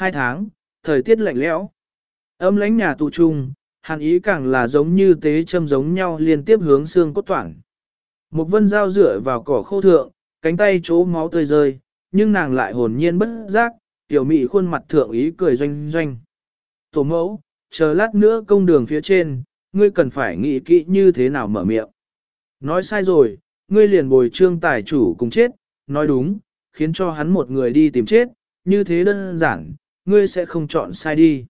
Hai tháng, thời tiết lạnh lẽo. Âm lãnh nhà tù trung, hàn ý càng là giống như tế châm giống nhau liên tiếp hướng xương cốt toản. Một vân dao dựa vào cỏ khô thượng, cánh tay chỗ máu tươi rơi, nhưng nàng lại hồn nhiên bất giác, tiểu mị khuôn mặt thượng ý cười doanh doanh. Tổ mẫu, chờ lát nữa công đường phía trên, ngươi cần phải nghĩ kỹ như thế nào mở miệng. Nói sai rồi, ngươi liền bồi trương tài chủ cùng chết, nói đúng, khiến cho hắn một người đi tìm chết, như thế đơn giản, ngươi sẽ không chọn sai đi.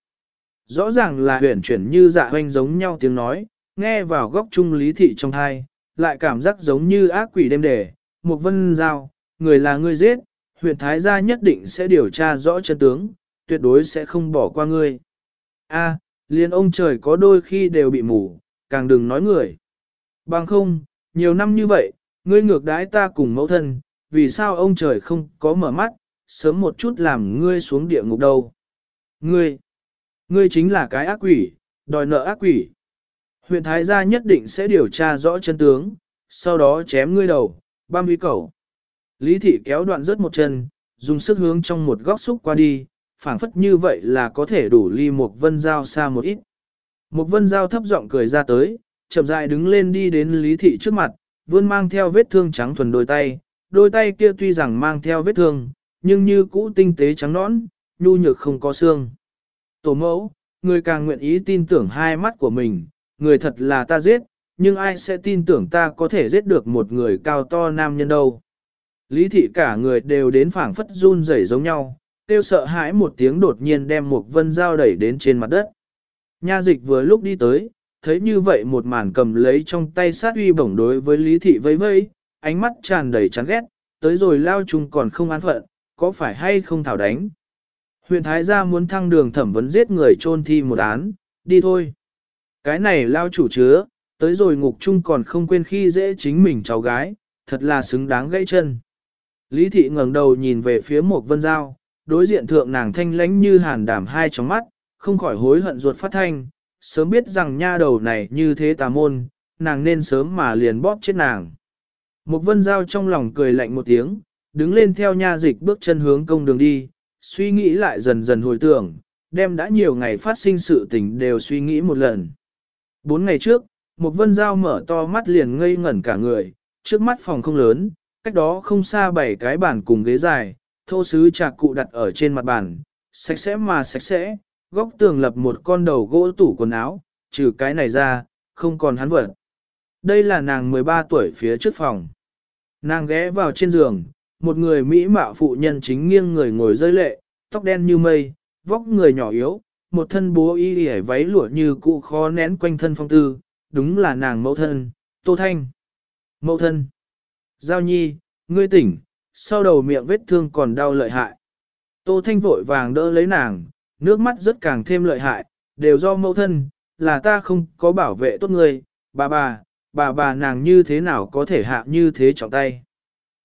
Rõ ràng là huyển chuyển như dạ hoanh giống nhau tiếng nói, nghe vào góc trung lý thị trong thai, lại cảm giác giống như ác quỷ đêm đề, một vân giao, người là ngươi giết, huyện Thái gia nhất định sẽ điều tra rõ chân tướng, tuyệt đối sẽ không bỏ qua ngươi. A, liền ông trời có đôi khi đều bị mù, càng đừng nói người. Bằng không, nhiều năm như vậy, ngươi ngược đãi ta cùng mẫu thân, vì sao ông trời không có mở mắt, sớm một chút làm ngươi xuống địa ngục đâu. Ngươi, ngươi chính là cái ác quỷ, đòi nợ ác quỷ. Huyện Thái gia nhất định sẽ điều tra rõ chân tướng, sau đó chém ngươi đầu, băm uy cầu. Lý thị kéo đoạn rớt một chân, dùng sức hướng trong một góc xúc qua đi, phảng phất như vậy là có thể đủ ly một vân dao xa một ít. Một vân dao thấp giọng cười ra tới, chậm rãi đứng lên đi đến lý thị trước mặt, vươn mang theo vết thương trắng thuần đôi tay, đôi tay kia tuy rằng mang theo vết thương, nhưng như cũ tinh tế trắng nõn, nhu nhược không có xương. Tổ mẫu, người càng nguyện ý tin tưởng hai mắt của mình, người thật là ta giết, nhưng ai sẽ tin tưởng ta có thể giết được một người cao to nam nhân đâu. Lý thị cả người đều đến phảng phất run rẩy giống nhau, tiêu sợ hãi một tiếng đột nhiên đem một vân dao đẩy đến trên mặt đất. Nha dịch vừa lúc đi tới, thấy như vậy một màn cầm lấy trong tay sát uy bổng đối với Lý thị vẫy vẫy, ánh mắt tràn đầy chán ghét, tới rồi lao chung còn không an phận, có phải hay không thảo đánh. Huyện Thái gia muốn thăng đường thẩm vấn giết người trôn thi một án, đi thôi. Cái này lao chủ chứa, tới rồi ngục chung còn không quên khi dễ chính mình cháu gái, thật là xứng đáng gãy chân. Lý thị ngẩng đầu nhìn về phía một vân giao, đối diện thượng nàng thanh lãnh như hàn đảm hai trong mắt, không khỏi hối hận ruột phát thanh, sớm biết rằng nha đầu này như thế tà môn, nàng nên sớm mà liền bóp chết nàng. Một vân giao trong lòng cười lạnh một tiếng, đứng lên theo nha dịch bước chân hướng công đường đi, suy nghĩ lại dần dần hồi tưởng, đem đã nhiều ngày phát sinh sự tình đều suy nghĩ một lần. Bốn ngày trước, một vân giao mở to mắt liền ngây ngẩn cả người, trước mắt phòng không lớn, cách đó không xa bảy cái bàn cùng ghế dài, thô sứ trà cụ đặt ở trên mặt bàn, sạch sẽ mà sạch sẽ, góc tường lập một con đầu gỗ tủ quần áo, trừ cái này ra, không còn hắn vật. Đây là nàng 13 tuổi phía trước phòng. Nàng ghé vào trên giường, một người Mỹ mạo phụ nhân chính nghiêng người ngồi rơi lệ, tóc đen như mây, vóc người nhỏ yếu, một thân bố y hề váy lụa như cụ khó nén quanh thân phong tư, đúng là nàng mẫu thân, Tô Thanh. Mẫu thân. Giao nhi, ngươi tỉnh, sau đầu miệng vết thương còn đau lợi hại. Tô Thanh vội vàng đỡ lấy nàng, nước mắt rất càng thêm lợi hại, đều do mẫu thân, là ta không có bảo vệ tốt ngươi, bà bà, bà bà nàng như thế nào có thể hạ như thế trọng tay.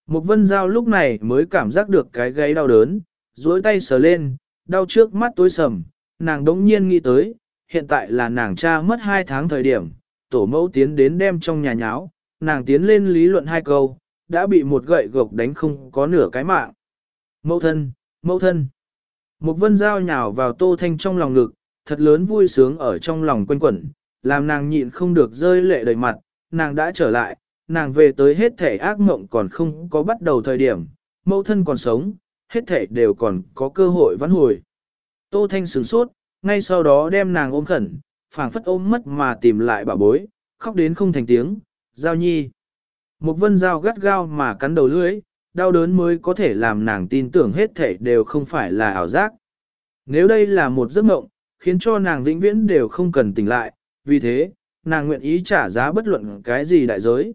Một vân giao lúc này mới cảm giác được cái gáy đau đớn, duỗi tay sờ lên, đau trước mắt tối sầm, nàng đống nhiên nghĩ tới, hiện tại là nàng cha mất hai tháng thời điểm, tổ mẫu tiến đến đem trong nhà nháo, nàng tiến lên lý luận hai câu, đã bị một gậy gộc đánh không có nửa cái mạng. Mẫu thân, mẫu thân. Một vân dao nhào vào tô thanh trong lòng ngực, thật lớn vui sướng ở trong lòng quanh quẩn, làm nàng nhịn không được rơi lệ đầy mặt, nàng đã trở lại, nàng về tới hết thể ác mộng còn không có bắt đầu thời điểm, mẫu thân còn sống, hết thể đều còn có cơ hội vãn hồi. Tô thanh sửng sốt, ngay sau đó đem nàng ôm khẩn, phảng phất ôm mất mà tìm lại bà bối, khóc đến không thành tiếng, giao nhi. Một vân dao gắt gao mà cắn đầu lưỡi, đau đớn mới có thể làm nàng tin tưởng hết thể đều không phải là ảo giác. Nếu đây là một giấc mộng, khiến cho nàng vĩnh viễn đều không cần tỉnh lại, vì thế, nàng nguyện ý trả giá bất luận cái gì đại giới.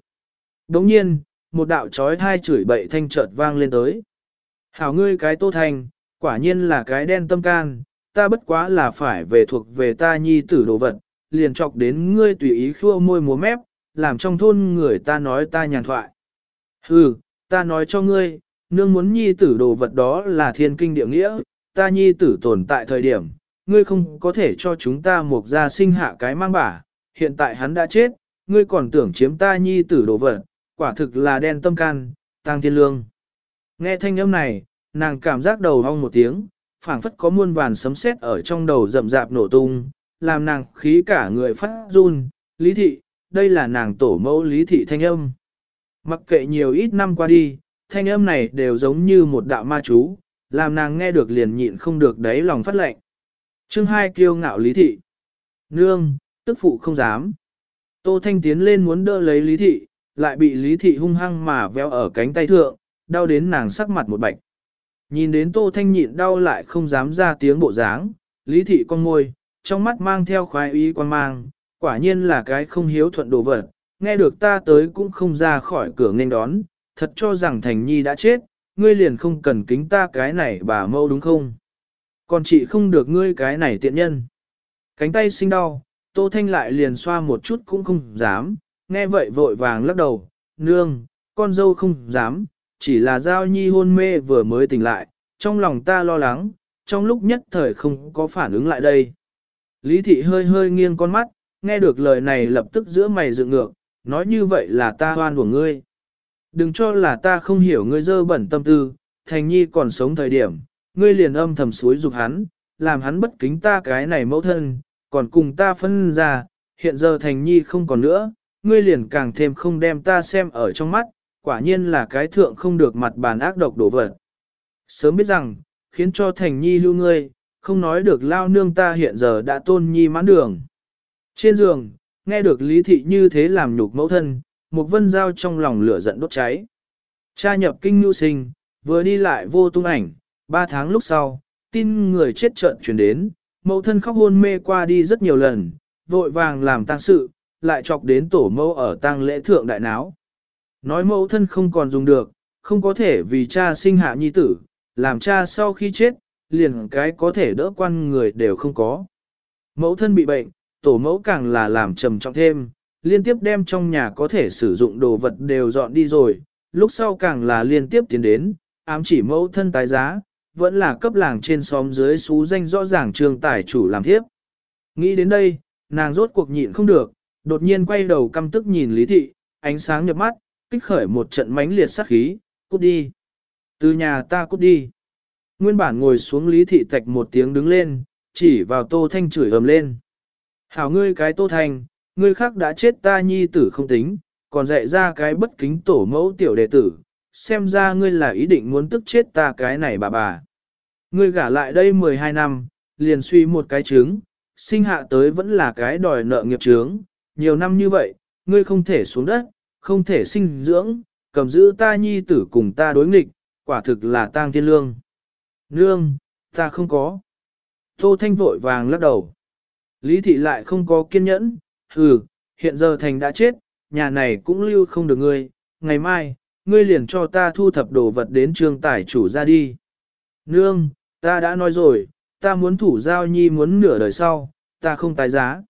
Đồng nhiên, một đạo trói thai chửi bậy thanh chợt vang lên tới. Hảo ngươi cái tô thành, quả nhiên là cái đen tâm can, ta bất quá là phải về thuộc về ta nhi tử đồ vật, liền chọc đến ngươi tùy ý khua môi múa mép, làm trong thôn người ta nói ta nhàn thoại. Hừ, ta nói cho ngươi, nương muốn nhi tử đồ vật đó là thiên kinh địa nghĩa, ta nhi tử tồn tại thời điểm, ngươi không có thể cho chúng ta một gia sinh hạ cái mang bả, hiện tại hắn đã chết, ngươi còn tưởng chiếm ta nhi tử đồ vật, quả thực là đen tâm can, tăng thiên lương. Nghe thanh âm này, nàng cảm giác đầu hong một tiếng, phảng phất có muôn vàn sấm sét ở trong đầu rậm rạp nổ tung, làm nàng khí cả người phát run, lý thị, đây là nàng tổ mẫu lý thị thanh âm. Mặc kệ nhiều ít năm qua đi, thanh âm này đều giống như một đạo ma chú, làm nàng nghe được liền nhịn không được đáy lòng phát lệnh. Chương hai kiêu ngạo lý thị. Nương, tức phụ không dám. Tô Thanh tiến lên muốn đỡ lấy lý thị, lại bị lý thị hung hăng mà véo ở cánh tay thượng, đau đến nàng sắc mặt một bạch. Nhìn đến Tô Thanh nhịn đau lại không dám ra tiếng bộ dáng, lý thị con môi, trong mắt mang theo khoái ý quan mang, quả nhiên là cái không hiếu thuận đồ vật, nghe được ta tới cũng không ra khỏi cửa nên đón, thật cho rằng Thành Nhi đã chết, ngươi liền không cần kính ta cái này bà mâu đúng không? Còn chị không được ngươi cái này tiện nhân. Cánh tay sinh đau, Tô Thanh lại liền xoa một chút cũng không dám, nghe vậy vội vàng lắc đầu, nương, con dâu không dám, chỉ là giao nhi hôn mê vừa mới tỉnh lại, trong lòng ta lo lắng, trong lúc nhất thời không có phản ứng lại đây. Lý thị hơi hơi nghiêng con mắt, nghe được lời này lập tức giữa mày dựng ngược, nói như vậy là ta hoan của ngươi. Đừng cho là ta không hiểu ngươi dơ bẩn tâm tư, thành nhi còn sống thời điểm, ngươi liền âm thầm suối dục hắn, làm hắn bất kính ta cái này mẫu thân, còn cùng ta phân ra, hiện giờ thành nhi không còn nữa, ngươi liền càng thêm không đem ta xem ở trong mắt, quả nhiên là cái thượng không được mặt bàn ác độc đổ vật. Sớm biết rằng, khiến cho thành nhi lưu ngươi, không nói được lao nương ta hiện giờ đã tôn nhi mãn đường. Trên giường, nghe được lý thị như thế làm nhục mẫu thân, một vân giao trong lòng lửa giận đốt cháy. Cha nhập kinh nhu sinh, vừa đi lại vô tung ảnh, ba tháng lúc sau, tin người chết trận chuyển đến, mẫu thân khóc hôn mê qua đi rất nhiều lần, vội vàng làm tang sự, lại chọc đến tổ mẫu ở tang lễ thượng đại náo. Nói mẫu thân không còn dùng được, không có thể vì cha sinh hạ nhi tử, làm cha sau khi chết, liền cái có thể đỡ quan người đều không có. Mẫu thân bị bệnh, tổ mẫu càng là làm trầm trọng thêm, liên tiếp đem trong nhà có thể sử dụng đồ vật đều dọn đi rồi, lúc sau càng là liên tiếp tiến đến, ám chỉ mẫu thân tái giá, vẫn là cấp làng trên xóm dưới xú danh rõ ràng trường tài chủ làm thiếp. Nghĩ đến đây, nàng rốt cuộc nhịn không được, đột nhiên quay đầu căm tức nhìn Lý Thị, ánh sáng nhập mắt, kích khởi một trận mãnh liệt sát khí, cút đi. Từ nhà ta cút đi. Nguyên bản ngồi xuống Lý Thị tạch một tiếng đứng lên, chỉ vào Tô Thanh chửi ầm lên. Hảo ngươi cái Tô Thanh, ngươi khác đã chết ta nhi tử không tính, còn dạy ra cái bất kính tổ mẫu tiểu đệ tử, xem ra ngươi là ý định muốn tức chết ta cái này bà bà. Ngươi gả lại đây 12 năm, liền suy một cái trứng, sinh hạ tới vẫn là cái đòi nợ nghiệp trướng, nhiều năm như vậy, ngươi không thể xuống đất, không thể sinh dưỡng, cầm giữ ta nhi tử cùng ta đối nghịch, quả thực là tang thiên lương. Nương, ta không có. Tô Thanh vội vàng lắc đầu. Lý thị lại không có kiên nhẫn, hừ, hiện giờ thành đã chết, nhà này cũng lưu không được ngươi, ngày mai, ngươi liền cho ta thu thập đồ vật đến trường tải chủ ra đi. Nương, ta đã nói rồi, ta muốn thủ giao nhi muốn nửa đời sau, ta không tái giá.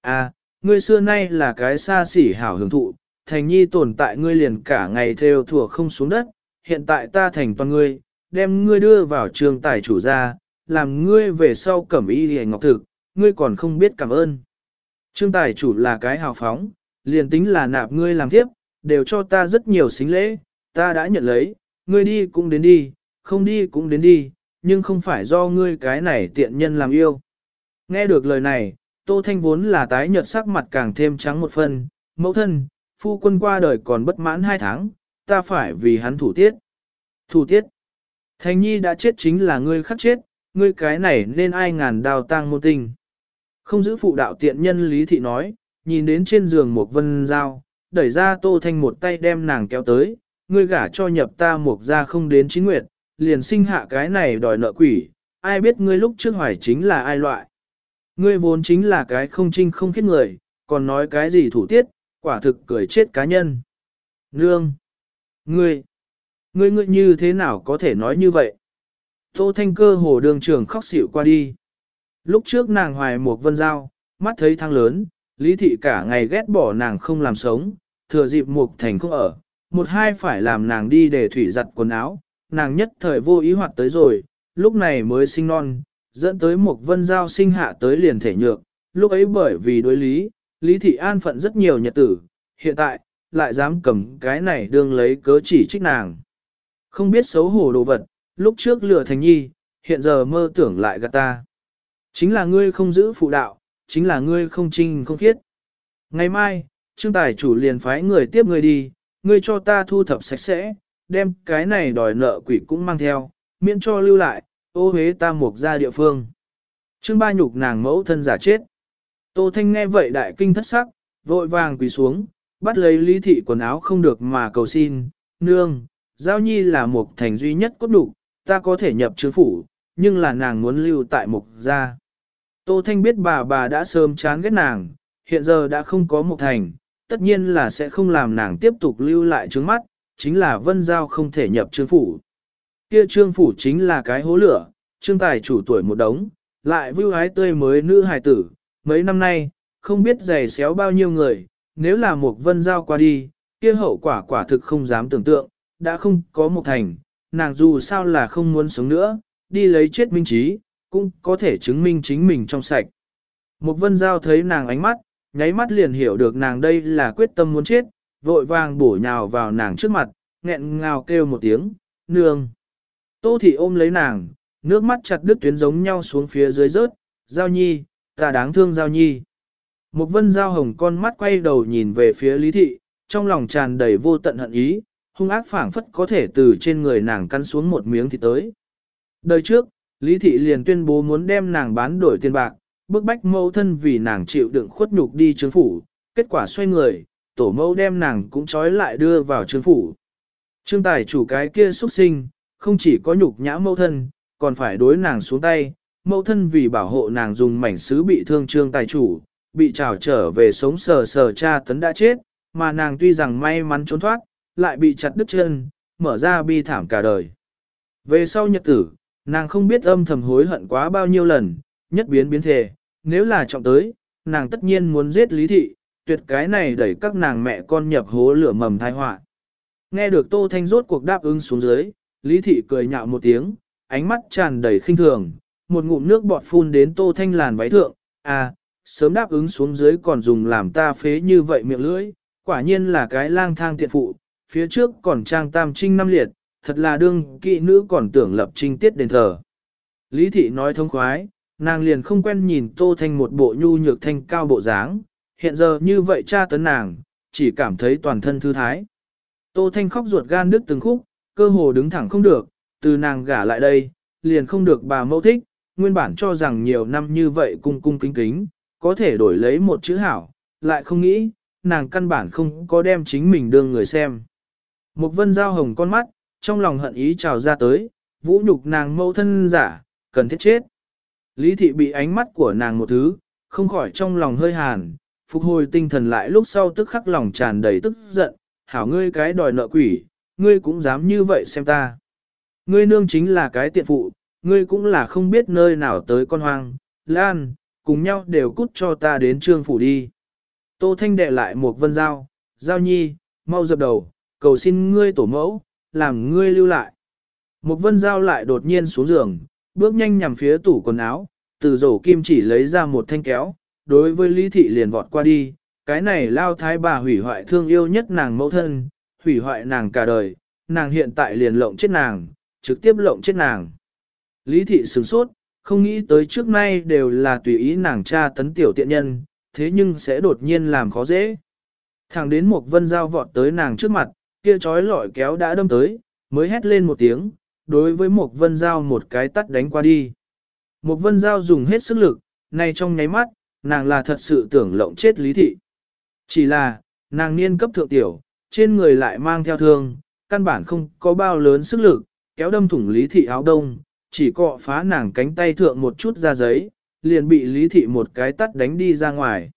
À, ngươi xưa nay là cái xa xỉ hảo hưởng thụ, thành nhi tồn tại ngươi liền cả ngày theo thủa không xuống đất, hiện tại ta thành toàn ngươi, đem ngươi đưa vào trường tài chủ gia, làm ngươi về sau cẩm y hề ngọc thực, ngươi còn không biết cảm ơn. Trương tài chủ là cái hào phóng, liền tính là nạp ngươi làm tiếp, đều cho ta rất nhiều xính lễ, ta đã nhận lấy, ngươi đi cũng đến đi, không đi cũng đến đi, nhưng không phải do ngươi cái này tiện nhân làm yêu. Nghe được lời này, Tô Thanh vốn là tái nhợt sắc mặt càng thêm trắng một phần, mẫu thân, phu quân qua đời còn bất mãn hai tháng, ta phải vì hắn thủ tiết. Thủ tiết. Thanh nhi đã chết chính là ngươi khắc chết, ngươi cái này nên ai ngàn đào tang môn tình. Không giữ phụ đạo tiện nhân Lý Thị nói, nhìn đến trên giường một vân dao, đẩy ra Tô Thanh một tay đem nàng kéo tới, ngươi gả cho nhập ta một ra không đến chín nguyệt, liền sinh hạ cái này đòi nợ quỷ, ai biết ngươi lúc trước hoài chính là ai loại. Ngươi vốn chính là cái không trinh không khiết người, còn nói cái gì thủ tiết, quả thực cười chết cá nhân. Nương! Ngươi! Ngươi ngươi như thế nào có thể nói như vậy? Tô Thanh cơ hồ đường trường khóc xỉu qua đi. Lúc trước nàng hoài một vân giao, mắt thấy thăng lớn, lý thị cả ngày ghét bỏ nàng không làm sống, thừa dịp Mục thành không ở, một hai phải làm nàng đi để thủy giặt quần áo, nàng nhất thời vô ý hoạt tới rồi, lúc này mới sinh non, dẫn tới một vân giao sinh hạ tới liền thể nhược, lúc ấy bởi vì đối lý, lý thị an phận rất nhiều nhật tử, hiện tại, lại dám cầm cái này đương lấy cớ chỉ trích nàng. Không biết xấu hổ đồ vật, lúc trước lừa thành nhi, hiện giờ mơ tưởng lại gạt ta. Chính là ngươi không giữ phụ đạo, chính là ngươi không trinh không khiết. Ngày mai, trương tài chủ liền phái người tiếp ngươi đi, ngươi cho ta thu thập sạch sẽ, đem cái này đòi nợ quỷ cũng mang theo, miễn cho lưu lại, ô huế ta mục ra địa phương. Trương ba nhục nàng mẫu thân giả chết. Tô Thanh nghe vậy đại kinh thất sắc, vội vàng quỳ xuống, bắt lấy lý thị quần áo không được mà cầu xin, nương, giao nhi là một thành duy nhất cốt đủ, ta có thể nhập chứa phủ, nhưng là nàng muốn lưu tại mục gia. Tô Thanh biết bà bà đã sớm chán ghét nàng, hiện giờ đã không có mục thành, tất nhiên là sẽ không làm nàng tiếp tục lưu lại trước mắt, chính là vân giao không thể nhập chứa phủ. Kia trương phủ chính là cái hố lửa, trương tài chủ tuổi một đống, lại vưu hái tươi mới nữ hài tử, mấy năm nay, không biết giày xéo bao nhiêu người, nếu là một vân giao qua đi, kia hậu quả quả thực không dám tưởng tượng, đã không có một thành, nàng dù sao là không muốn sống nữa, đi lấy chết minh trí, cũng có thể chứng minh chính mình trong sạch. Một vân giao thấy nàng ánh mắt, nháy mắt liền hiểu được nàng đây là quyết tâm muốn chết, vội vàng bổ nhào vào nàng trước mặt, nghẹn ngào kêu một tiếng, nương. Tô thị ôm lấy nàng, nước mắt chặt đứt tuyến giống nhau xuống phía dưới rớt, giao nhi, ta đáng thương giao nhi. Một vân giao hồng con mắt quay đầu nhìn về phía lý thị, trong lòng tràn đầy vô tận hận ý, hung ác phảng phất có thể từ trên người nàng căn xuống một miếng thịt tới. Đời trước, Lý Thị liền tuyên bố muốn đem nàng bán đổi tiền bạc, bức bách mẫu thân vì nàng chịu đựng khuất nhục đi trướng phủ, kết quả xoay người, tổ mẫu đem nàng cũng trói lại đưa vào trướng phủ. Trương tài chủ cái kia xuất sinh, không chỉ có nhục nhã mẫu thân, còn phải đối nàng xuống tay, mẫu thân vì bảo hộ nàng dùng mảnh sứ bị thương trương tài chủ, bị trào trở về sống sờ sờ cha tấn đã chết, mà nàng tuy rằng may mắn trốn thoát, lại bị chặt đứt chân, mở ra bi thảm cả đời. Về sau nhật tử, nàng không biết âm thầm hối hận quá bao nhiêu lần, nhất biến biến thể, nếu là trọng tới, nàng tất nhiên muốn giết lý thị, tuyệt cái này đẩy các nàng mẹ con nhập hố lửa mầm thai họa. Nghe được Tô Thanh rốt cuộc đáp ứng xuống dưới, Lý Thị cười nhạo một tiếng, ánh mắt tràn đầy khinh thường, một ngụm nước bọt phun đến Tô Thanh làn váy thượng, à, sớm đáp ứng xuống dưới còn dùng làm ta phế như vậy miệng lưỡi, quả nhiên là cái lang thang tiện phụ, phía trước còn trang tam trinh năm liệt, thật là đương kỵ nữ còn tưởng lập trinh tiết đền thờ. Lý thị nói thông khoái, nàng liền không quen nhìn Tô Thanh một bộ nhu nhược thanh cao bộ dáng, hiện giờ như vậy cha tấn nàng, chỉ cảm thấy toàn thân thư thái. Tô Thanh khóc ruột gan đứt từng khúc, cơ hồ đứng thẳng không được, từ nàng gả lại đây, liền không được bà mẫu thích, nguyên bản cho rằng nhiều năm như vậy cung cung kính kính, có thể đổi lấy một chữ hảo, lại không nghĩ, nàng căn bản không có đem chính mình đưa người xem. Một vân giao hồng con mắt, trong lòng hận ý trào ra tới, vũ nhục nàng mâu thân giả, cần thiết chết. Lý thị bị ánh mắt của nàng một thứ, không khỏi trong lòng hơi hàn, phục hồi tinh thần lại lúc sau tức khắc lòng tràn đầy tức giận, hảo ngươi cái đòi nợ quỷ, ngươi cũng dám như vậy xem ta. Ngươi nương chính là cái tiện phụ, ngươi cũng là không biết nơi nào tới con hoang, lan, cùng nhau đều cút cho ta đến trương phủ đi. Tô Thanh đệ lại một vân giao, giao nhi, mau dập đầu, cầu xin ngươi tổ mẫu, làm ngươi lưu lại. Một vân giao lại đột nhiên xuống giường, bước nhanh nhằm phía tủ quần áo, từ rổ kim chỉ lấy ra một thanh kéo, đối với Lý Thị liền vọt qua đi, cái này lao thái bà hủy hoại thương yêu nhất nàng mẫu thân, hủy hoại nàng cả đời, nàng hiện tại liền lộng chết nàng, trực tiếp lộng chết nàng. Lý Thị sửng sốt, không nghĩ tới trước nay đều là tùy ý nàng cha tấn tiểu tiện nhân, thế nhưng sẽ đột nhiên làm khó dễ. Thẳng đến một vân giao vọt tới nàng trước mặt, kia chói lọi kéo đã đâm tới, mới hét lên một tiếng, đối với một vân giao một cái tắt đánh qua đi. Một vân giao dùng hết sức lực, nay trong nháy mắt, nàng là thật sự tưởng lộng chết lý thị. Chỉ là, nàng niên cấp thượng tiểu, trên người lại mang theo thương, căn bản không có bao lớn sức lực, kéo đâm thủng lý thị áo đông, chỉ cọ phá nàng cánh tay thượng một chút ra giấy, liền bị lý thị một cái tắt đánh đi ra ngoài.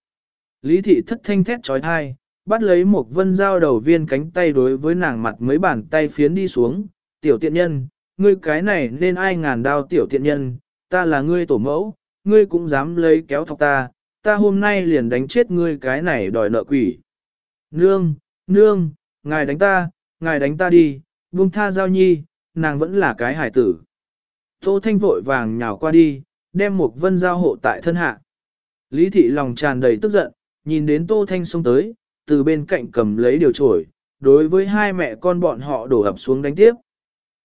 Lý thị thất thanh thét trói thai, bắt lấy một vân dao đầu viên cánh tay đối với nàng mặt mấy bàn tay phiến đi xuống, tiểu tiện nhân, ngươi cái này nên ai ngàn đao tiểu tiện nhân, ta là ngươi tổ mẫu, ngươi cũng dám lấy kéo thọc ta, ta hôm nay liền đánh chết ngươi cái này đòi nợ quỷ. Nương, nương, ngài đánh ta, ngài đánh ta đi, buông tha giao nhi, nàng vẫn là cái hải tử. Tô Thanh vội vàng nhào qua đi, đem một vân giao hộ tại thân hạ. Lý thị lòng tràn đầy tức giận, nhìn đến Tô Thanh xông tới, từ bên cạnh cầm lấy điều trổi, đối với hai mẹ con bọn họ đổ ập xuống đánh tiếp.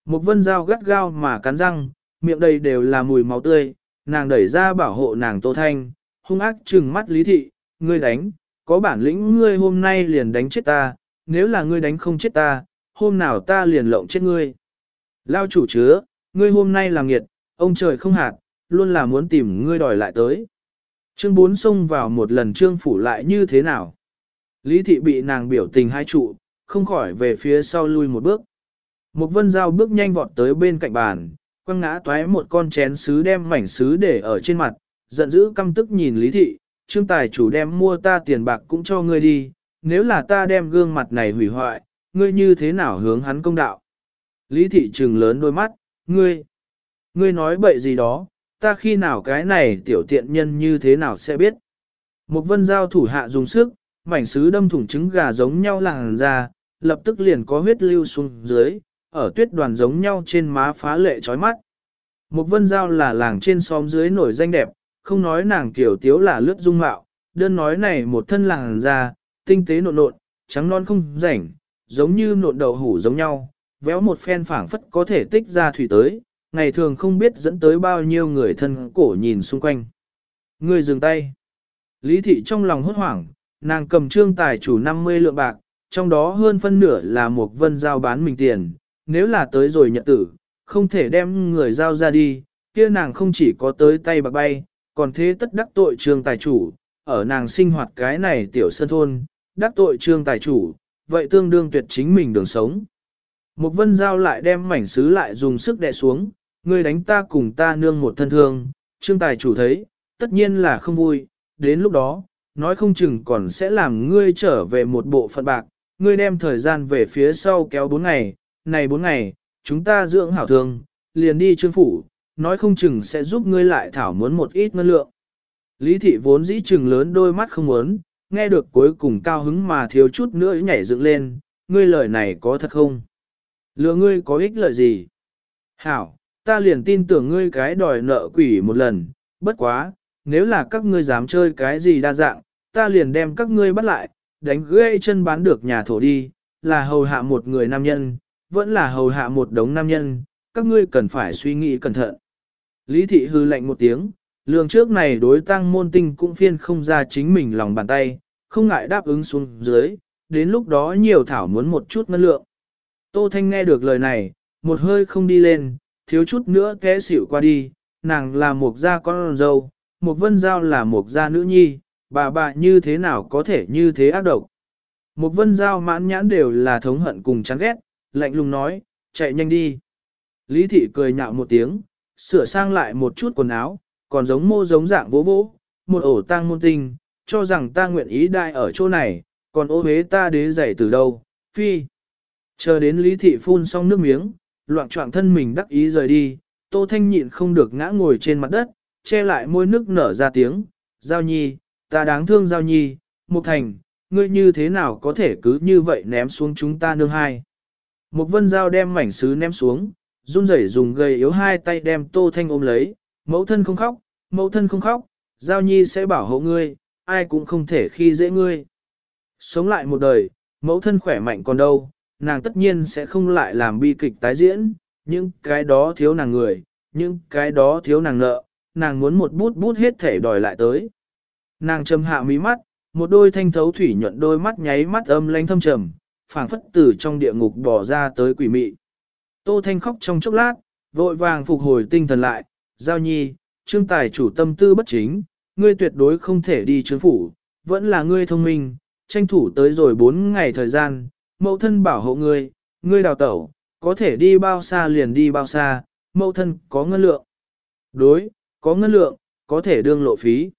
Một vân dao gắt gao mà cắn răng, miệng đầy đều là mùi máu tươi, nàng đẩy ra bảo hộ nàng Tô Thanh, hung ác trừng mắt Lý Thị, ngươi đánh, có bản lĩnh ngươi hôm nay liền đánh chết ta, nếu là ngươi đánh không chết ta, hôm nào ta liền lộng chết ngươi. Lao chủ chứa, ngươi hôm nay làm nghiệt, ông trời không hạt, luôn là muốn tìm ngươi đòi lại tới. Trương bốn xông vào một lần trương phủ lại như thế nào? Lý thị bị nàng biểu tình hai trụ, không khỏi về phía sau lui một bước. Một vân dao bước nhanh vọt tới bên cạnh bàn, quăng ngã toái một con chén sứ đem mảnh sứ để ở trên mặt, giận dữ căm tức nhìn Lý thị, trương tài chủ đem mua ta tiền bạc cũng cho ngươi đi, nếu là ta đem gương mặt này hủy hoại, ngươi như thế nào hướng hắn công đạo? Lý thị trừng lớn đôi mắt, ngươi, ngươi nói bậy gì đó, ta khi nào cái này tiểu tiện nhân như thế nào sẽ biết? Một vân giao thủ hạ dùng sức, mảnh sứ đâm thủng trứng gà giống nhau làng ra, lập tức liền có huyết lưu xuống dưới, ở tuyết đoàn giống nhau trên má phá lệ chói mắt. Một vân giao là làng trên xóm dưới nổi danh đẹp, không nói nàng kiểu tiếu là lướt dung mạo, đơn nói này một thân làng da tinh tế nộn nộn, trắng non không rảnh, giống như nộn đậu hủ giống nhau, véo một phen phảng phất có thể tích ra thủy tới, ngày thường không biết dẫn tới bao nhiêu người thân cổ nhìn xung quanh. Người dừng tay. Lý thị trong lòng hốt hoảng, nàng cầm trương tài chủ 50 lượng bạc, trong đó hơn phân nửa là một vân giao bán mình tiền, nếu là tới rồi nhận tử, không thể đem người giao ra đi, kia nàng không chỉ có tới tay bạc bay, còn thế tất đắc tội trương tài chủ, ở nàng sinh hoạt cái này tiểu sân thôn, đắc tội trương tài chủ, vậy tương đương tuyệt chính mình đường sống. Một vân giao lại đem mảnh sứ lại dùng sức đè xuống, ngươi đánh ta cùng ta nương một thân thương, trương tài chủ thấy, tất nhiên là không vui, đến lúc đó, nói không chừng còn sẽ làm ngươi trở về một bộ phận bạc, ngươi đem thời gian về phía sau kéo bốn ngày, này bốn ngày, chúng ta dưỡng hảo thương, liền đi trương phủ, nói không chừng sẽ giúp ngươi lại thảo muốn một ít ngân lượng. Lý thị vốn dĩ chừng lớn đôi mắt không muốn, nghe được cuối cùng cao hứng mà thiếu chút nữa nhảy dựng lên, ngươi lời này có thật không? Lừa ngươi có ích lợi gì? Hảo, ta liền tin tưởng ngươi cái đòi nợ quỷ một lần, bất quá, nếu là các ngươi dám chơi cái gì đa dạng, ta liền đem các ngươi bắt lại, đánh gãy chân bán được nhà thổ đi, là hầu hạ một người nam nhân, vẫn là hầu hạ một đống nam nhân, các ngươi cần phải suy nghĩ cẩn thận. Lý thị hư lạnh một tiếng, lường trước này đối tăng môn tinh cũng phiên không ra chính mình lòng bàn tay, không ngại đáp ứng xuống dưới, đến lúc đó nhiều thảo muốn một chút ngân lượng. Tô Thanh nghe được lời này, một hơi không đi lên, thiếu chút nữa té xỉu qua đi, nàng là một gia con dâu, một vân giao là một gia nữ nhi, bà bà như thế nào có thể như thế ác độc. Một vân giao mãn nhãn đều là thống hận cùng chán ghét, lạnh lùng nói, chạy nhanh đi. Lý thị cười nhạo một tiếng, sửa sang lại một chút quần áo, còn giống mô giống dạng vỗ vỗ, một ổ tang môn tinh, cho rằng ta nguyện ý đại ở chỗ này, còn ô hế ta đế dậy từ đâu, phi. Chờ đến lý thị phun xong nước miếng, loạn trọng thân mình đắc ý rời đi, tô thanh nhịn không được ngã ngồi trên mặt đất, che lại môi nước nở ra tiếng, giao nhi, ta đáng thương giao nhi, mục thành, ngươi như thế nào có thể cứ như vậy ném xuống chúng ta nương hai. Mục vân giao đem mảnh sứ ném xuống, run rẩy dùng gầy yếu hai tay đem tô thanh ôm lấy, mẫu thân không khóc, mẫu thân không khóc, giao nhi sẽ bảo hộ ngươi, ai cũng không thể khi dễ ngươi. Sống lại một đời, mẫu thân khỏe mạnh còn đâu, nàng tất nhiên sẽ không lại làm bi kịch tái diễn, những cái đó thiếu nàng người, những cái đó thiếu nàng nợ, nàng muốn một bút bút hết thể đòi lại tới. Nàng trầm hạ mí mắt, một đôi thanh thấu thủy nhuận đôi mắt nháy mắt âm lanh thâm trầm, phảng phất từ trong địa ngục bỏ ra tới quỷ mị. Tô Thanh khóc trong chốc lát, vội vàng phục hồi tinh thần lại, giao nhi, trương tài chủ tâm tư bất chính, ngươi tuyệt đối không thể đi chướng phủ, vẫn là ngươi thông minh, tranh thủ tới rồi 4 ngày thời gian, mẫu thân bảo hộ ngươi, ngươi đào tẩu, có thể đi bao xa liền đi bao xa, mẫu thân có ngân lượng. Đối, có ngân lượng, có thể đương lộ phí.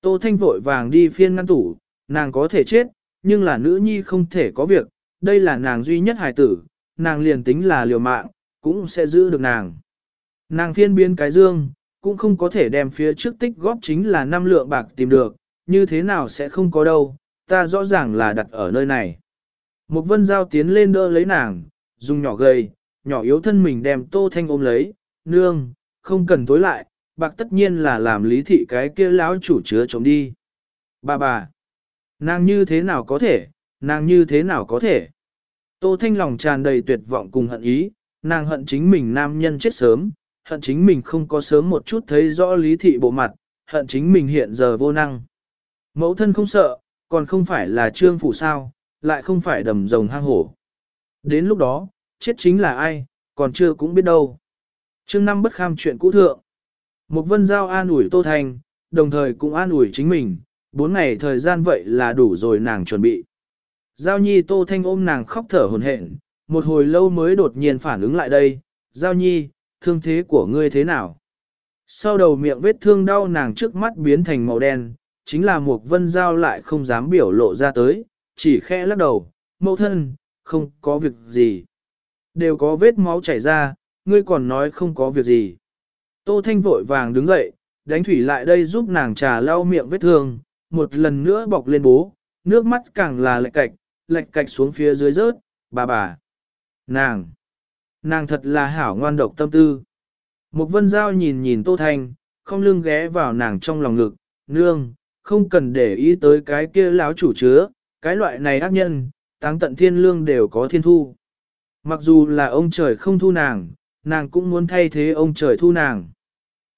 Tô Thanh vội vàng đi phiên ngăn tủ, nàng có thể chết, nhưng là nữ nhi không thể có việc, đây là nàng duy nhất hài tử, nàng liền tính là liều mạng, cũng sẽ giữ được nàng. Nàng phiên biến cái dương, cũng không có thể đem phía trước tích góp chính là năm lượng bạc tìm được, như thế nào sẽ không có đâu, ta rõ ràng là đặt ở nơi này. Một vân giao tiến lên đỡ lấy nàng, dùng nhỏ gầy, nhỏ yếu thân mình đem tô thanh ôm lấy, nương, không cần tối lại, bạc tất nhiên là làm lý thị cái kia lão chủ chứa chống đi. Bà bà, nàng như thế nào có thể, nàng như thế nào có thể. Tô thanh lòng tràn đầy tuyệt vọng cùng hận ý, nàng hận chính mình nam nhân chết sớm, hận chính mình không có sớm một chút thấy rõ lý thị bộ mặt, hận chính mình hiện giờ vô năng. Mẫu thân không sợ, còn không phải là trương phủ sao, lại không phải đầm rồng hang hổ. Đến lúc đó, chết chính là ai, còn chưa cũng biết đâu. Chương năm bất kham chuyện cũ thượng. Một vân giao an ủi Tô Thanh, đồng thời cũng an ủi chính mình, bốn ngày thời gian vậy là đủ rồi nàng chuẩn bị. Giao nhi Tô Thanh ôm nàng khóc thở hồn hển, một hồi lâu mới đột nhiên phản ứng lại đây, Giao nhi, thương thế của ngươi thế nào? Sau đầu miệng vết thương đau nàng trước mắt biến thành màu đen, chính là một vân giao lại không dám biểu lộ ra tới, chỉ khẽ lắc đầu, mẫu thân, không có việc gì. Đều có vết máu chảy ra, ngươi còn nói không có việc gì. Tô Thanh vội vàng đứng dậy, đánh thủy lại đây giúp nàng trà lau miệng vết thương, một lần nữa bọc lên bố, nước mắt càng là lệ cạch, lệch cạch xuống phía dưới rớt, bà bà. Nàng, nàng thật là hảo ngoan độc tâm tư. Một vân giao nhìn nhìn Tô Thanh, không lưng ghé vào nàng trong lòng ngực, nương, không cần để ý tới cái kia láo chủ chứa, cái loại này ác nhân, táng tận thiên lương đều có thiên thu. Mặc dù là ông trời không thu nàng, nàng cũng muốn thay thế ông trời thu nàng.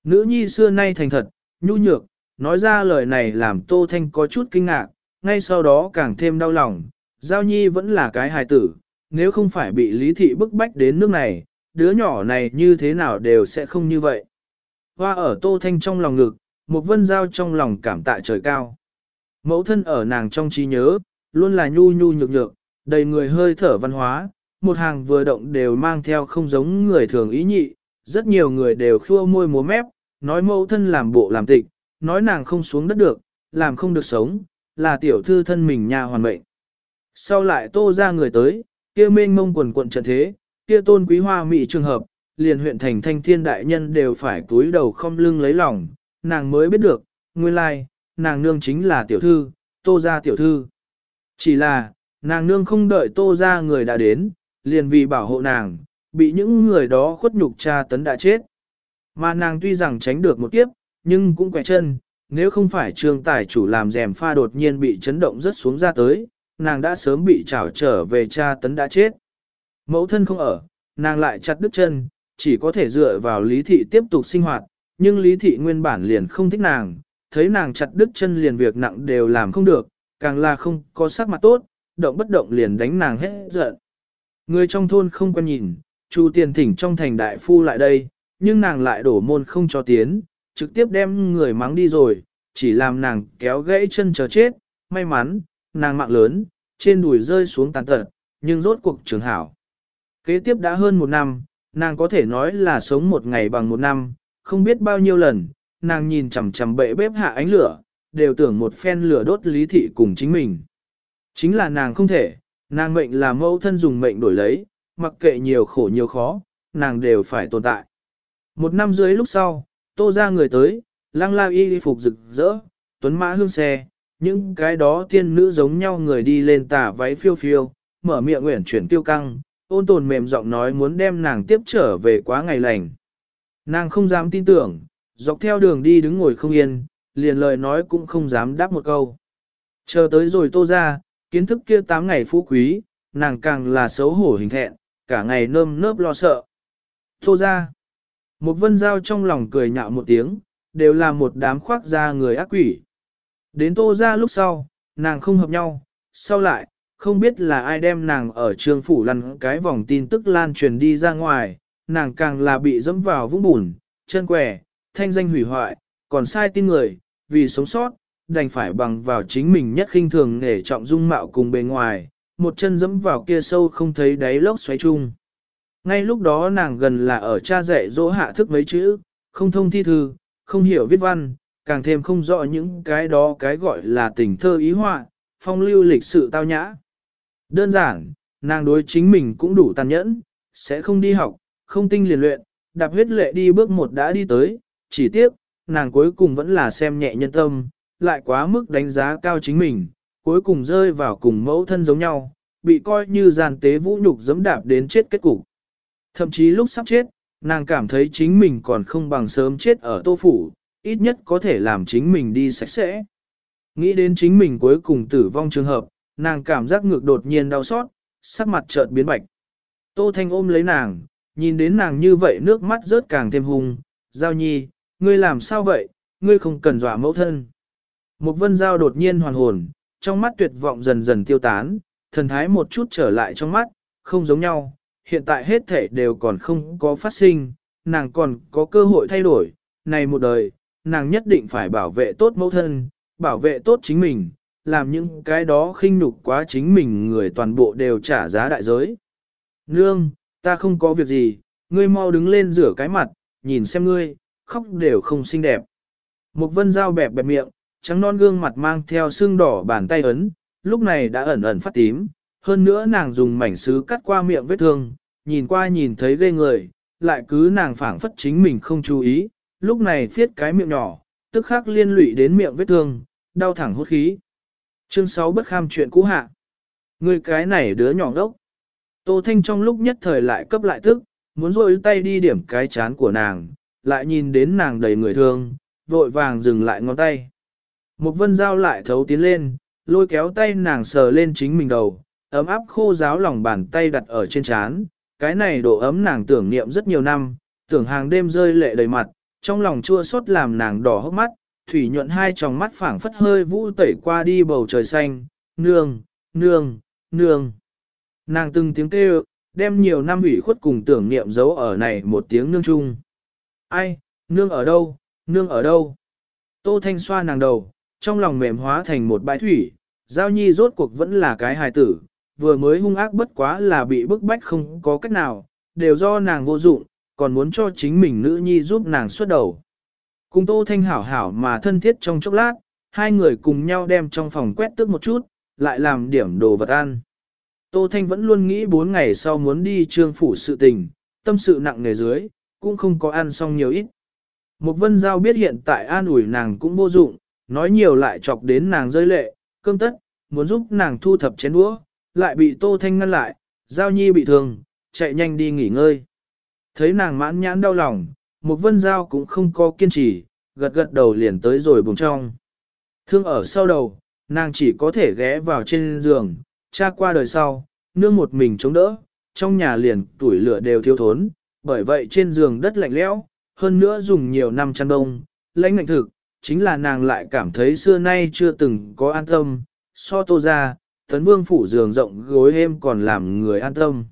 Nữ nhi xưa nay thành thật, nhu nhược, nói ra lời này làm Tô Thanh có chút kinh ngạc, ngay sau đó càng thêm đau lòng, Giao Nhi vẫn là cái hài tử, nếu không phải bị lý thị bức bách đến nước này, đứa nhỏ này như thế nào đều sẽ không như vậy. Hoa ở Tô Thanh trong lòng ngực, một vân giao trong lòng cảm tạ trời cao. Mẫu thân ở nàng trong trí nhớ, luôn là nhu nhu nhược nhược, đầy người hơi thở văn hóa, một hàng vừa động đều mang theo không giống người thường ý nhị, rất nhiều người đều khua môi múa mép, nói mẫu thân làm bộ làm tịch, nói nàng không xuống đất được, làm không được sống, là tiểu thư thân mình nhà hoàn mệnh. Sau lại tô ra người tới, kia mênh mông quần quận trận thế, kia tôn quý hoa mỹ trường hợp, liền huyện thành thanh thiên đại nhân đều phải cúi đầu không lưng lấy lòng, nàng mới biết được, nguyên lai, nàng nương chính là tiểu thư, tô ra tiểu thư. Chỉ là, nàng nương không đợi tô ra người đã đến, liền vì bảo hộ nàng, bị những người đó khuất nhục tra tấn đã chết. Mà nàng tuy rằng tránh được một kiếp, nhưng cũng quẹt chân, nếu không phải trương tài chủ làm rèm pha đột nhiên bị chấn động rất xuống ra tới, nàng đã sớm bị trảo trở về cha tấn đã chết. Mẫu thân không ở, nàng lại chặt đứt chân, chỉ có thể dựa vào lý thị tiếp tục sinh hoạt, nhưng lý thị nguyên bản liền không thích nàng, thấy nàng chặt đứt chân liền việc nặng đều làm không được, càng là không có sắc mặt tốt, động bất động liền đánh nàng hết giận. Người trong thôn không quan nhìn, Chu tiền thỉnh trong thành đại phu lại đây, nhưng nàng lại đổ môn không cho tiến, trực tiếp đem người mắng đi rồi, chỉ làm nàng kéo gãy chân chờ chết, may mắn, nàng mạng lớn, trên đùi rơi xuống tàn tật, nhưng rốt cuộc trường hảo. Kế tiếp đã hơn một năm, nàng có thể nói là sống một ngày bằng một năm, không biết bao nhiêu lần, nàng nhìn chằm chằm bệ bếp hạ ánh lửa, đều tưởng một phen lửa đốt lý thị cùng chính mình. Chính là nàng không thể, nàng mệnh là mẫu thân dùng mệnh đổi lấy, mặc kệ nhiều khổ nhiều khó, nàng đều phải tồn tại. Một năm dưới lúc sau, tô ra người tới, lăng la y phục rực rỡ, tuấn mã hương xe, những cái đó tiên nữ giống nhau người đi lên tà váy phiêu phiêu, mở miệng nguyện chuyển tiêu căng, ôn tồn mềm giọng nói muốn đem nàng tiếp trở về quá ngày lành. Nàng không dám tin tưởng, dọc theo đường đi đứng ngồi không yên, liền lời nói cũng không dám đáp một câu. Chờ tới rồi tô ra, kiến thức kia tám ngày phú quý, nàng càng là xấu hổ hình thẹn, cả ngày nơm nớp lo sợ. Tô ra, một vân dao trong lòng cười nhạo một tiếng, đều là một đám khoác da người ác quỷ. Đến tô ra lúc sau, nàng không hợp nhau, sau lại, không biết là ai đem nàng ở trường phủ lăn cái vòng tin tức lan truyền đi ra ngoài, nàng càng là bị dẫm vào vũng bùn, chân quẻ, thanh danh hủy hoại, còn sai tin người, vì sống sót, đành phải bằng vào chính mình nhất khinh thường để trọng dung mạo cùng bề ngoài, một chân dẫm vào kia sâu không thấy đáy lốc xoáy chung. Ngay lúc đó nàng gần là ở cha dạy dỗ hạ thức mấy chữ, không thông thi thư, không hiểu viết văn, càng thêm không rõ những cái đó cái gọi là tình thơ ý họa, phong lưu lịch sự tao nhã. Đơn giản, nàng đối chính mình cũng đủ tàn nhẫn, sẽ không đi học, không tinh liền luyện, đạp huyết lệ đi bước một đã đi tới, chỉ tiếc, nàng cuối cùng vẫn là xem nhẹ nhân tâm, lại quá mức đánh giá cao chính mình, cuối cùng rơi vào cùng mẫu thân giống nhau, bị coi như giàn tế vũ nhục dẫm đạp đến chết kết cục. Thậm chí lúc sắp chết, nàng cảm thấy chính mình còn không bằng sớm chết ở tô phủ, ít nhất có thể làm chính mình đi sạch sẽ. Nghĩ đến chính mình cuối cùng tử vong trường hợp, nàng cảm giác ngược đột nhiên đau xót, sắc mặt chợt biến bạch. Tô Thanh ôm lấy nàng, nhìn đến nàng như vậy nước mắt rớt càng thêm hung, giao nhi, ngươi làm sao vậy, ngươi không cần dọa mẫu thân. Một vân giao đột nhiên hoàn hồn, trong mắt tuyệt vọng dần dần tiêu tán, thần thái một chút trở lại trong mắt, không giống nhau, hiện tại hết thể đều còn không có phát sinh, nàng còn có cơ hội thay đổi, này một đời, nàng nhất định phải bảo vệ tốt mẫu thân, bảo vệ tốt chính mình, làm những cái đó khinh nhục quá chính mình người toàn bộ đều trả giá đại giới. Nương, ta không có việc gì, ngươi mau đứng lên rửa cái mặt, nhìn xem ngươi, khóc đều không xinh đẹp. Một vân dao bẹp bẹp miệng, trắng non gương mặt mang theo xương đỏ bàn tay ấn, lúc này đã ẩn ẩn phát tím, hơn nữa nàng dùng mảnh sứ cắt qua miệng vết thương, nhìn qua nhìn thấy ghê người, lại cứ nàng phảng phất chính mình không chú ý, lúc này thiết cái miệng nhỏ, tức khắc liên lụy đến miệng vết thương, đau thẳng hốt khí. Chương 6 bất kham chuyện cũ hạ. Người cái này đứa nhỏ đốc. Tô Thanh trong lúc nhất thời lại cấp lại tức, muốn rôi tay đi điểm cái chán của nàng, lại nhìn đến nàng đầy người thương, vội vàng dừng lại ngón tay. Một vân dao lại thấu tiến lên, lôi kéo tay nàng sờ lên chính mình đầu, ấm áp khô ráo lòng bàn tay đặt ở trên chán, cái này độ ấm nàng tưởng niệm rất nhiều năm, tưởng hàng đêm rơi lệ đầy mặt, trong lòng chua xót làm nàng đỏ hốc mắt, thủy nhuận hai tròng mắt phảng phất hơi vũ tẩy qua đi bầu trời xanh, nương, nương, nương. Nàng từng tiếng kêu, đem nhiều năm ủy khuất cùng tưởng niệm giấu ở này một tiếng nương chung. Ai, nương ở đâu, nương ở đâu? Tô Thanh xoa nàng đầu, trong lòng mềm hóa thành một bãi thủy, giao nhi rốt cuộc vẫn là cái hài tử, vừa mới hung ác bất quá là bị bức bách không có cách nào, đều do nàng vô dụng, còn muốn cho chính mình nữ nhi giúp nàng xuất đầu. Cùng Tô Thanh hảo hảo mà thân thiết trong chốc lát, hai người cùng nhau đem trong phòng quét tước một chút, lại làm điểm đồ vật ăn. Tô Thanh vẫn luôn nghĩ bốn ngày sau muốn đi trương phủ sự tình, tâm sự nặng nề dưới, cũng không có ăn xong nhiều ít. Một vân giao biết hiện tại an ủi nàng cũng vô dụng, nói nhiều lại chọc đến nàng rơi lệ, cơm tất, muốn giúp nàng thu thập chén đũa, lại bị Tô Thanh ngăn lại, giao nhi bị thương, chạy nhanh đi nghỉ ngơi. Thấy nàng mãn nhãn đau lòng, một vân giao cũng không có kiên trì, gật gật đầu liền tới rồi bùng trong. Thương ở sau đầu, nàng chỉ có thể ghé vào trên giường, cha qua đời sau, nương một mình chống đỡ, trong nhà liền tuổi lửa đều thiếu thốn, bởi vậy trên giường đất lạnh lẽo, hơn nữa dùng nhiều năm chăn đông, lãnh ngạnh thực, chính là nàng lại cảm thấy xưa nay chưa từng có an tâm, so tô ra, tấn vương phủ giường rộng gối êm còn làm người an tâm.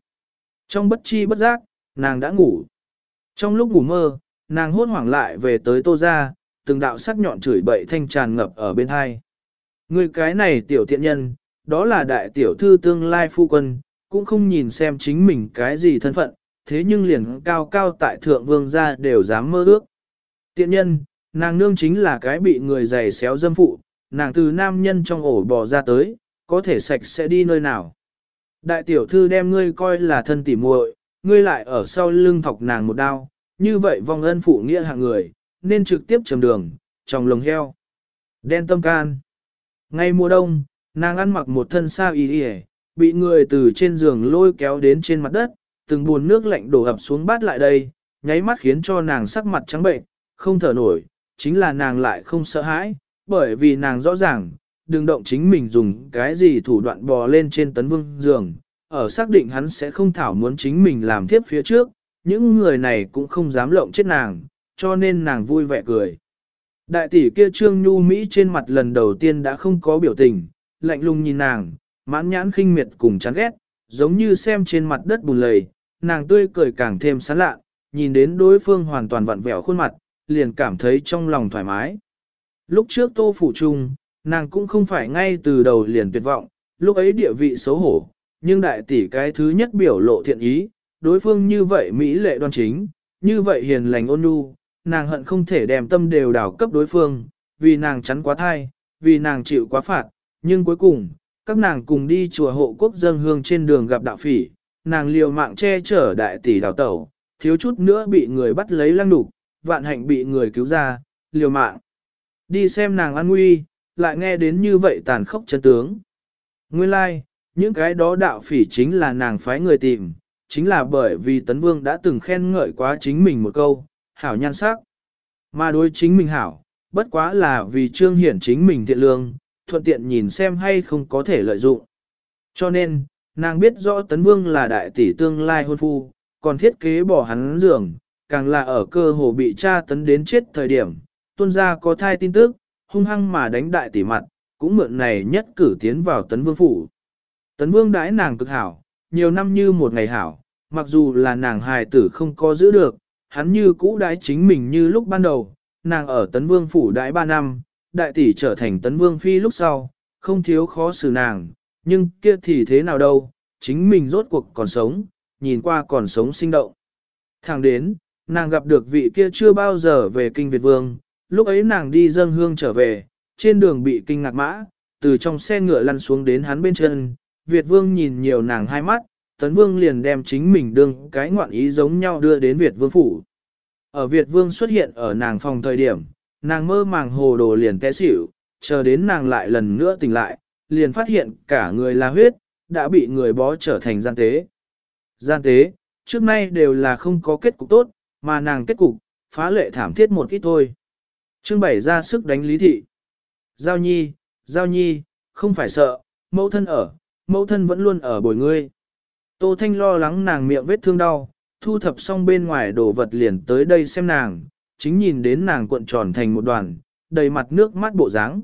Trong bất chi bất giác, nàng đã ngủ. Trong lúc ngủ mơ, nàng hốt hoảng lại về tới tô ra, từng đạo sắc nhọn chửi bậy thanh tràn ngập ở bên hai. Người cái này tiểu tiện nhân, đó là đại tiểu thư tương lai phu quân, cũng không nhìn xem chính mình cái gì thân phận, thế nhưng liền cao cao tại thượng vương gia đều dám mơ ước. Tiện nhân, nàng nương chính là cái bị người giày xéo dâm phụ, nàng từ nam nhân trong ổ bò ra tới, có thể sạch sẽ đi nơi nào. Đại tiểu thư đem ngươi coi là thân tỉ muội, ngươi lại ở sau lưng thọc nàng một đao, như vậy vong ân phụ nghĩa hạng người, nên trực tiếp trầm đường, trong lồng heo. Đen tâm can. Ngay mùa đông, nàng ăn mặc một thân sao y y bị người từ trên giường lôi kéo đến trên mặt đất, từng buồn nước lạnh đổ ập xuống bát lại đây, nháy mắt khiến cho nàng sắc mặt trắng bệnh, không thở nổi, chính là nàng lại không sợ hãi, bởi vì nàng rõ ràng, đừng động chính mình dùng cái gì thủ đoạn bò lên trên tấn vương giường, ở xác định hắn sẽ không thảo muốn chính mình làm tiếp phía trước, những người này cũng không dám lộng chết nàng, cho nên nàng vui vẻ cười. Đại tỷ kia Trương Nhu Mỹ trên mặt lần đầu tiên đã không có biểu tình, lạnh lùng nhìn nàng, mãn nhãn khinh miệt cùng chán ghét, giống như xem trên mặt đất bùn lầy, nàng tươi cười càng thêm sán lạ, nhìn đến đối phương hoàn toàn vặn vẹo khuôn mặt, liền cảm thấy trong lòng thoải mái. Lúc trước tô phủ trung, nàng cũng không phải ngay từ đầu liền tuyệt vọng, lúc ấy địa vị xấu hổ, nhưng đại tỷ cái thứ nhất biểu lộ thiện ý, đối phương như vậy mỹ lệ đoan chính, như vậy hiền lành ôn nhu, nàng hận không thể đem tâm đều đảo cấp đối phương, vì nàng chắn quá thai, vì nàng chịu quá phạt, nhưng cuối cùng, các nàng cùng đi chùa hộ quốc dân hương trên đường gặp đạo phỉ, nàng liều mạng che chở đại tỷ đào tẩu, thiếu chút nữa bị người bắt lấy lăng đục, vạn hạnh bị người cứu ra, liều mạng. Đi xem nàng an nguy, lại nghe đến như vậy tàn khốc chân tướng. Nguyên lai, like, những cái đó đạo phỉ chính là nàng phái người tìm, chính là bởi vì Tấn Vương đã từng khen ngợi quá chính mình một câu, hảo nhan sắc. Mà đối chính mình hảo, bất quá là vì trương hiển chính mình thiện lương, thuận tiện nhìn xem hay không có thể lợi dụng. Cho nên, nàng biết rõ Tấn Vương là đại tỷ tương lai hôn phu, còn thiết kế bỏ hắn giường, càng là ở cơ hồ bị cha tấn đến chết thời điểm, tuân gia có thai tin tức, hung hăng mà đánh đại tỷ mặt, cũng mượn này nhất cử tiến vào tấn vương phủ. Tấn vương đãi nàng cực hảo, nhiều năm như một ngày hảo, mặc dù là nàng hài tử không có giữ được, hắn như cũ đãi chính mình như lúc ban đầu, nàng ở tấn vương phủ đãi ba năm, đại tỷ trở thành tấn vương phi lúc sau, không thiếu khó xử nàng, nhưng kia thì thế nào đâu, chính mình rốt cuộc còn sống, nhìn qua còn sống sinh động. Thẳng đến, nàng gặp được vị kia chưa bao giờ về kinh Việt Vương, lúc ấy nàng đi dâng hương trở về, trên đường bị kinh ngạc mã, từ trong xe ngựa lăn xuống đến hắn bên chân, Việt Vương nhìn nhiều nàng hai mắt, Tấn Vương liền đem chính mình đương cái ngoạn ý giống nhau đưa đến Việt Vương phủ. Ở Việt Vương xuất hiện ở nàng phòng thời điểm, nàng mơ màng hồ đồ liền té xỉu, chờ đến nàng lại lần nữa tỉnh lại, liền phát hiện cả người là huyết, đã bị người bó trở thành gian tế. Gian tế, trước nay đều là không có kết cục tốt, mà nàng kết cục, phá lệ thảm thiết một ít thôi. Trương Bảy ra sức đánh lý thị. Giao nhi, giao nhi, không phải sợ, mẫu thân ở, mẫu thân vẫn luôn ở bồi ngươi. Tô Thanh lo lắng nàng miệng vết thương đau, thu thập xong bên ngoài đồ vật liền tới đây xem nàng, chính nhìn đến nàng cuộn tròn thành một đoàn, đầy mặt nước mắt bộ dáng.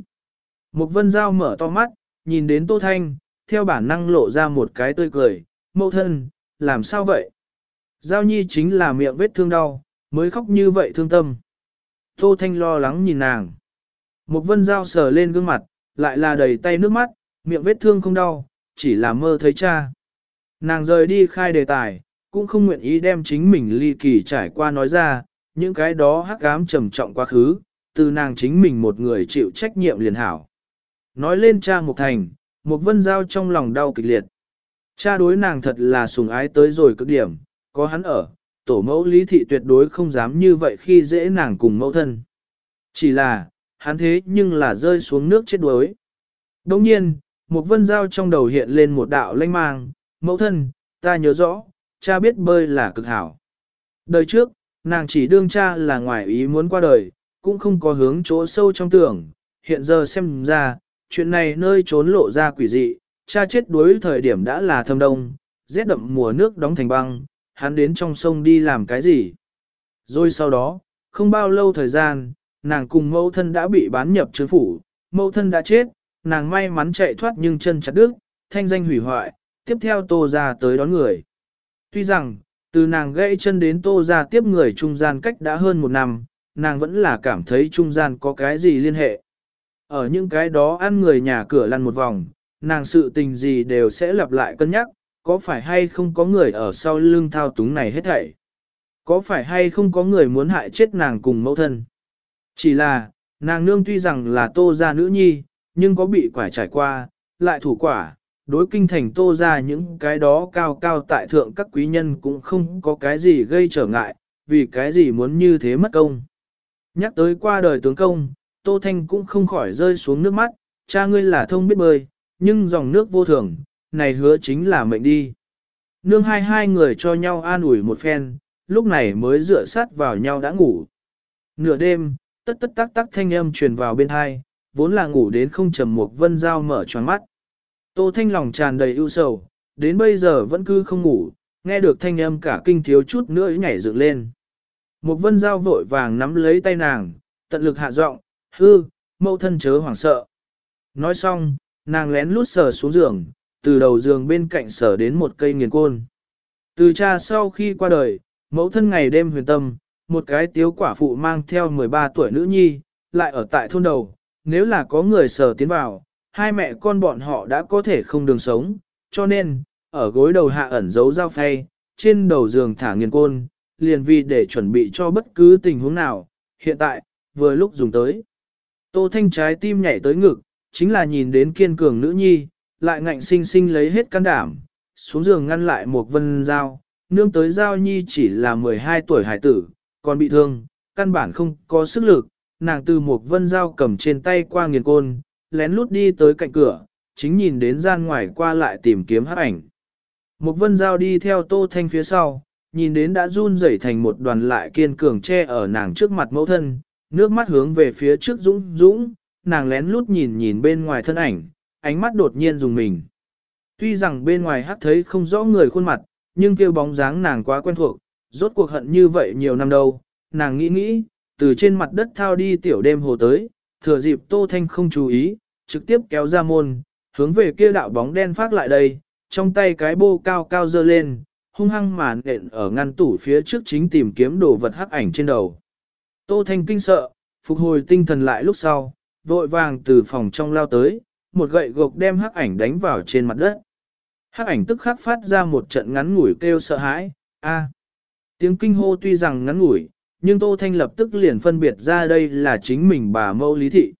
Một vân dao mở to mắt, nhìn đến Tô Thanh, theo bản năng lộ ra một cái tươi cười, mẫu thân, làm sao vậy? Giao nhi chính là miệng vết thương đau, mới khóc như vậy thương tâm. Tô Thanh lo lắng nhìn nàng. Một vân dao sờ lên gương mặt, lại là đầy tay nước mắt, miệng vết thương không đau, chỉ là mơ thấy cha. Nàng rời đi khai đề tài, cũng không nguyện ý đem chính mình ly kỳ trải qua nói ra, những cái đó hắc ám trầm trọng quá khứ, từ nàng chính mình một người chịu trách nhiệm liền hảo. Nói lên cha Mục Thành, một vân giao trong lòng đau kịch liệt. Cha đối nàng thật là sùng ái tới rồi cực điểm, có hắn ở, tổ mẫu lý thị tuyệt đối không dám như vậy khi dễ nàng cùng mẫu thân. Chỉ là, hắn thế nhưng là rơi xuống nước chết đuối. Đồng nhiên, một vân giao trong đầu hiện lên một đạo lanh mang, mẫu thân, ta nhớ rõ, cha biết bơi là cực hảo. Đời trước, nàng chỉ đương cha là ngoài ý muốn qua đời, cũng không có hướng chỗ sâu trong tưởng, hiện giờ xem ra, chuyện này nơi trốn lộ ra quỷ dị, cha chết đuối thời điểm đã là thâm đông, rét đậm mùa nước đóng thành băng, hắn đến trong sông đi làm cái gì. Rồi sau đó, không bao lâu thời gian, nàng cùng mẫu thân đã bị bán nhập chứa phủ, mẫu thân đã chết, nàng may mắn chạy thoát nhưng chân chặt đứt, thanh danh hủy hoại, tiếp theo tô ra tới đón người. Tuy rằng, từ nàng gãy chân đến tô ra tiếp người trung gian cách đã hơn một năm, nàng vẫn là cảm thấy trung gian có cái gì liên hệ. Ở những cái đó ăn người nhà cửa lăn một vòng, nàng sự tình gì đều sẽ lặp lại cân nhắc, có phải hay không có người ở sau lưng thao túng này hết thảy. Có phải hay không có người muốn hại chết nàng cùng mẫu thân. Chỉ là, nàng nương tuy rằng là tô gia nữ nhi, nhưng có bị quả trải qua, lại thủ quả, đối kinh thành tô ra những cái đó cao cao tại thượng các quý nhân cũng không có cái gì gây trở ngại, vì cái gì muốn như thế mất công. Nhắc tới qua đời tướng công, Tô Thanh cũng không khỏi rơi xuống nước mắt, cha ngươi là thông biết bơi, nhưng dòng nước vô thường, này hứa chính là mệnh đi. Nương hai hai người cho nhau an ủi một phen, lúc này mới dựa sát vào nhau đã ngủ. Nửa đêm, tất tất tắc tắc thanh âm truyền vào bên hai, vốn là ngủ đến không trầm một vân dao mở choáng mắt. Tô Thanh lòng tràn đầy ưu sầu, đến bây giờ vẫn cứ không ngủ, nghe được thanh âm cả kinh thiếu chút nữa nhảy dựng lên. Một vân dao vội vàng nắm lấy tay nàng, tận lực hạ giọng, hư, mẫu thân chớ hoảng sợ. Nói xong, nàng lén lút sờ xuống giường, từ đầu giường bên cạnh sờ đến một cây nghiền côn. Từ cha sau khi qua đời, mẫu thân ngày đêm huyền tâm, một cái tiếu quả phụ mang theo 13 tuổi nữ nhi, lại ở tại thôn đầu, nếu là có người sờ tiến vào, hai mẹ con bọn họ đã có thể không đường sống, cho nên, ở gối đầu hạ ẩn giấu dao phay, trên đầu giường thả nghiền côn, liền vì để chuẩn bị cho bất cứ tình huống nào, hiện tại, vừa lúc dùng tới. Tô Thanh trái tim nhảy tới ngực, chính là nhìn đến kiên cường nữ nhi, lại ngạnh sinh sinh lấy hết can đảm, xuống giường ngăn lại một vân dao, nương tới dao nhi chỉ là 12 tuổi hải tử, còn bị thương, căn bản không có sức lực, nàng từ một vân dao cầm trên tay qua nghiền côn, lén lút đi tới cạnh cửa, chính nhìn đến gian ngoài qua lại tìm kiếm hắc ảnh. Một vân dao đi theo tô thanh phía sau, nhìn đến đã run rẩy thành một đoàn lại kiên cường che ở nàng trước mặt mẫu thân, nước mắt hướng về phía trước dũng dũng, nàng lén lút nhìn nhìn bên ngoài thân ảnh, ánh mắt đột nhiên dùng mình. Tuy rằng bên ngoài hắc thấy không rõ người khuôn mặt, nhưng kêu bóng dáng nàng quá quen thuộc, rốt cuộc hận như vậy nhiều năm đâu, nàng nghĩ nghĩ, từ trên mặt đất thao đi tiểu đêm hồ tới, thừa dịp Tô Thanh không chú ý, trực tiếp kéo ra môn, hướng về kia đạo bóng đen phát lại đây, trong tay cái bô cao cao dơ lên, hung hăng màn nện ở ngăn tủ phía trước chính tìm kiếm đồ vật hắc ảnh trên đầu. Tô Thanh kinh sợ, phục hồi tinh thần lại lúc sau, vội vàng từ phòng trong lao tới, một gậy gộc đem hắc ảnh đánh vào trên mặt đất. Hắc ảnh tức khắc phát ra một trận ngắn ngủi kêu sợ hãi, a. Tiếng kinh hô tuy rằng ngắn ngủi, nhưng Tô Thanh lập tức liền phân biệt ra đây là chính mình bà mâu lý thị.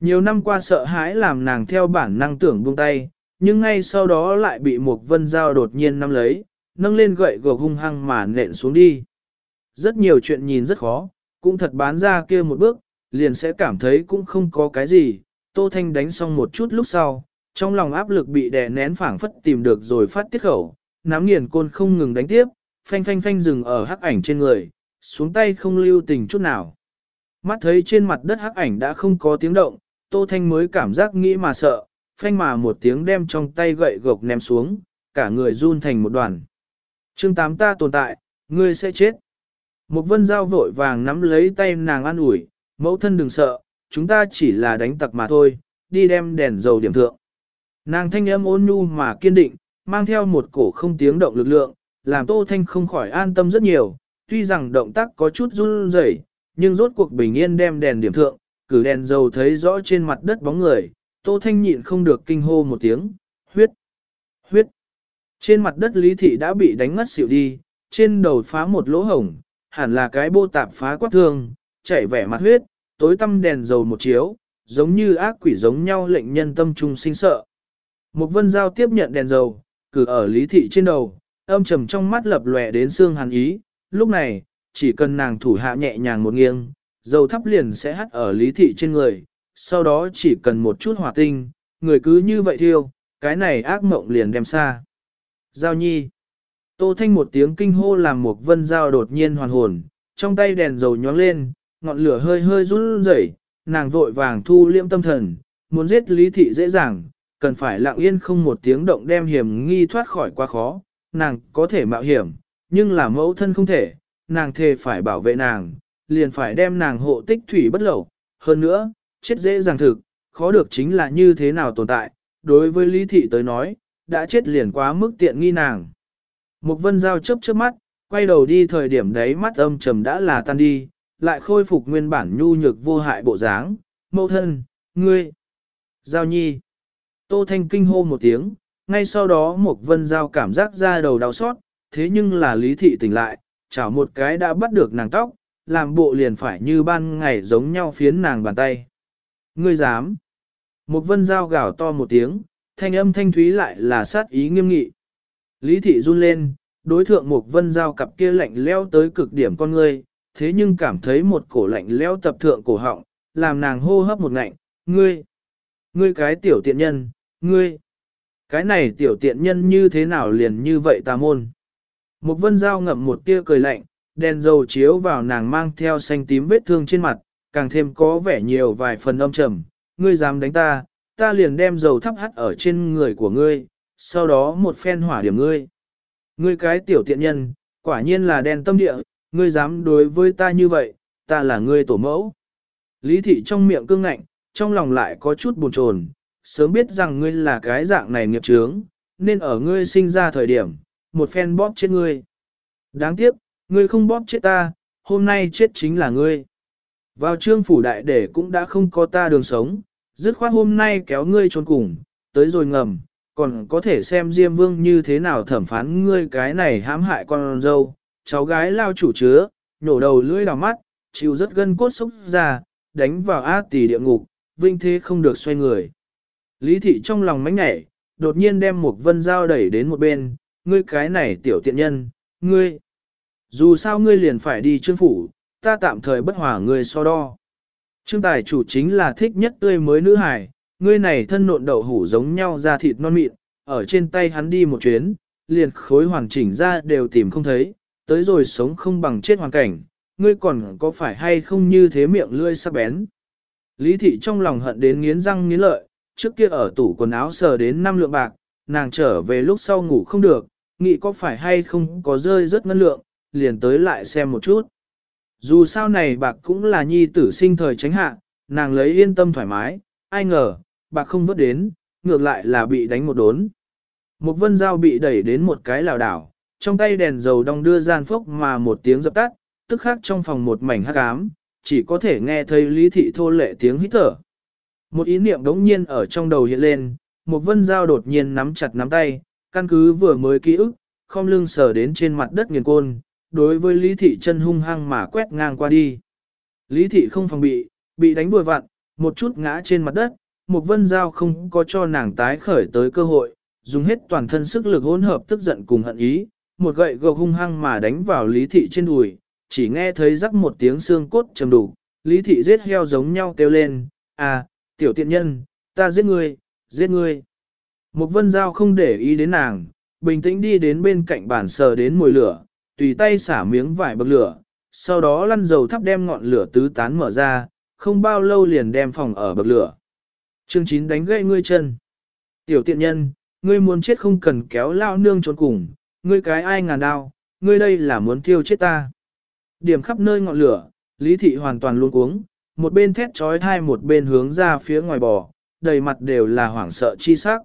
Nhiều năm qua sợ hãi làm nàng theo bản năng tưởng buông tay, nhưng ngay sau đó lại bị một vân dao đột nhiên nắm lấy, nâng lên gậy gộc hung hăng mà nện xuống đi. Rất nhiều chuyện nhìn rất khó, cũng thật bán ra kia một bước, liền sẽ cảm thấy cũng không có cái gì. Tô Thanh đánh xong một chút lúc sau, trong lòng áp lực bị đè nén phảng phất tìm được rồi phát tiết khẩu, nắm nghiền côn không ngừng đánh tiếp, phanh phanh phanh dừng ở hắc ảnh trên người, xuống tay không lưu tình chút nào. Mắt thấy trên mặt đất hắc ảnh đã không có tiếng động, Tô Thanh mới cảm giác nghĩ mà sợ, phanh mà một tiếng đem trong tay gậy gộc ném xuống, cả người run thành một đoàn. Chương tám ta tồn tại, ngươi sẽ chết. Một vân dao vội vàng nắm lấy tay nàng an ủi, mẫu thân đừng sợ, chúng ta chỉ là đánh tặc mà thôi, đi đem đèn dầu điểm thượng. Nàng thanh âm ôn nhu mà kiên định, mang theo một cổ không tiếng động lực lượng, làm Tô Thanh không khỏi an tâm rất nhiều, tuy rằng động tác có chút run rẩy, nhưng rốt cuộc bình yên đem đèn điểm thượng, cử đèn dầu thấy rõ trên mặt đất bóng người, Tô Thanh nhịn không được kinh hô một tiếng, huyết, huyết. Trên mặt đất Lý Thị đã bị đánh ngất xỉu đi, trên đầu phá một lỗ hổng, hẳn là cái bô tạp phá quát thương, chảy vẻ mặt huyết, tối tăm đèn dầu một chiếu, giống như ác quỷ giống nhau lệnh nhân tâm trung sinh sợ. Một vân giao tiếp nhận đèn dầu, cử ở Lý Thị trên đầu, âm trầm trong mắt lập lòe đến xương hàn ý, lúc này, chỉ cần nàng thủ hạ nhẹ nhàng một nghiêng, dầu thắp liền sẽ hắt ở Lý Thị trên người, sau đó chỉ cần một chút hỏa tinh, người cứ như vậy thiêu, cái này ác mộng liền đem xa. Giao nhi. Tô Thanh một tiếng kinh hô làm một vân giao đột nhiên hoàn hồn, trong tay đèn dầu nhóng lên, ngọn lửa hơi hơi run rẩy, nàng vội vàng thu liêm tâm thần, muốn giết lý thị dễ dàng, cần phải lặng yên không một tiếng động đem hiểm nghi thoát khỏi quá khó, nàng có thể mạo hiểm, nhưng là mẫu thân không thể, nàng thề phải bảo vệ nàng, liền phải đem nàng hộ tích thủy bất lẩu, hơn nữa, chết dễ dàng thực, khó được chính là như thế nào tồn tại, đối với lý thị tới nói, đã chết liền quá mức tiện nghi nàng. Mục vân giao chớp chớp mắt, quay đầu đi thời điểm đấy mắt âm trầm đã là tan đi, lại khôi phục nguyên bản nhu nhược vô hại bộ dáng, mẫu thân, ngươi, giao nhi. Tô Thanh kinh hô một tiếng, ngay sau đó một vân giao cảm giác ra đầu đau xót, thế nhưng là lý thị tỉnh lại, chảo một cái đã bắt được nàng tóc, làm bộ liền phải như ban ngày giống nhau phiến nàng bàn tay. Ngươi dám. Một vân giao gào to một tiếng, thanh âm thanh thúy lại là sát ý nghiêm nghị. Lý thị run lên, đối thượng một vân giao cặp kia lạnh leo tới cực điểm con ngươi, thế nhưng cảm thấy một cổ lạnh leo tập thượng cổ họng, làm nàng hô hấp một ngạnh, ngươi, ngươi cái tiểu tiện nhân, ngươi, cái này tiểu tiện nhân như thế nào liền như vậy tà môn. Một vân giao ngậm một tia cười lạnh, đèn dầu chiếu vào nàng mang theo xanh tím vết thương trên mặt, càng thêm có vẻ nhiều vài phần âm trầm, ngươi dám đánh ta, ta liền đem dầu thắp hắt ở trên người của ngươi, sau đó một phen hỏa điểm ngươi. Ngươi cái tiểu tiện nhân, quả nhiên là đen tâm địa, ngươi dám đối với ta như vậy, ta là ngươi tổ mẫu. Lý thị trong miệng cương ngạnh, trong lòng lại có chút buồn chồn, sớm biết rằng ngươi là cái dạng này nghiệp chướng, nên ở ngươi sinh ra thời điểm, một phen bóp chết ngươi. Đáng tiếc, ngươi không bóp chết ta, hôm nay chết chính là ngươi. Vào trương phủ đại để cũng đã không có ta đường sống, dứt khoát hôm nay kéo ngươi trốn cùng, tới rồi ngầm, còn có thể xem Diêm Vương như thế nào thẩm phán ngươi cái này hãm hại con dâu, cháu gái lao chủ chứa, nhổ đầu lưỡi đào mắt, chịu rất gân cốt sốc ra, đánh vào á tỷ địa ngục, vinh thế không được xoay người. Lý thị trong lòng mánh nhảy, đột nhiên đem một vân dao đẩy đến một bên, ngươi cái này tiểu tiện nhân, ngươi. Dù sao ngươi liền phải đi trương phủ, ta tạm thời bất hòa ngươi so đo. Trương tài chủ chính là thích nhất tươi mới nữ hài, ngươi này thân nộn đậu hủ giống nhau ra thịt non mịn, ở trên tay hắn đi một chuyến, liền khối hoàn chỉnh ra đều tìm không thấy, tới rồi sống không bằng chết hoàn cảnh, ngươi còn có phải hay không như thế miệng lươi sắc bén. Lý thị trong lòng hận đến nghiến răng nghiến lợi, trước kia ở tủ quần áo sờ đến năm lượng bạc, nàng trở về lúc sau ngủ không được, nghĩ có phải hay không có rơi rất ngân lượng, liền tới lại xem một chút. Dù sao này bạc cũng là nhi tử sinh thời tránh hạ, nàng lấy yên tâm thoải mái, ai ngờ, bạc không vớt đến, ngược lại là bị đánh một đốn. Một vân dao bị đẩy đến một cái lào đảo, trong tay đèn dầu đong đưa gian phốc mà một tiếng dập tắt, tức khắc trong phòng một mảnh hắc ám, chỉ có thể nghe thấy lý thị thô lệ tiếng hít thở. Một ý niệm đống nhiên ở trong đầu hiện lên, một vân dao đột nhiên nắm chặt nắm tay, căn cứ vừa mới ký ức, không lưng sờ đến trên mặt đất nghiền côn, đối với lý thị chân hung hăng mà quét ngang qua đi. Lý thị không phòng bị, bị đánh vừa vặn, một chút ngã trên mặt đất, một vân dao không có cho nàng tái khởi tới cơ hội, dùng hết toàn thân sức lực hỗn hợp tức giận cùng hận ý, một gậy gộc hung hăng mà đánh vào lý thị trên đùi, chỉ nghe thấy rắc một tiếng xương cốt trầm đủ, lý thị giết heo giống nhau kêu lên, à, tiểu tiện nhân, ta giết ngươi, giết ngươi. Một vân giao không để ý đến nàng, bình tĩnh đi đến bên cạnh bàn sờ đến mùi lửa, tùy tay xả miếng vải bậc lửa, sau đó lăn dầu thắp đem ngọn lửa tứ tán mở ra, không bao lâu liền đem phòng ở bậc lửa. Chương 9 đánh gãy ngươi chân. Tiểu tiện nhân, ngươi muốn chết không cần kéo lao nương trốn cùng, ngươi cái ai ngàn đao, ngươi đây là muốn thiêu chết ta. Điểm khắp nơi ngọn lửa, lý thị hoàn toàn luôn cuống, một bên thét trói thai một bên hướng ra phía ngoài bò, đầy mặt đều là hoảng sợ chi sắc.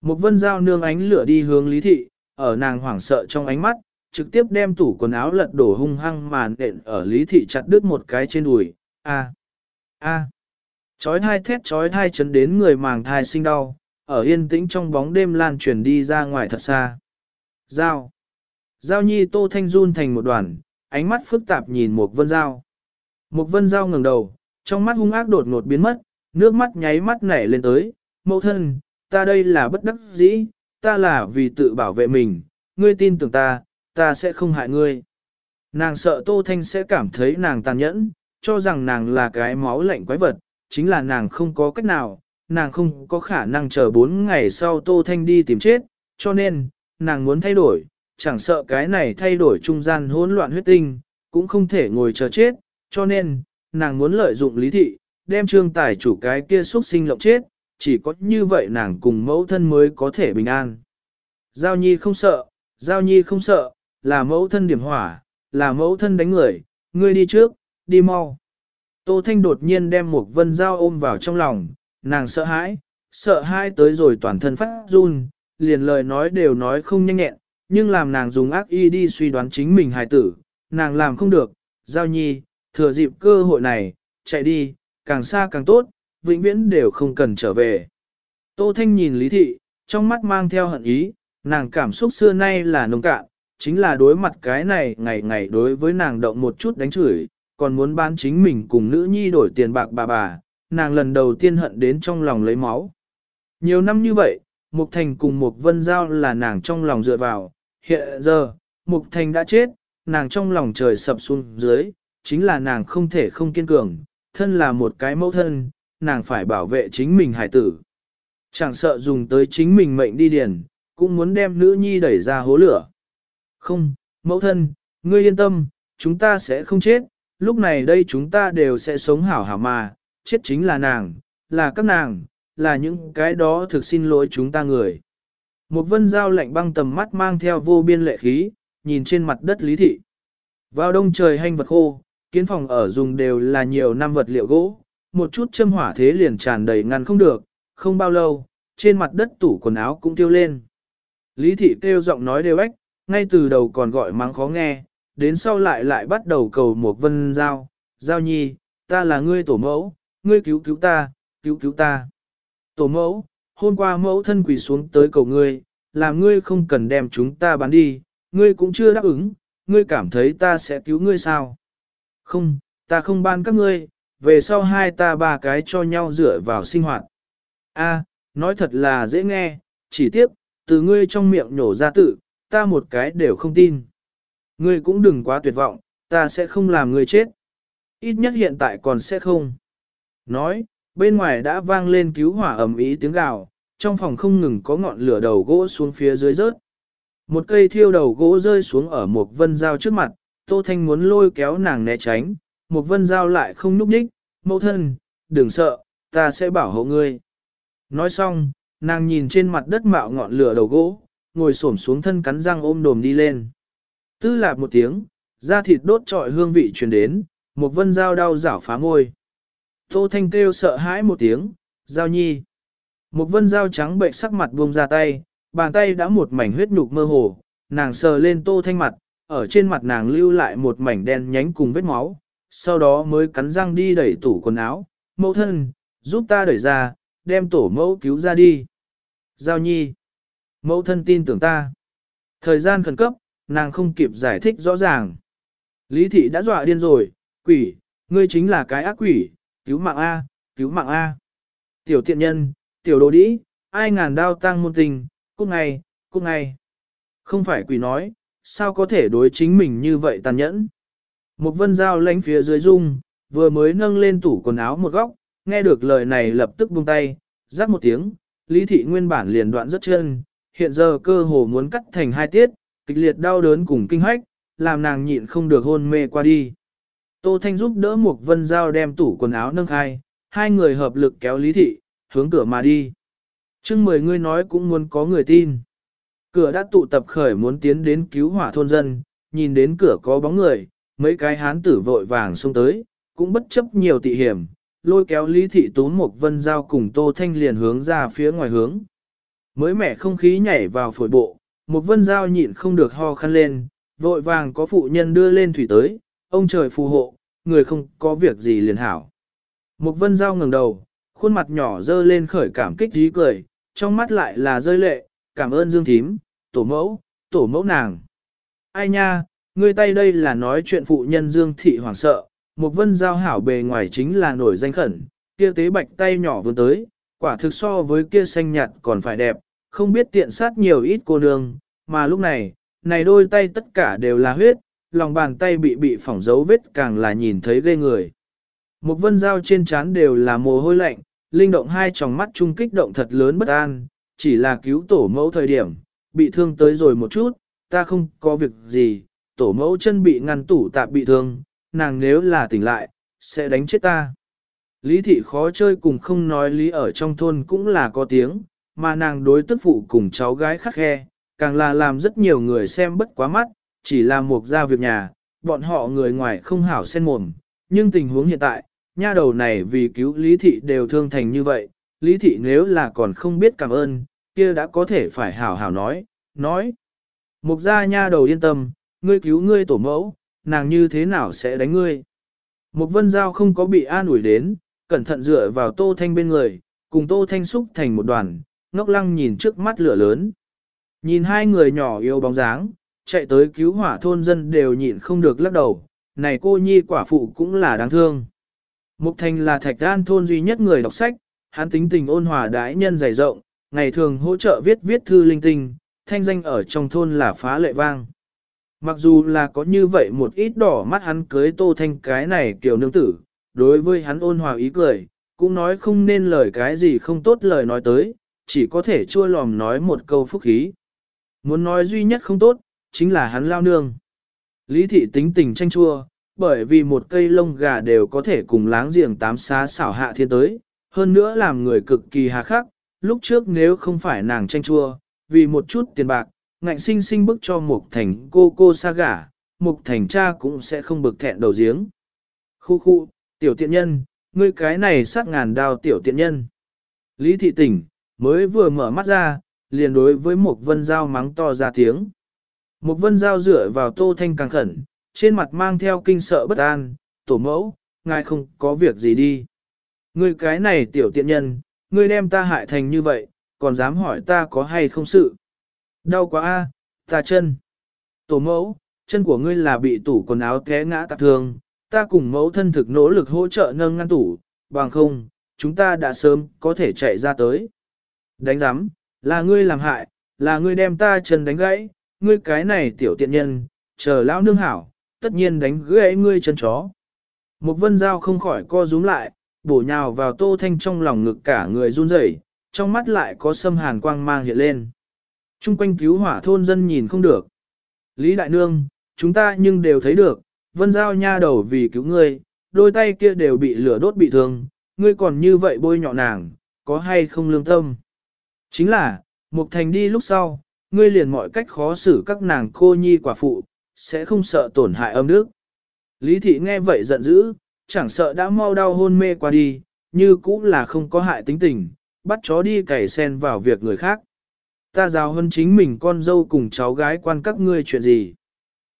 Một vân dao nương ánh lửa đi hướng lý thị, ở nàng hoảng sợ trong ánh mắt, trực tiếp đem tủ quần áo lật đổ hung hăng màn đện ở lý thị chặt đứt một cái trên đùi. A, a, chói thai thét chói thai chấn đến người màng thai sinh đau, ở yên tĩnh trong bóng đêm lan truyền đi ra ngoài thật xa. Giao. Giao nhi tô thanh run thành một đoàn, ánh mắt phức tạp nhìn một vân giao. Một vân giao ngẩng đầu, trong mắt hung ác đột ngột biến mất, nước mắt nháy mắt nảy lên tới, mẫu thân, ta đây là bất đắc dĩ, ta là vì tự bảo vệ mình, ngươi tin tưởng ta, ta sẽ không hại ngươi. Nàng sợ Tô Thanh sẽ cảm thấy nàng tàn nhẫn, cho rằng nàng là cái máu lạnh quái vật, chính là nàng không có cách nào, nàng không có khả năng chờ 4 ngày sau Tô Thanh đi tìm chết, cho nên, nàng muốn thay đổi, chẳng sợ cái này thay đổi trung gian hỗn loạn huyết tinh, cũng không thể ngồi chờ chết, cho nên, nàng muốn lợi dụng lý thị, đem trương tài chủ cái kia xuất sinh lộng chết, chỉ có như vậy nàng cùng mẫu thân mới có thể bình an. Giao nhi không sợ, giao nhi không sợ, là mẫu thân điểm hỏa, là mẫu thân đánh người, ngươi đi trước, đi mau. Tô Thanh đột nhiên đem một vân dao ôm vào trong lòng, nàng sợ hãi, sợ hãi tới rồi toàn thân phát run, liền lời nói đều nói không nhanh nhẹn, nhưng làm nàng dùng ác y đi suy đoán chính mình hài tử, nàng làm không được, giao nhi, thừa dịp cơ hội này, chạy đi, càng xa càng tốt, vĩnh viễn đều không cần trở về. Tô Thanh nhìn Lý Thị, trong mắt mang theo hận ý, nàng cảm xúc xưa nay là nông cạn, chính là đối mặt cái này ngày ngày đối với nàng động một chút đánh chửi, còn muốn bán chính mình cùng nữ nhi đổi tiền bạc bà bà, nàng lần đầu tiên hận đến trong lòng lấy máu. Nhiều năm như vậy, Mục Thành cùng Mục Vân Giao là nàng trong lòng dựa vào, hiện giờ, Mục Thành đã chết, nàng trong lòng trời sập xuống dưới, chính là nàng không thể không kiên cường, thân là một cái mẫu thân, nàng phải bảo vệ chính mình hải tử. Chẳng sợ dùng tới chính mình mệnh đi điền, cũng muốn đem nữ nhi đẩy ra hố lửa. Không, mẫu thân, ngươi yên tâm, chúng ta sẽ không chết, lúc này đây chúng ta đều sẽ sống hảo hảo mà, chết chính là nàng, là các nàng, là những cái đó thực xin lỗi chúng ta người. Một vân dao lạnh băng tầm mắt mang theo vô biên lệ khí, nhìn trên mặt đất lý thị. Vào đông trời hành vật khô, kiến phòng ở dùng đều là nhiều năm vật liệu gỗ, một chút châm hỏa thế liền tràn đầy ngăn không được, không bao lâu, trên mặt đất tủ quần áo cũng tiêu lên. Lý thị kêu giọng nói đều ếch, ngay từ đầu còn gọi mắng khó nghe, đến sau lại lại bắt đầu cầu một vân giao, giao nhi, ta là ngươi tổ mẫu, ngươi cứu cứu ta, cứu cứu ta. Tổ mẫu, hôm qua mẫu thân quỳ xuống tới cầu ngươi, làm ngươi không cần đem chúng ta bán đi, ngươi cũng chưa đáp ứng, ngươi cảm thấy ta sẽ cứu ngươi sao? Không, ta không ban các ngươi, về sau hai ta ba cái cho nhau dựa vào sinh hoạt. A, nói thật là dễ nghe, chỉ tiếc, từ ngươi trong miệng nhổ ra tự, ta một cái đều không tin. Ngươi cũng đừng quá tuyệt vọng, ta sẽ không làm ngươi chết. Ít nhất hiện tại còn sẽ không. Nói, bên ngoài đã vang lên cứu hỏa ầm ý tiếng gào, trong phòng không ngừng có ngọn lửa đầu gỗ xuống phía dưới rớt. Một cây thiêu đầu gỗ rơi xuống ở một vân dao trước mặt, Tô Thanh muốn lôi kéo nàng né tránh, một vân Giao lại không núp đích, mẫu thân, đừng sợ, ta sẽ bảo hộ ngươi. Nói xong, nàng nhìn trên mặt đất mạo ngọn lửa đầu gỗ, ngồi xổm xuống thân cắn răng ôm đồm đi lên. Tư lạp một tiếng, da thịt đốt trọi hương vị truyền đến, một vân dao đau rảo phá môi. Tô Thanh kêu sợ hãi một tiếng, giao nhi. Một vân dao trắng bệnh sắc mặt buông ra tay, bàn tay đã một mảnh huyết nhục mơ hồ, nàng sờ lên Tô Thanh mặt, ở trên mặt nàng lưu lại một mảnh đen nhánh cùng vết máu, sau đó mới cắn răng đi đẩy tủ quần áo, mẫu thân, giúp ta đẩy ra, đem tổ mẫu cứu ra đi. Giao nhi, mẫu thân tin tưởng ta. Thời gian khẩn cấp, nàng không kịp giải thích rõ ràng. Lý thị đã dọa điên rồi, quỷ, ngươi chính là cái ác quỷ, cứu mạng A, cứu mạng A. Tiểu tiện nhân, tiểu đồ đĩ, ai ngàn đao tăng môn tình, cút ngay, cút ngay. Không phải quỷ nói, sao có thể đối chính mình như vậy tàn nhẫn. Một vân dao lánh phía dưới dung, vừa mới nâng lên tủ quần áo một góc, nghe được lời này lập tức buông tay, rắc một tiếng, lý thị nguyên bản liền đoạn rất chân, hiện giờ cơ hồ muốn cắt thành hai tiết, kịch liệt đau đớn cùng kinh hách, làm nàng nhịn không được hôn mê qua đi. Tô Thanh giúp đỡ một vân dao đem tủ quần áo nâng khai, hai người hợp lực kéo lý thị, hướng cửa mà đi. Chưng mười người nói cũng muốn có người tin. Cửa đã tụ tập khởi muốn tiến đến cứu hỏa thôn dân, nhìn đến cửa có bóng người, mấy cái hán tử vội vàng xông tới, cũng bất chấp nhiều tị hiểm, lôi kéo Lý Thị tốn một vân giao cùng Tô Thanh liền hướng ra phía ngoài hướng. Mới mẻ không khí nhảy vào phổi bộ, một vân giao nhịn không được ho khăn lên, vội vàng có phụ nhân đưa lên thủy tới, ông trời phù hộ, người không có việc gì liền hảo. Một vân giao ngẩng đầu, khuôn mặt nhỏ dơ lên khởi cảm kích dí cười, trong mắt lại là rơi lệ, cảm ơn Dương Thím, tổ mẫu, tổ mẫu nàng. Ai nha, ngươi tay đây là nói chuyện phụ nhân Dương Thị hoảng sợ, một vân giao hảo bề ngoài chính là nổi danh khẩn, kia tế bạch tay nhỏ vươn tới, quả thực so với kia xanh nhạt còn phải đẹp, không biết tiện sát nhiều ít cô nương, mà lúc này, này đôi tay tất cả đều là huyết, lòng bàn tay bị bị phỏng dấu vết càng là nhìn thấy ghê người. Một vân dao trên trán đều là mồ hôi lạnh, linh động hai tròng mắt chung kích động thật lớn bất an, chỉ là cứu tổ mẫu thời điểm, bị thương tới rồi một chút, ta không có việc gì, tổ mẫu chân bị ngăn tủ tạp bị thương, nàng nếu là tỉnh lại, sẽ đánh chết ta. Lý thị khó chơi cùng không nói lý ở trong thôn cũng là có tiếng, mà nàng đối tức phụ cùng cháu gái khắc khe, càng là làm rất nhiều người xem bất quá mắt, chỉ là một ra việc nhà, bọn họ người ngoài không hảo sen mồm, nhưng tình huống hiện tại, nha đầu này vì cứu lý thị đều thương thành như vậy, lý thị nếu là còn không biết cảm ơn, kia đã có thể phải hảo hảo nói, nói. Mục gia nha đầu yên tâm, ngươi cứu ngươi tổ mẫu, nàng như thế nào sẽ đánh ngươi. Mục vân giao không có bị an ủi đến, cẩn thận dựa vào tô thanh bên người, cùng tô thanh xúc thành một đoàn, ngốc lăng nhìn trước mắt lửa lớn. Nhìn hai người nhỏ yêu bóng dáng, chạy tới cứu hỏa thôn dân đều nhịn không được lắc đầu, này cô nhi quả phụ cũng là đáng thương. Mục Thanh là thạch đan thôn duy nhất người đọc sách, hắn tính tình ôn hòa đái nhân dày rộng, ngày thường hỗ trợ viết viết thư linh tinh, thanh danh ở trong thôn là phá lệ vang. Mặc dù là có như vậy một ít đỏ mắt hắn cưới tô thanh cái này kiểu nương tử, đối với hắn ôn hòa ý cười, cũng nói không nên lời cái gì không tốt lời nói tới, chỉ có thể chua lòm nói một câu phúc khí. Muốn nói duy nhất không tốt, chính là hắn lao nương. Lý thị tính tình tranh chua, bởi vì một cây lông gà đều có thể cùng láng giềng tám xá xảo hạ thiên tới, hơn nữa làm người cực kỳ hà khắc, lúc trước nếu không phải nàng tranh chua, vì một chút tiền bạc, ngạnh sinh sinh bức cho Mục Thành cô cô xa gả, Mục Thành cha cũng sẽ không bực thẹn đầu giếng. Khu khu, tiểu tiện nhân, ngươi cái này sát ngàn đao tiểu tiện nhân. Lý thị tỉnh, mới vừa mở mắt ra, liền đối với Mục Vân Giao mắng to ra tiếng. Mục Vân Giao dựa vào tô thanh càng khẩn, trên mặt mang theo kinh sợ bất an, tổ mẫu, ngài không có việc gì đi. Ngươi cái này tiểu tiện nhân, ngươi đem ta hại thành như vậy, còn dám hỏi ta có hay không sự. Đau quá a, ta chân. Tổ mẫu, chân của ngươi là bị tủ quần áo té ngã tạp thương, ta cùng mẫu thân thực nỗ lực hỗ trợ nâng ngăn tủ, bằng không, chúng ta đã sớm có thể chạy ra tới. Đánh giám, là ngươi làm hại, là ngươi đem ta chân đánh gãy, ngươi cái này tiểu tiện nhân, chờ lão nương hảo, tất nhiên đánh gãy ngươi chân chó. Một vân dao không khỏi co rúm lại, bổ nhào vào tô thanh trong lòng ngực cả người run rẩy, trong mắt lại có sâm hàn quang mang hiện lên. Trung quanh cứu hỏa thôn dân nhìn không được. Lý Đại Nương, chúng ta nhưng đều thấy được, vân giao nha đầu vì cứu ngươi, đôi tay kia đều bị lửa đốt bị thương, ngươi còn như vậy bôi nhọ nàng, có hay không lương tâm. Chính là, Mục Thành đi lúc sau, ngươi liền mọi cách khó xử các nàng cô nhi quả phụ, sẽ không sợ tổn hại âm đức. Lý thị nghe vậy giận dữ, chẳng sợ đã mau đau hôn mê qua đi, như cũng là không có hại tính tình, bắt chó đi cày sen vào việc người khác. Ta giáo hơn chính mình con dâu cùng cháu gái quan các ngươi chuyện gì.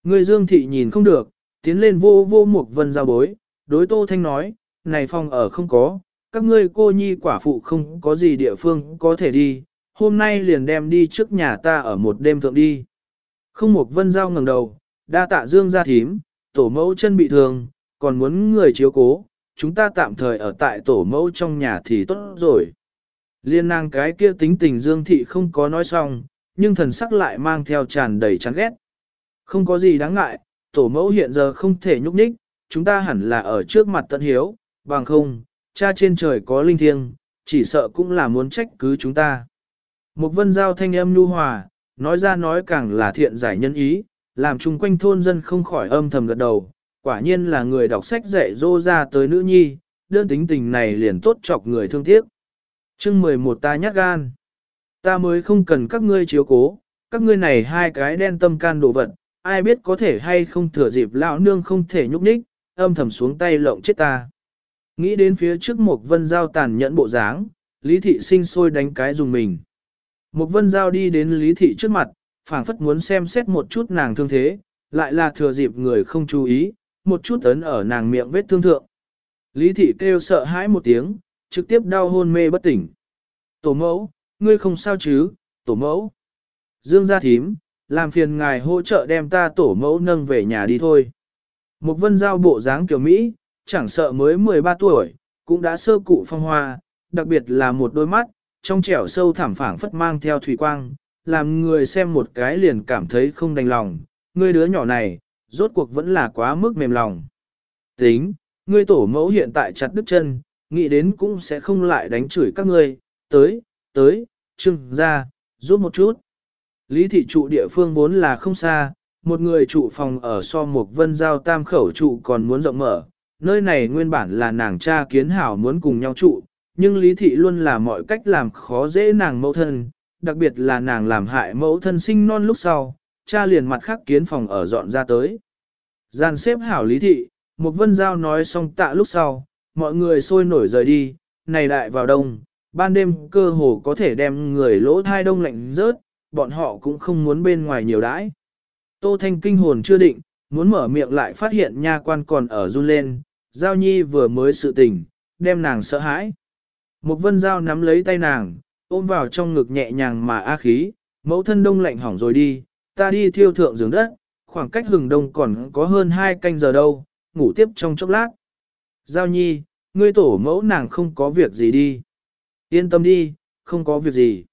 Ngươi dương thị nhìn không được, tiến lên vô vô một vân giao bối, đối tô thanh nói, này phòng ở không có, các ngươi cô nhi quả phụ không có gì địa phương có thể đi, hôm nay liền đem đi trước nhà ta ở một đêm thượng đi. Không một vân giao ngẩng đầu, đa tạ dương ra thím, tổ mẫu chân bị thương, còn muốn người chiếu cố, chúng ta tạm thời ở tại tổ mẫu trong nhà thì tốt rồi. Liên nàng cái kia tính tình dương thị không có nói xong, nhưng thần sắc lại mang theo tràn đầy chán ghét. Không có gì đáng ngại, tổ mẫu hiện giờ không thể nhúc nhích, chúng ta hẳn là ở trước mặt tận hiếu, bằng không, cha trên trời có linh thiêng, chỉ sợ cũng là muốn trách cứ chúng ta. Một vân giao thanh âm nhu hòa, nói ra nói càng là thiện giải nhân ý, làm chung quanh thôn dân không khỏi âm thầm gật đầu, quả nhiên là người đọc sách dạy dỗ ra tới nữ nhi, đơn tính tình này liền tốt chọc người thương tiếc. chương 11 ta nhát gan. Ta mới không cần các ngươi chiếu cố, các ngươi này hai cái đen tâm can đồ vật, ai biết có thể hay không thừa dịp lão nương không thể nhúc nhích, âm thầm xuống tay lộng chết ta. Nghĩ đến phía trước một vân giao tàn nhẫn bộ dáng, Lý Thị sinh sôi đánh cái dùng mình. Một vân giao đi đến Lý Thị trước mặt, phảng phất muốn xem xét một chút nàng thương thế, lại là thừa dịp người không chú ý, một chút ấn ở nàng miệng vết thương thượng. Lý Thị kêu sợ hãi một tiếng, trực tiếp đau hôn mê bất tỉnh. Tổ mẫu, ngươi không sao chứ, tổ mẫu. Dương gia thím, làm phiền ngài hỗ trợ đem ta tổ mẫu nâng về nhà đi thôi. Một vân giao bộ dáng kiểu Mỹ, chẳng sợ mới 13 tuổi, cũng đã sơ cụ phong hoa, đặc biệt là một đôi mắt, trong trẻo sâu thẳm phảng phất mang theo thủy quang, làm người xem một cái liền cảm thấy không đành lòng, ngươi đứa nhỏ này, rốt cuộc vẫn là quá mức mềm lòng. Tính, ngươi tổ mẫu hiện tại chặt đứt chân, nghĩ đến cũng sẽ không lại đánh chửi các ngươi, tới, tới, trưng ra, giúp một chút. Lý thị trụ địa phương vốn là không xa, một người trụ phòng ở so một vân giao tam khẩu trụ còn muốn rộng mở, nơi này nguyên bản là nàng cha kiến hảo muốn cùng nhau trụ, nhưng Lý thị luôn là mọi cách làm khó dễ nàng mẫu thân, đặc biệt là nàng làm hại mẫu thân sinh non lúc sau, cha liền mặt khác kiến phòng ở dọn ra tới. Gian xếp hảo Lý thị, một vân giao nói xong tạ lúc sau, mọi người sôi nổi rời đi, này đại vào đông, ban đêm cơ hồ có thể đem người lỗ thai đông lạnh rớt, bọn họ cũng không muốn bên ngoài nhiều đãi. Tô Thanh kinh hồn chưa định, muốn mở miệng lại phát hiện nha quan còn ở run lên, Giao Nhi vừa mới sự tình, đem nàng sợ hãi. Một vân Giao nắm lấy tay nàng, ôm vào trong ngực nhẹ nhàng mà a khí, mẫu thân đông lạnh hỏng rồi đi, ta đi thiêu thượng giường đất, khoảng cách hừng đông còn có hơn hai canh giờ đâu, ngủ tiếp trong chốc lát. Giao Nhi, ngươi tổ mẫu nàng không có việc gì đi. Yên tâm đi, không có việc gì.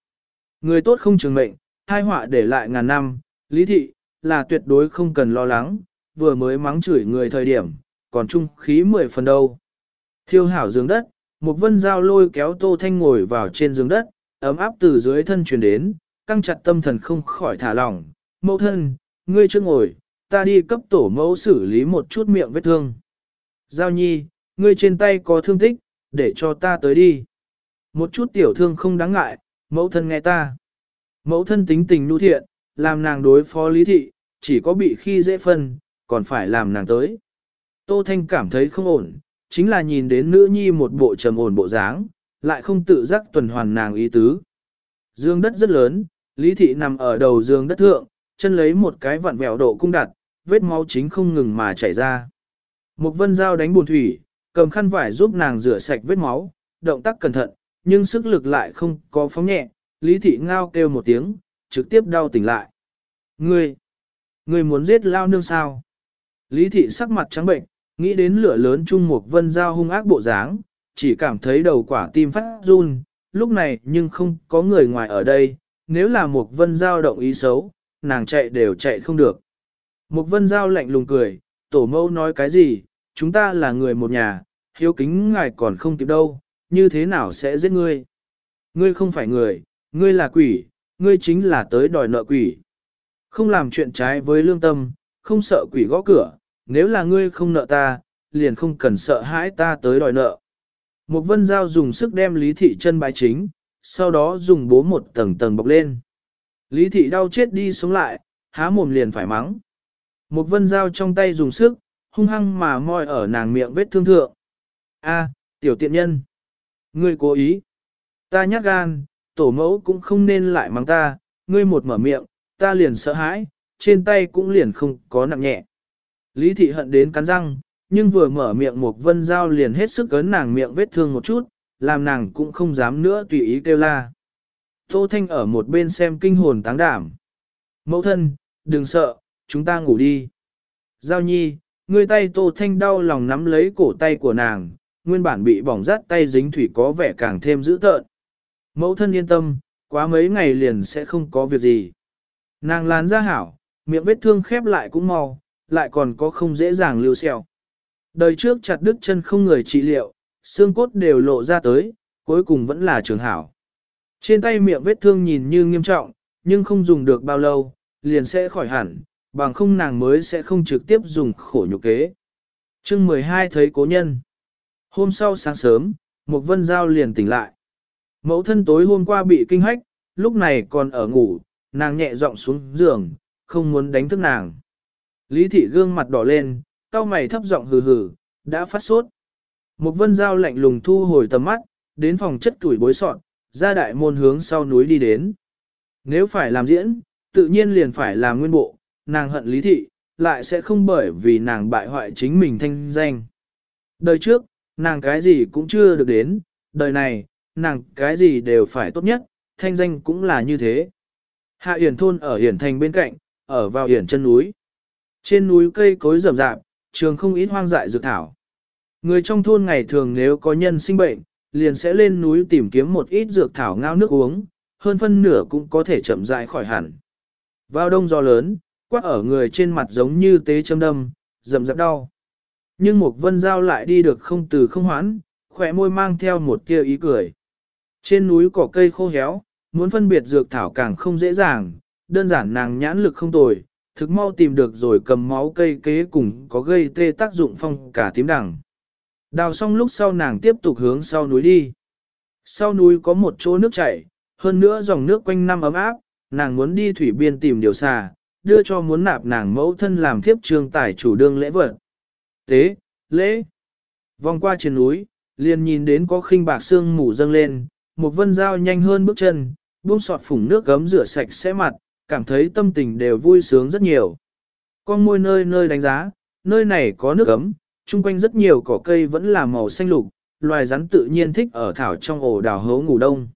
Người tốt không trường mệnh, hai họa để lại ngàn năm, lý thị, là tuyệt đối không cần lo lắng, vừa mới mắng chửi người thời điểm, còn trung khí mười phần đâu. Thiêu hảo giường đất, một vân dao lôi kéo tô thanh ngồi vào trên giường đất, ấm áp từ dưới thân truyền đến, căng chặt tâm thần không khỏi thả lỏng. Mẫu thân, ngươi chưa ngồi, ta đi cấp tổ mẫu xử lý một chút miệng vết thương. Giao nhi, ngươi trên tay có thương tích, để cho ta tới đi. Một chút tiểu thương không đáng ngại, mẫu thân nghe ta. Mẫu thân tính tình nhu thiện, làm nàng đối phó lý thị, chỉ có bị khi dễ phân, còn phải làm nàng tới. Tô Thanh cảm thấy không ổn, chính là nhìn đến nữ nhi một bộ trầm ổn bộ dáng, lại không tự giác tuần hoàn nàng ý tứ. Dương đất rất lớn, Lý Thị nằm ở đầu dương đất thượng, chân lấy một cái vặn vẹo độ cung đặt, vết máu chính không ngừng mà chảy ra. Một vân dao đánh buồn thủy, cầm khăn vải giúp nàng rửa sạch vết máu, động tác cẩn thận, nhưng sức lực lại không có phóng nhẹ, Lý Thị ngao kêu một tiếng, trực tiếp đau tỉnh lại. Ngươi, ngươi muốn giết lao nương sao? Lý Thị sắc mặt trắng bệnh, nghĩ đến lửa lớn chung một vân giao hung ác bộ dáng, chỉ cảm thấy đầu quả tim phát run, lúc này nhưng không có người ngoài ở đây, nếu là một vân giao động ý xấu, nàng chạy đều chạy không được. Mục vân giao lạnh lùng cười, tổ mẫu nói cái gì, chúng ta là người một nhà, hiếu kính ngài còn không kịp đâu, như thế nào sẽ giết ngươi? Ngươi không phải người, ngươi là quỷ, ngươi chính là tới đòi nợ quỷ. Không làm chuyện trái với lương tâm, không sợ quỷ gõ cửa, nếu là ngươi không nợ ta, liền không cần sợ hãi ta tới đòi nợ. Một vân giao dùng sức đem lý thị chân bái chính, sau đó dùng bố một tầng tầng bọc lên. Lý thị đau chết đi sống lại, há mồm liền phải mắng. Một vân dao trong tay dùng sức, hung hăng mà moi ở nàng miệng vết thương thượng. A, tiểu tiện nhân. Ngươi cố ý. Ta nhát gan, tổ mẫu cũng không nên lại mắng ta, ngươi một mở miệng, ta liền sợ hãi, trên tay cũng liền không có nặng nhẹ. Lý thị hận đến cắn răng, nhưng vừa mở miệng một vân dao liền hết sức cấn nàng miệng vết thương một chút, làm nàng cũng không dám nữa tùy ý kêu la. Tô Thanh ở một bên xem kinh hồn táng đảm. Mẫu thân, đừng sợ, chúng ta ngủ đi. Giao nhi, người tay Tô Thanh đau lòng nắm lấy cổ tay của nàng, nguyên bản bị bỏng rát tay dính thủy có vẻ càng thêm dữ tợn. Mẫu thân yên tâm, quá mấy ngày liền sẽ không có việc gì. Nàng lán ra hảo, miệng vết thương khép lại cũng mau, lại còn có không dễ dàng lưu xeo. Đời trước chặt đứt chân không người trị liệu, xương cốt đều lộ ra tới, cuối cùng vẫn là trường hảo. Trên tay miệng vết thương nhìn như nghiêm trọng, nhưng không dùng được bao lâu, liền sẽ khỏi hẳn, bằng không nàng mới sẽ không trực tiếp dùng khổ nhục kế. chương 12 thấy cố nhân. Hôm sau sáng sớm, một vân giao liền tỉnh lại. Mẫu thân tối hôm qua bị kinh hách, lúc này còn ở ngủ, nàng nhẹ giọng xuống giường, không muốn đánh thức nàng. Lý thị gương mặt đỏ lên, cao mày thấp giọng hừ hừ, đã phát sốt. Một vân giao lạnh lùng thu hồi tầm mắt, đến phòng chất tuổi bối sọn, ra đại môn hướng sau núi đi đến. Nếu phải làm diễn, tự nhiên liền phải làm nguyên bộ, nàng hận lý thị, lại sẽ không bởi vì nàng bại hoại chính mình thanh danh. Đời trước, nàng cái gì cũng chưa được đến, đời này, nàng cái gì đều phải tốt nhất, thanh danh cũng là như thế. Hạ Yển thôn ở Yển thành bên cạnh, ở vào Yển chân núi. Trên núi cây cối rậm rạp, trường không ít hoang dại dược thảo. Người trong thôn ngày thường nếu có nhân sinh bệnh, liền sẽ lên núi tìm kiếm một ít dược thảo ngao nước uống, hơn phân nửa cũng có thể chậm rãi khỏi hẳn. Vào đông gió lớn, quát ở người trên mặt giống như tế châm đâm, rầm rập đau. Nhưng một vân giao lại đi được không từ không hoãn, khỏe môi mang theo một tia ý cười. Trên núi cỏ cây khô héo, muốn phân biệt dược thảo càng không dễ dàng, đơn giản nàng nhãn lực không tồi, thực mau tìm được rồi cầm máu cây kế cùng có gây tê tác dụng phong cả tím đằng. Đào xong lúc sau nàng tiếp tục hướng sau núi đi. Sau núi có một chỗ nước chảy, hơn nữa dòng nước quanh năm ấm áp, nàng muốn đi thủy biên tìm điều xà, đưa cho muốn nạp nàng mẫu thân làm thiếp trương tài chủ đương lễ vật. Tế, lễ. Vòng qua trên núi, liền nhìn đến có khinh bạc xương mù dâng lên, một vân dao nhanh hơn bước chân, buông sọt phủng nước gấm rửa sạch sẽ mặt, cảm thấy tâm tình đều vui sướng rất nhiều. Con môi nơi nơi đánh giá, nơi này có nước gấm, chung quanh rất nhiều cỏ cây vẫn là màu xanh lục, loài rắn tự nhiên thích ở thảo trong ổ đào hấu ngủ đông.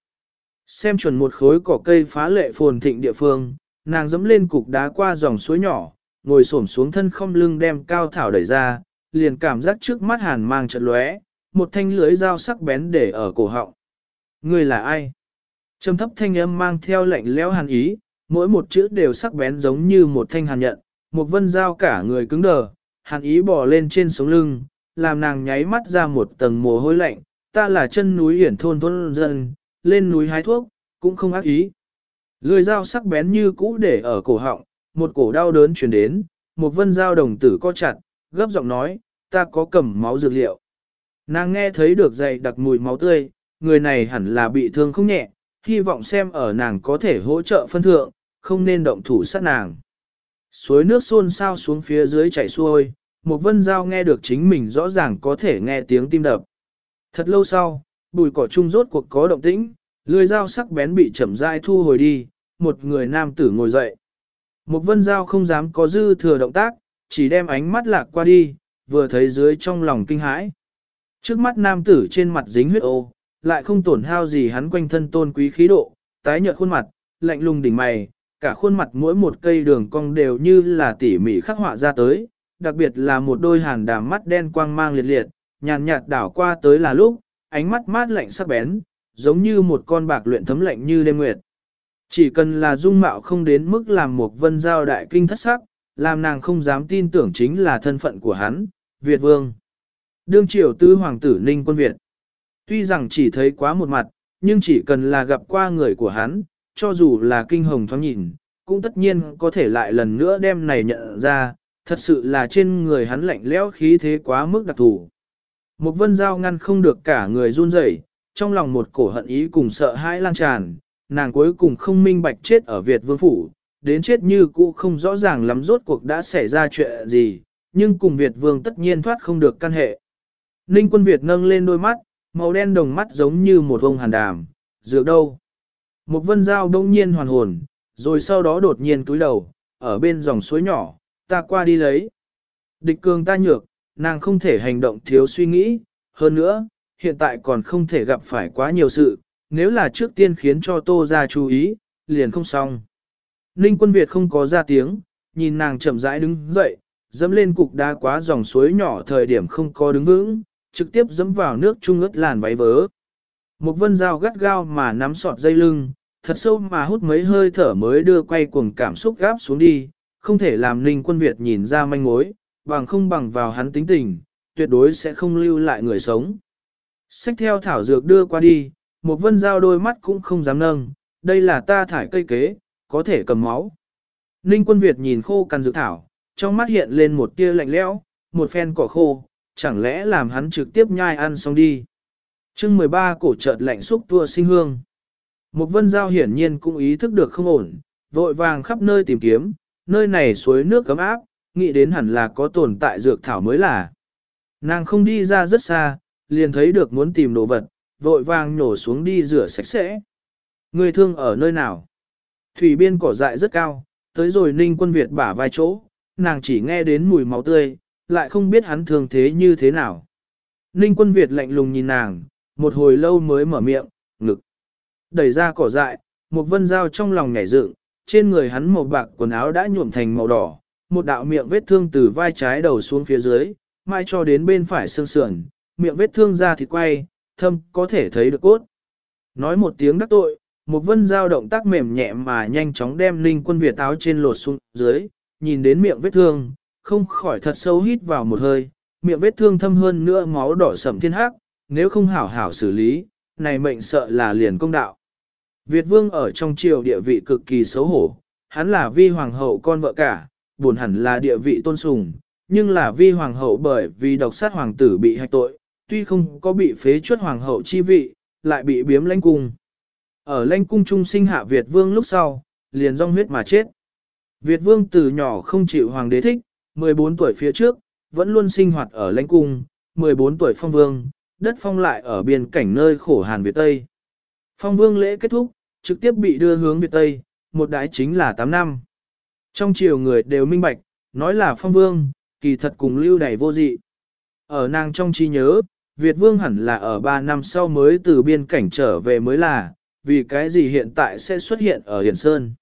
Xem chuẩn một khối cỏ cây phá lệ phồn thịnh địa phương, nàng dẫm lên cục đá qua dòng suối nhỏ, ngồi xổm xuống thân không lưng đem cao thảo đẩy ra, liền cảm giác trước mắt hàn mang trận lóe, một thanh lưới dao sắc bén để ở cổ họng. Người là ai? Trầm thấp thanh âm mang theo lệnh lẽo hàn ý, mỗi một chữ đều sắc bén giống như một thanh hàn nhận, một vân dao cả người cứng đờ, hàn ý bò lên trên sống lưng, làm nàng nháy mắt ra một tầng mồ hôi lạnh, ta là chân núi hiển thôn thôn dân, lên núi hái thuốc, cũng không ác ý. Lưỡi dao sắc bén như cũ để ở cổ họng, một cổ đau đớn truyền đến, một vân dao đồng tử co chặt, gấp giọng nói, ta có cầm máu dược liệu. Nàng nghe thấy được dày đặc mùi máu tươi, người này hẳn là bị thương không nhẹ, hy vọng xem ở nàng có thể hỗ trợ phân thượng, không nên động thủ sát nàng. Suối nước xôn xao xuống phía dưới chảy xuôi, một vân dao nghe được chính mình rõ ràng có thể nghe tiếng tim đập. Thật lâu sau, bùi cỏ trung rốt cuộc có động tĩnh, lưỡi dao sắc bén bị chậm rãi thu hồi đi, một người nam tử ngồi dậy. Một vân dao không dám có dư thừa động tác, chỉ đem ánh mắt lạc qua đi, vừa thấy dưới trong lòng kinh hãi. Trước mắt nam tử trên mặt dính huyết ô, lại không tổn hao gì hắn quanh thân tôn quý khí độ, tái nhợt khuôn mặt, lạnh lùng đỉnh mày, cả khuôn mặt mỗi một cây đường cong đều như là tỉ mỉ khắc họa ra tới, đặc biệt là một đôi hàn đàm mắt đen quang mang liệt liệt, nhàn nhạt đảo qua tới là lúc, ánh mắt mát lạnh sắc bén, giống như một con bạc luyện thấm lạnh như đêm nguyệt. Chỉ cần là dung mạo không đến mức làm một vân giao đại kinh thất sắc, làm nàng không dám tin tưởng chính là thân phận của hắn, Việt Vương. Đương triều tư hoàng tử Ninh quân Việt. Tuy rằng chỉ thấy quá một mặt, nhưng chỉ cần là gặp qua người của hắn, cho dù là kinh hồng thoáng nhìn, cũng tất nhiên có thể lại lần nữa đem này nhận ra, thật sự là trên người hắn lạnh lẽo khí thế quá mức đặc thù. Một vân giao ngăn không được cả người run rẩy, trong lòng một cổ hận ý cùng sợ hãi lan tràn, nàng cuối cùng không minh bạch chết ở Việt Vương Phủ, đến chết như cũ không rõ ràng lắm rốt cuộc đã xảy ra chuyện gì, nhưng cùng Việt Vương tất nhiên thoát không được căn hệ. Ninh quân Việt nâng lên đôi mắt, màu đen đồng mắt giống như một ông hàn đàm, dược đâu. Một vân dao đông nhiên hoàn hồn, rồi sau đó đột nhiên túi đầu, ở bên dòng suối nhỏ, ta qua đi lấy. Địch cường ta nhược, nàng không thể hành động thiếu suy nghĩ, hơn nữa, hiện tại còn không thể gặp phải quá nhiều sự, nếu là trước tiên khiến cho tô ra chú ý, liền không xong. Ninh quân Việt không có ra tiếng, nhìn nàng chậm rãi đứng dậy, dẫm lên cục đá quá dòng suối nhỏ thời điểm không có đứng vững, trực tiếp dẫm vào nước trung ướt làn váy vớ. Một vân dao gắt gao mà nắm sọt dây lưng, thật sâu mà hút mấy hơi thở mới đưa quay cuồng cảm xúc gáp xuống đi, không thể làm Ninh quân Việt nhìn ra manh mối, bằng không bằng vào hắn tính tình, tuyệt đối sẽ không lưu lại người sống. Xách theo thảo dược đưa qua đi, một vân Giao đôi mắt cũng không dám nâng, đây là ta thải cây kế, có thể cầm máu. Ninh quân Việt nhìn khô cằn dược thảo, trong mắt hiện lên một tia lạnh lẽo, một phen cỏ khô, chẳng lẽ làm hắn trực tiếp nhai ăn xong đi. chương 13 cổ chợt lạnh xúc tua sinh hương. Một vân giao hiển nhiên cũng ý thức được không ổn, vội vàng khắp nơi tìm kiếm, nơi này suối nước cấm áp, nghĩ đến hẳn là có tồn tại dược thảo mới là. Nàng không đi ra rất xa, liền thấy được muốn tìm đồ vật, vội vàng nhổ xuống đi rửa sạch sẽ. Người thương ở nơi nào? Thủy biên cỏ dại rất cao, tới rồi ninh quân Việt bả vai chỗ, nàng chỉ nghe đến mùi máu tươi, lại không biết hắn thương thế như thế nào. Ninh quân Việt lạnh lùng nhìn nàng, một hồi lâu mới mở miệng, ngực. Đẩy ra cỏ dại, một vân dao trong lòng nhảy dựng, trên người hắn màu bạc quần áo đã nhuộm thành màu đỏ, một đạo miệng vết thương từ vai trái đầu xuống phía dưới, mai cho đến bên phải xương sườn, miệng vết thương ra thịt quay, thâm có thể thấy được cốt. Nói một tiếng đắc tội, một vân dao động tác mềm nhẹ mà nhanh chóng đem linh quân Việt áo trên lột xuống dưới, nhìn đến miệng vết thương, không khỏi thật sâu hít vào một hơi, miệng vết thương thâm hơn nữa máu đỏ sậm thiên hắc, nếu không hảo hảo xử lý, này mệnh sợ là liền công đạo. Việt vương ở trong triều địa vị cực kỳ xấu hổ, hắn là vi hoàng hậu con vợ cả, buồn hẳn là địa vị tôn sùng, nhưng là vi hoàng hậu bởi vì độc sát hoàng tử bị hạch tội, tuy không có bị phế chuất hoàng hậu chi vị, lại bị biếm lãnh cung. Ở lãnh cung trung sinh hạ Việt vương lúc sau, liền rong huyết mà chết. Việt vương từ nhỏ không chịu hoàng đế thích, 14 tuổi phía trước, vẫn luôn sinh hoạt ở lãnh cung, 14 tuổi phong vương, đất phong lại ở biên cảnh nơi khổ hàn Việt Tây. Phong vương lễ kết thúc, trực tiếp bị đưa hướng Việt Tây, một đái chính là 8 năm. Trong chiều người đều minh bạch, nói là phong vương, kỳ thật cùng lưu đẩy vô dị. Ở nàng trong trí nhớ, Việt vương hẳn là ở 3 năm sau mới từ biên cảnh trở về mới là, vì cái gì hiện tại sẽ xuất hiện ở hiển Sơn.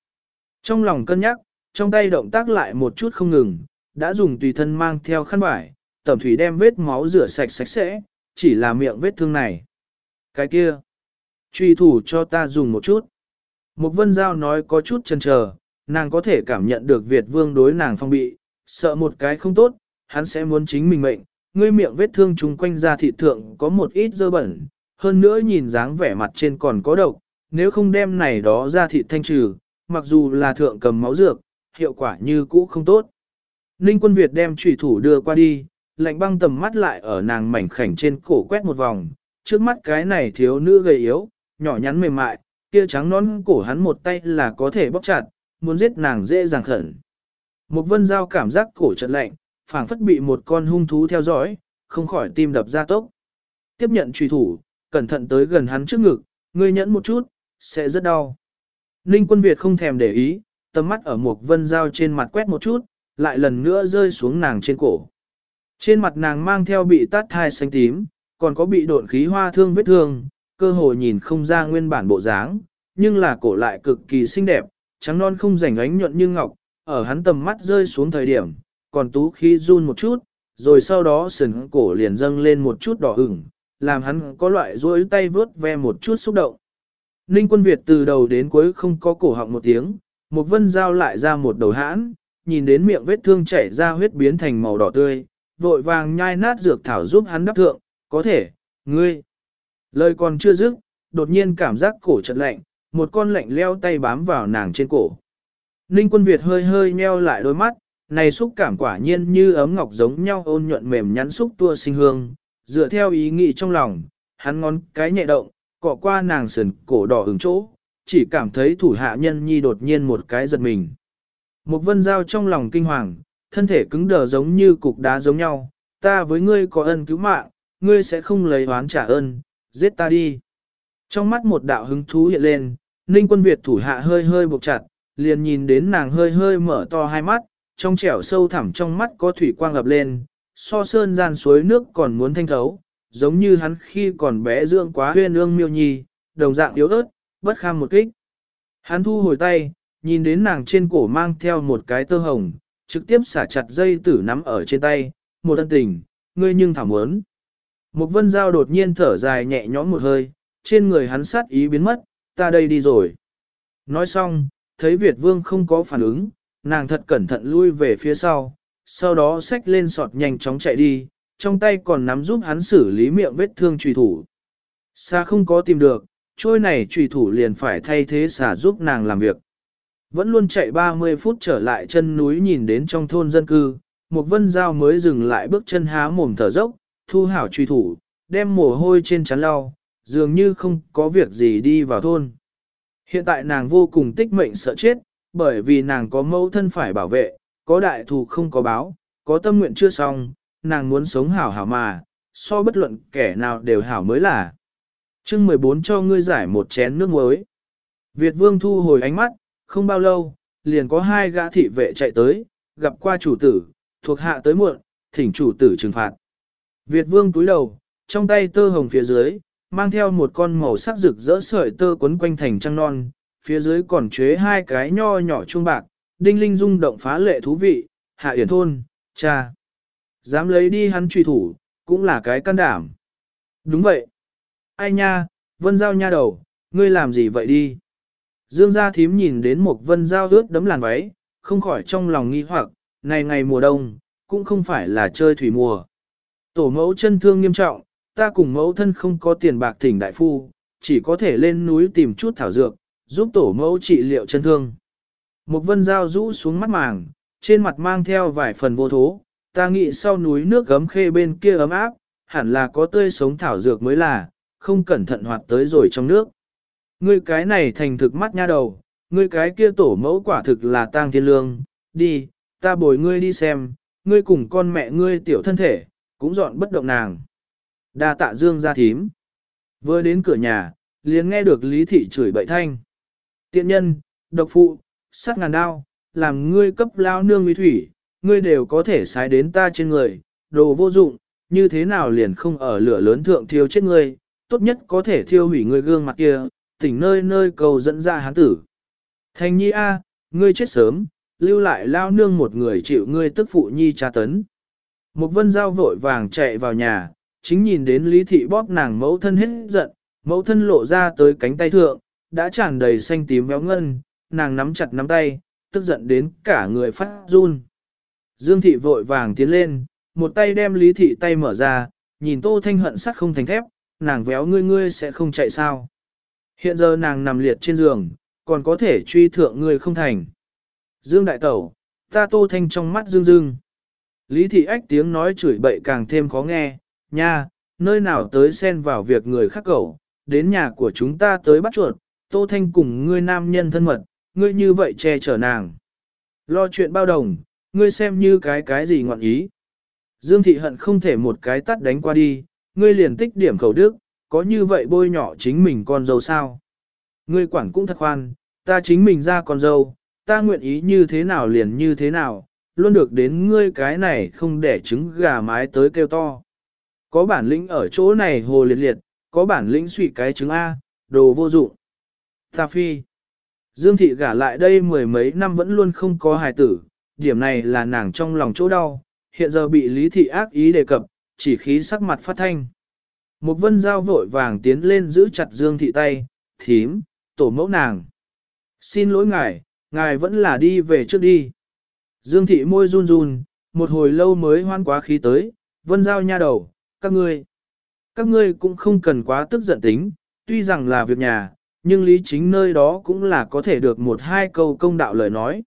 Trong lòng cân nhắc, trong tay động tác lại một chút không ngừng, đã dùng tùy thân mang theo khăn vải, tẩm thủy đem vết máu rửa sạch sạch sẽ, chỉ là miệng vết thương này. Cái kia, truy thủ cho ta dùng một chút. Một vân giao nói có chút chần chờ, nàng có thể cảm nhận được Việt vương đối nàng phong bị, sợ một cái không tốt, hắn sẽ muốn chính mình mệnh, ngươi miệng vết thương chung quanh da thị thượng có một ít dơ bẩn, hơn nữa nhìn dáng vẻ mặt trên còn có độc, nếu không đem này đó ra thị thanh trừ, mặc dù là thượng cầm máu dược, hiệu quả như cũ không tốt. Ninh quân Việt đem trùy thủ đưa qua đi, lạnh băng tầm mắt lại ở nàng mảnh khảnh trên cổ quét một vòng, trước mắt cái này thiếu nữ gầy yếu, nhỏ nhắn mềm mại, kia trắng nón cổ hắn một tay là có thể bóc chặt, muốn giết nàng dễ dàng khẩn. Một vân giao cảm giác cổ trận lạnh, phảng phất bị một con hung thú theo dõi, không khỏi tim đập ra tốc. Tiếp nhận truy thủ, cẩn thận tới gần hắn trước ngực, ngươi nhẫn một chút, sẽ rất đau. Ninh quân Việt không thèm để ý, tầm mắt ở một vân dao trên mặt quét một chút, lại lần nữa rơi xuống nàng trên cổ. Trên mặt nàng mang theo bị tát thai xanh tím, còn có bị độn khí hoa thương vết thương, cơ hồ nhìn không ra nguyên bản bộ dáng, nhưng là cổ lại cực kỳ xinh đẹp, trắng non không rảnh ánh nhuận như ngọc, ở hắn tầm mắt rơi xuống thời điểm, còn tú khí run một chút, rồi sau đó sườn cổ liền dâng lên một chút đỏ ửng, làm hắn có loại rối tay vớt ve một chút xúc động. Ninh quân Việt từ đầu đến cuối không có cổ họng một tiếng, một vân giao lại ra một đầu hãn, nhìn đến miệng vết thương chảy ra huyết biến thành màu đỏ tươi, vội vàng nhai nát dược thảo giúp hắn đắp thượng, có thể, ngươi. Lời còn chưa dứt, đột nhiên cảm giác cổ chật lạnh, một con lạnh leo tay bám vào nàng trên cổ. Ninh quân Việt hơi hơi nheo lại đôi mắt, này xúc cảm quả nhiên như ấm ngọc giống nhau ôn nhuận mềm nhắn xúc tua sinh hương, dựa theo ý nghĩ trong lòng, hắn ngón cái nhẹ động, cọ qua nàng sườn cổ đỏ ứng chỗ, chỉ cảm thấy thủ hạ nhân nhi đột nhiên một cái giật mình. Một vân giao trong lòng kinh hoàng, thân thể cứng đờ giống như cục đá giống nhau, ta với ngươi có ân cứu mạng, ngươi sẽ không lấy oán trả ơn, giết ta đi. Trong mắt một đạo hứng thú hiện lên, Ninh quân Việt thủ hạ hơi hơi buộc chặt, liền nhìn đến nàng hơi hơi mở to hai mắt, trong trẻo sâu thẳm trong mắt có thủy quang ngập lên, so sơn gian suối nước còn muốn thanh thấu, giống như hắn khi còn bé dưỡng quá huyên ương miêu nhi, đồng dạng yếu ớt, bất kham một kích. Hắn thu hồi tay, nhìn đến nàng trên cổ mang theo một cái tơ hồng, trực tiếp xả chặt dây tử nắm ở trên tay, một ân tình, ngươi nhưng thảm muốn. Một vân Giao đột nhiên thở dài nhẹ nhõm một hơi, trên người hắn sát ý biến mất, ta đây đi rồi. Nói xong, thấy Việt vương không có phản ứng, nàng thật cẩn thận lui về phía sau, sau đó xách lên sọt nhanh chóng chạy đi, trong tay còn nắm giúp hắn xử lý miệng vết thương trùy thủ. Xa không có tìm được, trôi này trùy thủ liền phải thay thế xả giúp nàng làm việc. Vẫn luôn chạy 30 phút trở lại chân núi nhìn đến trong thôn dân cư, một vân dao mới dừng lại bước chân há mồm thở dốc, thu hảo truy thủ, đem mồ hôi trên chắn lau, dường như không có việc gì đi vào thôn. Hiện tại nàng vô cùng tích mệnh sợ chết, bởi vì nàng có mẫu thân phải bảo vệ, có đại thù không có báo, có tâm nguyện chưa xong, nàng muốn sống hảo hảo mà, so bất luận kẻ nào đều hảo mới là. chương 14 cho ngươi giải một chén nước muối. Việt vương thu hồi ánh mắt, không bao lâu, liền có hai gã thị vệ chạy tới, gặp qua chủ tử, thuộc hạ tới muộn, thỉnh chủ tử trừng phạt. Việt vương túi đầu, trong tay tơ hồng phía dưới, mang theo một con màu sắc rực rỡ sợi tơ quấn quanh thành trăng non, phía dưới còn chế hai cái nho nhỏ chuông bạc, đinh linh rung động phá lệ thú vị, hạ yển thôn, cha. Dám lấy đi hắn truy thủ, cũng là cái can đảm. Đúng vậy. Ai nha, vân giao nha đầu, ngươi làm gì vậy đi? Dương gia thím nhìn đến một vân giao ướt đấm làn váy, không khỏi trong lòng nghi hoặc, này ngày mùa đông, cũng không phải là chơi thủy mùa. Tổ mẫu chân thương nghiêm trọng, ta cùng mẫu thân không có tiền bạc thỉnh đại phu, chỉ có thể lên núi tìm chút thảo dược, giúp tổ mẫu trị liệu chân thương. Một vân dao rũ xuống mắt màng, trên mặt mang theo vài phần vô thố, ta nghĩ sau núi nước gấm khê bên kia ấm áp, hẳn là có tươi sống thảo dược mới là, không cẩn thận hoạt tới rồi trong nước. Ngươi cái này thành thực mắt nha đầu, ngươi cái kia tổ mẫu quả thực là tang thiên lương, đi, ta bồi ngươi đi xem, ngươi cùng con mẹ ngươi tiểu thân thể, cũng dọn bất động nàng. Đa tạ dương ra thím. Vừa đến cửa nhà, liền nghe được lý thị chửi bậy thanh. Tiện nhân, độc phụ, sát ngàn đao, làm ngươi cấp lao nương uy thủy, ngươi đều có thể sái đến ta trên người, đồ vô dụng, như thế nào liền không ở lửa lớn thượng thiêu chết ngươi, tốt nhất có thể thiêu hủy ngươi gương mặt kia, tỉnh nơi nơi cầu dẫn ra hán tử. Thành nhi A, ngươi chết sớm, lưu lại lao nương một người chịu ngươi tức phụ nhi tra tấn. Một vân giao vội vàng chạy vào nhà, chính nhìn đến lý thị bóp nàng mẫu thân hết giận, mẫu thân lộ ra tới cánh tay thượng, đã tràn đầy xanh tím véo ngân, nàng nắm chặt nắm tay, tức giận đến cả người phát run. Dương thị vội vàng tiến lên, một tay đem lý thị tay mở ra, nhìn tô thanh hận sắt không thành thép, nàng véo ngươi ngươi sẽ không chạy sao. Hiện giờ nàng nằm liệt trên giường, còn có thể truy thượng ngươi không thành. Dương đại tẩu, ta tô thanh trong mắt dương dương. Lý thị ách tiếng nói chửi bậy càng thêm khó nghe, nha, nơi nào tới xen vào việc người khác cẩu, đến nhà của chúng ta tới bắt chuột, tô thanh cùng ngươi nam nhân thân mật, ngươi như vậy che chở nàng. Lo chuyện bao đồng, ngươi xem như cái cái gì ngoạn ý. Dương thị hận không thể một cái tắt đánh qua đi, ngươi liền tích điểm khẩu đức, có như vậy bôi nhỏ chính mình con dâu sao. Ngươi quản cũng thật khoan, ta chính mình ra con dâu, ta nguyện ý như thế nào liền như thế nào, luôn được đến ngươi cái này không để trứng gà mái tới kêu to. Có bản lĩnh ở chỗ này hồ liệt liệt, có bản lĩnh suy cái trứng A, đồ vô dụng. Ta phi. Dương thị gả lại đây mười mấy năm vẫn luôn không có hài tử, điểm này là nàng trong lòng chỗ đau, hiện giờ bị lý thị ác ý đề cập, chỉ khí sắc mặt phát thanh. Một vân giao vội vàng tiến lên giữ chặt Dương thị tay, thím, tổ mẫu nàng. Xin lỗi ngài, ngài vẫn là đi về trước đi. Dương thị môi run run, một hồi lâu mới hoan quá khí tới, vân giao nha đầu, các ngươi. Các ngươi cũng không cần quá tức giận tính, tuy rằng là việc nhà, nhưng lý chính nơi đó cũng là có thể được một hai câu công đạo lời nói.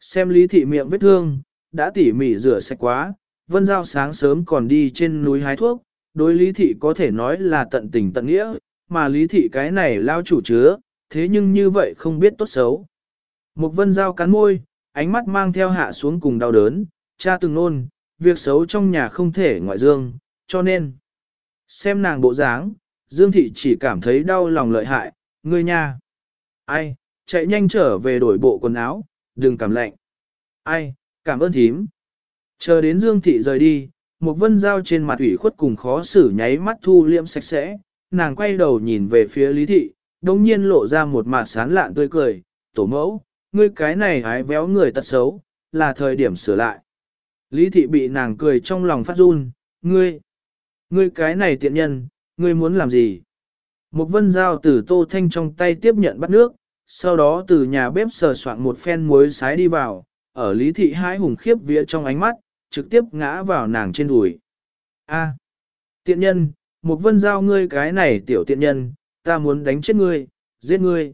Xem lý thị miệng vết thương, đã tỉ mỉ rửa sạch quá, vân giao sáng sớm còn đi trên núi hái thuốc, đối lý thị có thể nói là tận tình tận nghĩa, mà lý thị cái này lao chủ chứa, thế nhưng như vậy không biết tốt xấu. Một vân Giao cắn môi, ánh mắt mang theo hạ xuống cùng đau đớn, cha từng nôn, việc xấu trong nhà không thể ngoại dương, cho nên, xem nàng bộ dáng, Dương Thị chỉ cảm thấy đau lòng lợi hại, ngươi nha. Ai, chạy nhanh trở về đổi bộ quần áo, đừng cảm lạnh. Ai, cảm ơn thím. Chờ đến Dương Thị rời đi, một vân dao trên mặt ủy khuất cùng khó xử nháy mắt thu liệm sạch sẽ, nàng quay đầu nhìn về phía Lý Thị, đồng nhiên lộ ra một mặt sán lạn tươi cười, tổ mẫu, ngươi cái này hái véo người tật xấu, là thời điểm sửa lại. Lý Thị bị nàng cười trong lòng phát run, ngươi, ngươi cái này tiện nhân, ngươi muốn làm gì? Một vân dao từ tô thanh trong tay tiếp nhận bắt nước, sau đó từ nhà bếp sờ soạn một phen muối sái đi vào, ở lý thị hai hùng khiếp vía trong ánh mắt, trực tiếp ngã vào nàng trên đùi. A, tiện nhân, một vân giao ngươi cái này tiểu tiện nhân, ta muốn đánh chết ngươi, giết ngươi.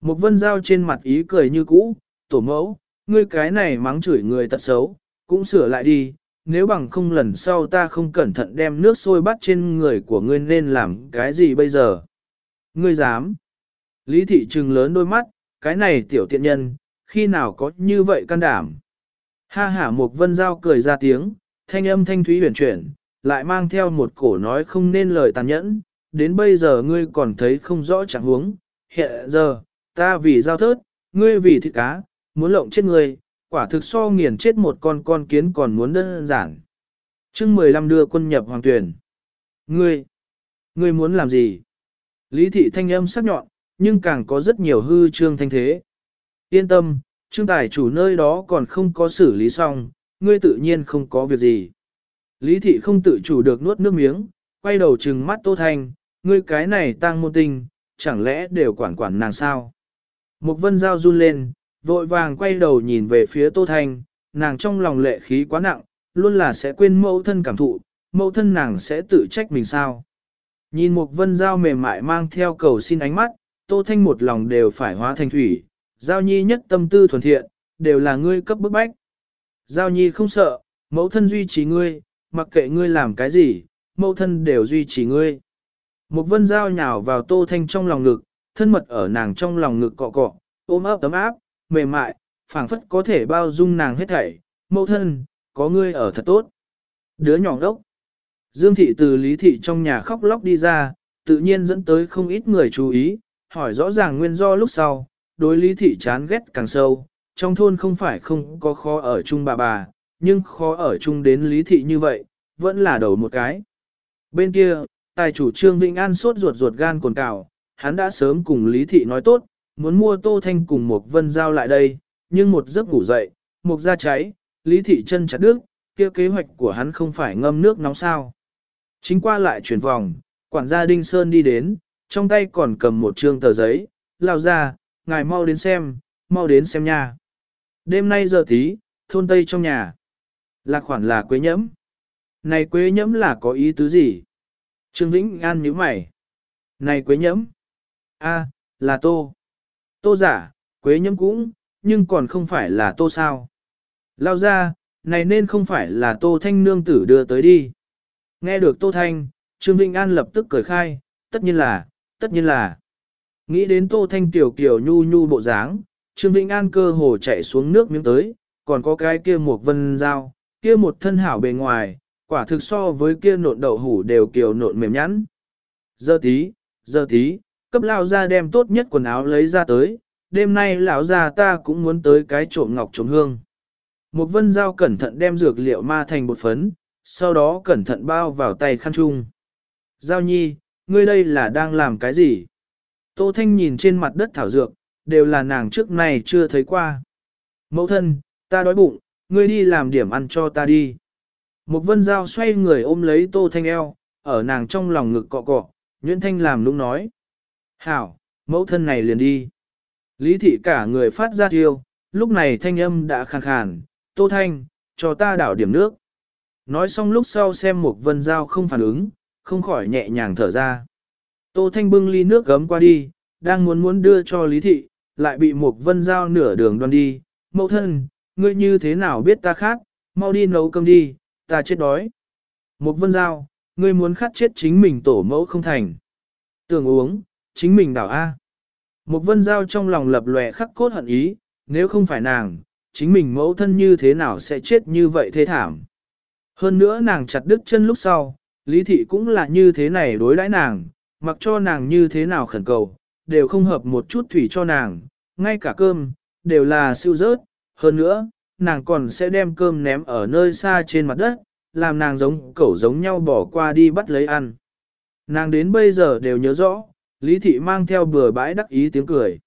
Một vân giao trên mặt ý cười như cũ, tổ mẫu, ngươi cái này mắng chửi người tật xấu, cũng sửa lại đi, nếu bằng không lần sau ta không cẩn thận đem nước sôi bắt trên người của ngươi nên làm cái gì bây giờ? Ngươi dám? Lý thị trừng lớn đôi mắt, cái này tiểu tiện nhân, khi nào có như vậy can đảm? Ha ha một vân giao cười ra tiếng, thanh âm thanh thúy huyền chuyển, lại mang theo một cổ nói không nên lời tàn nhẫn, đến bây giờ ngươi còn thấy không rõ trạng huống, hiện giờ, ta vì giao thớt, ngươi vì thịt cá, muốn lộng chết ngươi, quả thực so nghiền chết một con con kiến còn muốn đơn giản. chương 15 đưa quân nhập hoàng tuyển. Ngươi, ngươi muốn làm gì? Lý thị thanh âm sắc nhọn, nhưng càng có rất nhiều hư trương thanh thế. Yên tâm, trương tài chủ nơi đó còn không có xử lý xong, ngươi tự nhiên không có việc gì. Lý thị không tự chủ được nuốt nước miếng, quay đầu trừng mắt tô thanh, ngươi cái này tăng môn tình, chẳng lẽ đều quản quản nàng sao? Mục vân Giao run lên, vội vàng quay đầu nhìn về phía Tô Thanh, nàng trong lòng lệ khí quá nặng, luôn là sẽ quên mẫu thân cảm thụ, mẫu thân nàng sẽ tự trách mình sao. Nhìn Mục vân Giao mềm mại mang theo cầu xin ánh mắt, Tô Thanh một lòng đều phải hóa thành thủy, giao nhi nhất tâm tư thuần thiện, đều là ngươi cấp bức bách. Giao nhi không sợ, mẫu thân duy trì ngươi, mặc kệ ngươi làm cái gì, mẫu thân đều duy trì ngươi. Một vân Giao nhào vào Tô Thanh trong lòng ngực, thân mật ở nàng trong lòng ngực cọ cọ, ôm ấp tấm áp, mềm mại, phảng phất có thể bao dung nàng hết thảy, mẫu thân, có ngươi ở thật tốt. Đứa nhỏ đốc. Dương thị từ lý thị trong nhà khóc lóc đi ra, tự nhiên dẫn tới không ít người chú ý, hỏi rõ ràng nguyên do lúc sau, đối lý thị chán ghét càng sâu, trong thôn không phải không có khó ở chung bà bà, nhưng khó ở chung đến lý thị như vậy, vẫn là đầu một cái. Bên kia, tài chủ trương Vĩnh An sốt ruột ruột gan cồn cào, hắn đã sớm cùng lý thị nói tốt, muốn mua Tô Thanh cùng một vân giao lại đây, nhưng một giấc ngủ dậy, một da cháy, Lý Thị chân chặt đứt, kia kế hoạch của hắn không phải ngâm nước nóng sao. Chính qua lại chuyển vòng, quản gia Đinh Sơn đi đến, trong tay còn cầm một trương tờ giấy, lao ra, ngài mau đến xem, mau đến xem nha. Đêm nay giờ tí, thôn Tây trong nhà. Là khoản là quế nhẫm. Này quế nhẫm là có ý tứ gì? Trương Vĩnh An nhíu mày. Này quế nhẫm a là tô. Tô giả, quế nhâm cũng, nhưng còn không phải là tô sao. Lao ra, này nên không phải là tô thanh nương tử đưa tới đi. Nghe được tô thanh, Trương Vĩnh An lập tức cười khai, tất nhiên là, tất nhiên là. Nghĩ đến tô thanh tiểu kiểu nhu nhu bộ dáng, Trương Vĩnh An cơ hồ chạy xuống nước miếng tới, còn có cái kia một vân dao, kia một thân hảo bề ngoài, quả thực so với kia nộn đậu hủ đều kiểu nộn mềm nhẵn. Giờ tí, giờ tí, cấp lao ra đem tốt nhất quần áo lấy ra tới, đêm nay lão ra ta cũng muốn tới cái trộm ngọc trộm hương. Một vân dao cẩn thận đem dược liệu ma thành bột phấn, sau đó cẩn thận bao vào tay khăn chung. Giao nhi, ngươi đây là đang làm cái gì? Tô Thanh nhìn trên mặt đất thảo dược, đều là nàng trước này chưa thấy qua. Mẫu thân, ta đói bụng, ngươi đi làm điểm ăn cho ta đi. Một vân dao xoay người ôm lấy Tô Thanh eo, ở nàng trong lòng ngực cọ cọ, Nguyễn Thanh làm nũng nói. Hảo, mẫu thân này liền đi. Lý thị cả người phát ra thiêu, lúc này thanh âm đã khàn khàn, tô thanh, cho ta đảo điểm nước. Nói xong lúc sau xem một vân dao không phản ứng, không khỏi nhẹ nhàng thở ra. Tô thanh bưng ly nước gấm qua đi, đang muốn muốn đưa cho lý thị, lại bị một vân dao nửa đường đoan đi. Mẫu thân, ngươi như thế nào biết ta khác, mau đi nấu cơm đi, ta chết đói. Một vân dao, ngươi muốn khát chết chính mình tổ mẫu không thành. Tưởng uống, chính mình đảo A. Một vân giao trong lòng lập lòe khắc cốt hận ý, nếu không phải nàng, chính mình mẫu thân như thế nào sẽ chết như vậy thế thảm. Hơn nữa nàng chặt đứt chân lúc sau, lý thị cũng là như thế này đối đãi nàng, mặc cho nàng như thế nào khẩn cầu, đều không hợp một chút thủy cho nàng, ngay cả cơm, đều là siêu rớt, hơn nữa, nàng còn sẽ đem cơm ném ở nơi xa trên mặt đất, làm nàng giống cẩu giống nhau bỏ qua đi bắt lấy ăn. Nàng đến bây giờ đều nhớ rõ, Lý Thị mang theo bừa bãi đắc ý tiếng cười.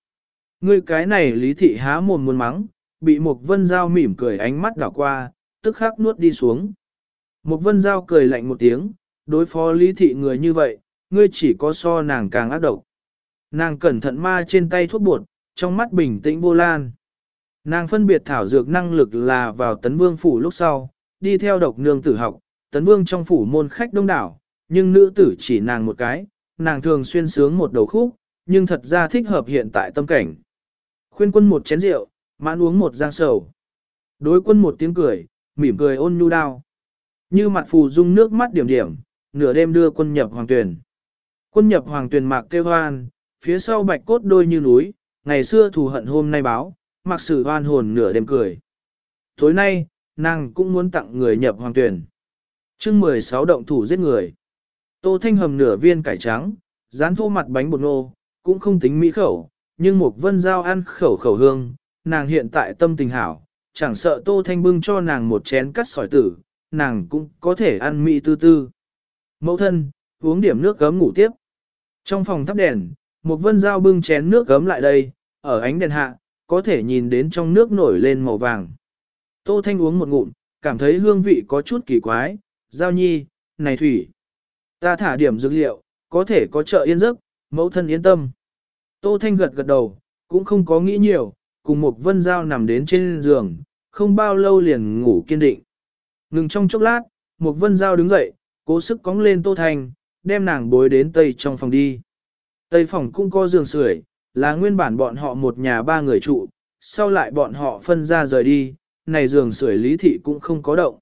Ngươi cái này Lý Thị há mồm muốn mắng, bị một vân dao mỉm cười ánh mắt đảo qua, tức khắc nuốt đi xuống. Một vân dao cười lạnh một tiếng, đối phó Lý Thị người như vậy, ngươi chỉ có so nàng càng ác độc. Nàng cẩn thận ma trên tay thuốc bột, trong mắt bình tĩnh vô lan. Nàng phân biệt thảo dược năng lực là vào tấn vương phủ lúc sau, đi theo độc nương tử học, tấn vương trong phủ môn khách đông đảo, nhưng nữ tử chỉ nàng một cái, nàng thường xuyên sướng một đầu khúc, nhưng thật ra thích hợp hiện tại tâm cảnh. Khuyên quân một chén rượu, mãn uống một giang sầu. Đối quân một tiếng cười, mỉm cười ôn nhu đao. Như mặt phù dung nước mắt điểm điểm, nửa đêm đưa quân nhập hoàng tuyển. Quân nhập hoàng tuyển mạc kêu hoan, phía sau bạch cốt đôi như núi, ngày xưa thù hận hôm nay báo, mặc sử hoan hồn nửa đêm cười. Tối nay, nàng cũng muốn tặng người nhập hoàng tuyển. chương 16 động thủ giết người. Tô Thanh hầm nửa viên cải trắng, dán thô mặt bánh bột nô, cũng không tính mỹ khẩu, nhưng một vân giao ăn khẩu khẩu hương, nàng hiện tại tâm tình hảo, chẳng sợ Tô Thanh bưng cho nàng một chén cắt sỏi tử, nàng cũng có thể ăn mỹ tư tư. Mẫu thân, uống điểm nước gấm ngủ tiếp. Trong phòng thắp đèn, một vân dao bưng chén nước gấm lại đây, ở ánh đèn hạ, có thể nhìn đến trong nước nổi lên màu vàng. Tô Thanh uống một ngụm, cảm thấy hương vị có chút kỳ quái, giao nhi, này thủy. Ta thả điểm dược liệu, có thể có trợ yên giấc, mẫu thân yên tâm. Tô Thanh gật gật đầu, cũng không có nghĩ nhiều, cùng một vân dao nằm đến trên giường, không bao lâu liền ngủ kiên định. Ngừng trong chốc lát, một vân dao đứng dậy, cố sức cóng lên Tô Thanh, đem nàng bối đến tây trong phòng đi. Tây phòng cũng có giường sưởi, là nguyên bản bọn họ một nhà ba người trụ, sau lại bọn họ phân ra rời đi, này giường sưởi lý thị cũng không có động.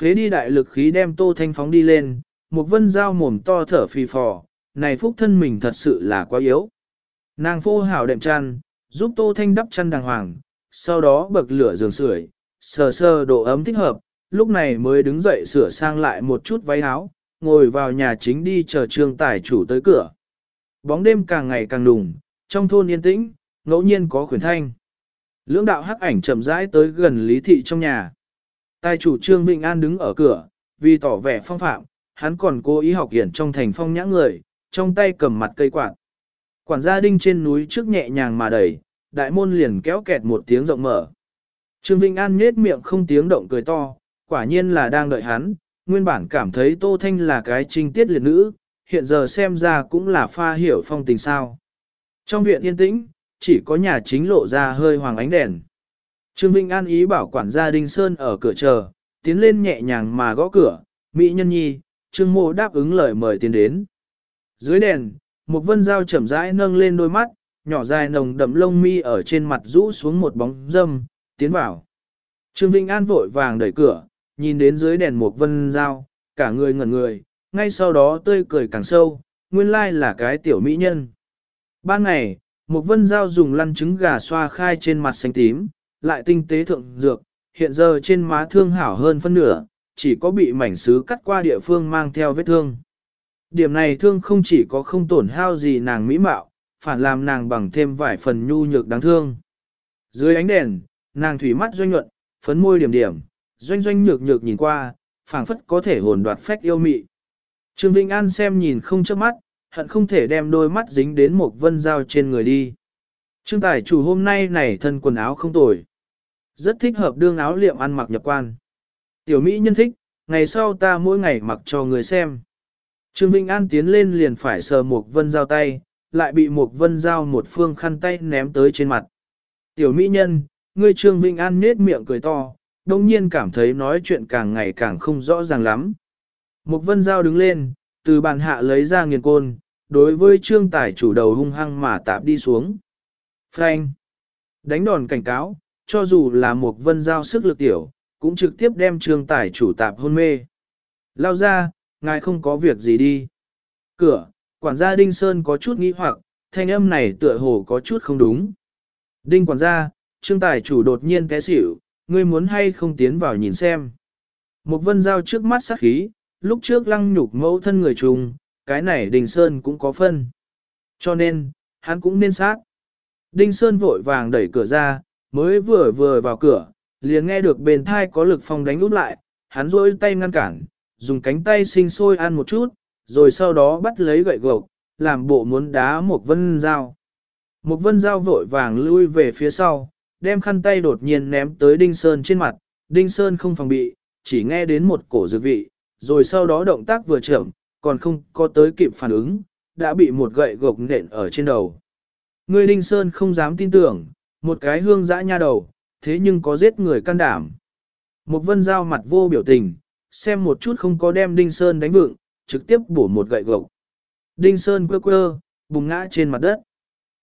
Phế đi đại lực khí đem Tô Thanh phóng đi lên, một vân dao mồm to thở phì phò, này phúc thân mình thật sự là quá yếu. Nàng phô hảo đệm chăn, giúp Tô Thanh đắp chăn đàng hoàng, sau đó bậc lửa giường sưởi, sờ sờ độ ấm thích hợp, lúc này mới đứng dậy sửa sang lại một chút váy áo, ngồi vào nhà chính đi chờ trương tài chủ tới cửa. Bóng đêm càng ngày càng đùng, trong thôn yên tĩnh, ngẫu nhiên có khuyến thanh. Lưỡng đạo hắc ảnh chậm rãi tới gần Lý Thị trong nhà. Tài chủ Trương Vịnh An đứng ở cửa, vì tỏ vẻ phong phạm, hắn còn cố ý học hiển trong thành phong nhã người, trong tay cầm mặt cây quạt. Quản gia đinh trên núi trước nhẹ nhàng mà đẩy, đại môn liền kéo kẹt một tiếng rộng mở. Trương Vinh An nhết miệng không tiếng động cười to, quả nhiên là đang đợi hắn, nguyên bản cảm thấy Tô Thanh là cái trinh tiết liệt nữ, hiện giờ xem ra cũng là pha hiểu phong tình sao. Trong viện yên tĩnh, chỉ có nhà chính lộ ra hơi hoàng ánh đèn. Trương Vinh An ý bảo quản gia Đinh Sơn ở cửa chờ, tiến lên nhẹ nhàng mà gõ cửa, Mỹ nhân nhi, Trương Mộ đáp ứng lời mời tiến đến. Dưới đèn, một vân dao chậm rãi nâng lên đôi mắt, nhỏ dài nồng đậm lông mi ở trên mặt rũ xuống một bóng dâm, tiến vào. Trương Vinh An vội vàng đẩy cửa, nhìn đến dưới đèn một vân dao, cả người ngẩn người, ngay sau đó tươi cười càng sâu, nguyên lai là cái tiểu mỹ nhân. Ban ngày, một vân dao dùng lăn trứng gà xoa khai trên mặt xanh tím, lại tinh tế thượng dược, hiện giờ trên má thương hảo hơn phân nửa, chỉ có bị mảnh sứ cắt qua địa phương mang theo vết thương. Điểm này thương không chỉ có không tổn hao gì nàng mỹ mạo, phản làm nàng bằng thêm vài phần nhu nhược đáng thương. Dưới ánh đèn, nàng thủy mắt doanh nhuận, phấn môi điểm điểm, doanh doanh nhược nhược nhìn qua, phảng phất có thể hồn đoạt phách yêu mị. Trương Vinh An xem nhìn không chớp mắt, hận không thể đem đôi mắt dính đến một vân dao trên người đi. Trương Tài chủ hôm nay này thân quần áo không tồi. Rất thích hợp đương áo liệm ăn mặc nhập quan. Tiểu Mỹ nhân thích, ngày sau ta mỗi ngày mặc cho người xem. Trương Vinh An tiến lên liền phải sờ một vân Giao tay, lại bị một vân Giao một phương khăn tay ném tới trên mặt. Tiểu Mỹ nhân, ngươi Trương Vinh An nết miệng cười to, đồng nhiên cảm thấy nói chuyện càng ngày càng không rõ ràng lắm. Một vân Giao đứng lên, từ bàn hạ lấy ra nghiền côn, đối với trương tài chủ đầu hung hăng mà tạp đi xuống. Frank! Đánh đòn cảnh cáo, cho dù là một vân giao sức lực tiểu, cũng trực tiếp đem trương tài chủ tạp hôn mê. Lao ra, ngài không có việc gì đi. Cửa, quản gia Đinh Sơn có chút nghĩ hoặc, thanh âm này tựa hồ có chút không đúng. Đinh quản gia, trương tài chủ đột nhiên té xỉu, ngươi muốn hay không tiến vào nhìn xem. Một vân giao trước mắt sát khí, lúc trước lăng nhục mẫu thân người trùng, cái này Đinh Sơn cũng có phân. Cho nên, hắn cũng nên sát. Đinh Sơn vội vàng đẩy cửa ra, mới vừa vừa vào cửa, liền nghe được bên thai có lực phong đánh út lại, hắn rôi tay ngăn cản, dùng cánh tay sinh sôi ăn một chút, rồi sau đó bắt lấy gậy gộc, làm bộ muốn đá một vân dao. Một vân dao vội vàng lui về phía sau, đem khăn tay đột nhiên ném tới Đinh Sơn trên mặt, Đinh Sơn không phòng bị, chỉ nghe đến một cổ dược vị, rồi sau đó động tác vừa chậm, còn không có tới kịp phản ứng, đã bị một gậy gộc nện ở trên đầu. Người Đinh Sơn không dám tin tưởng, một cái hương dã nha đầu, thế nhưng có giết người can đảm. Một vân dao mặt vô biểu tình, xem một chút không có đem Đinh Sơn đánh vựng, trực tiếp bổ một gậy gộc. Đinh Sơn quơ quơ, bùng ngã trên mặt đất.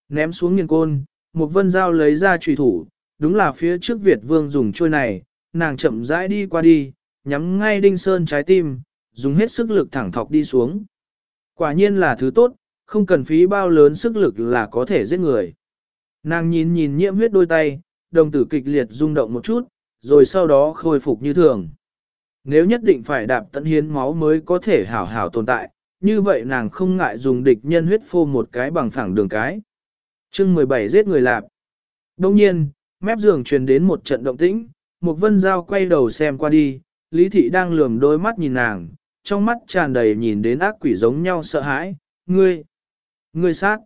Ném xuống nghiền côn, một vân dao lấy ra trùy thủ, đúng là phía trước Việt vương dùng trôi này, nàng chậm rãi đi qua đi, nhắm ngay Đinh Sơn trái tim, dùng hết sức lực thẳng thọc đi xuống. Quả nhiên là thứ tốt, không cần phí bao lớn sức lực là có thể giết người. Nàng nhìn nhìn nhiễm huyết đôi tay, đồng tử kịch liệt rung động một chút, rồi sau đó khôi phục như thường. Nếu nhất định phải đạp tận hiến máu mới có thể hảo hảo tồn tại, như vậy nàng không ngại dùng địch nhân huyết phô một cái bằng phẳng đường cái. chương 17 giết người lạp. Đông nhiên, mép giường truyền đến một trận động tĩnh, một vân dao quay đầu xem qua đi, Lý Thị đang lườm đôi mắt nhìn nàng, trong mắt tràn đầy nhìn đến ác quỷ giống nhau sợ hãi, ngươi, ngươi sát,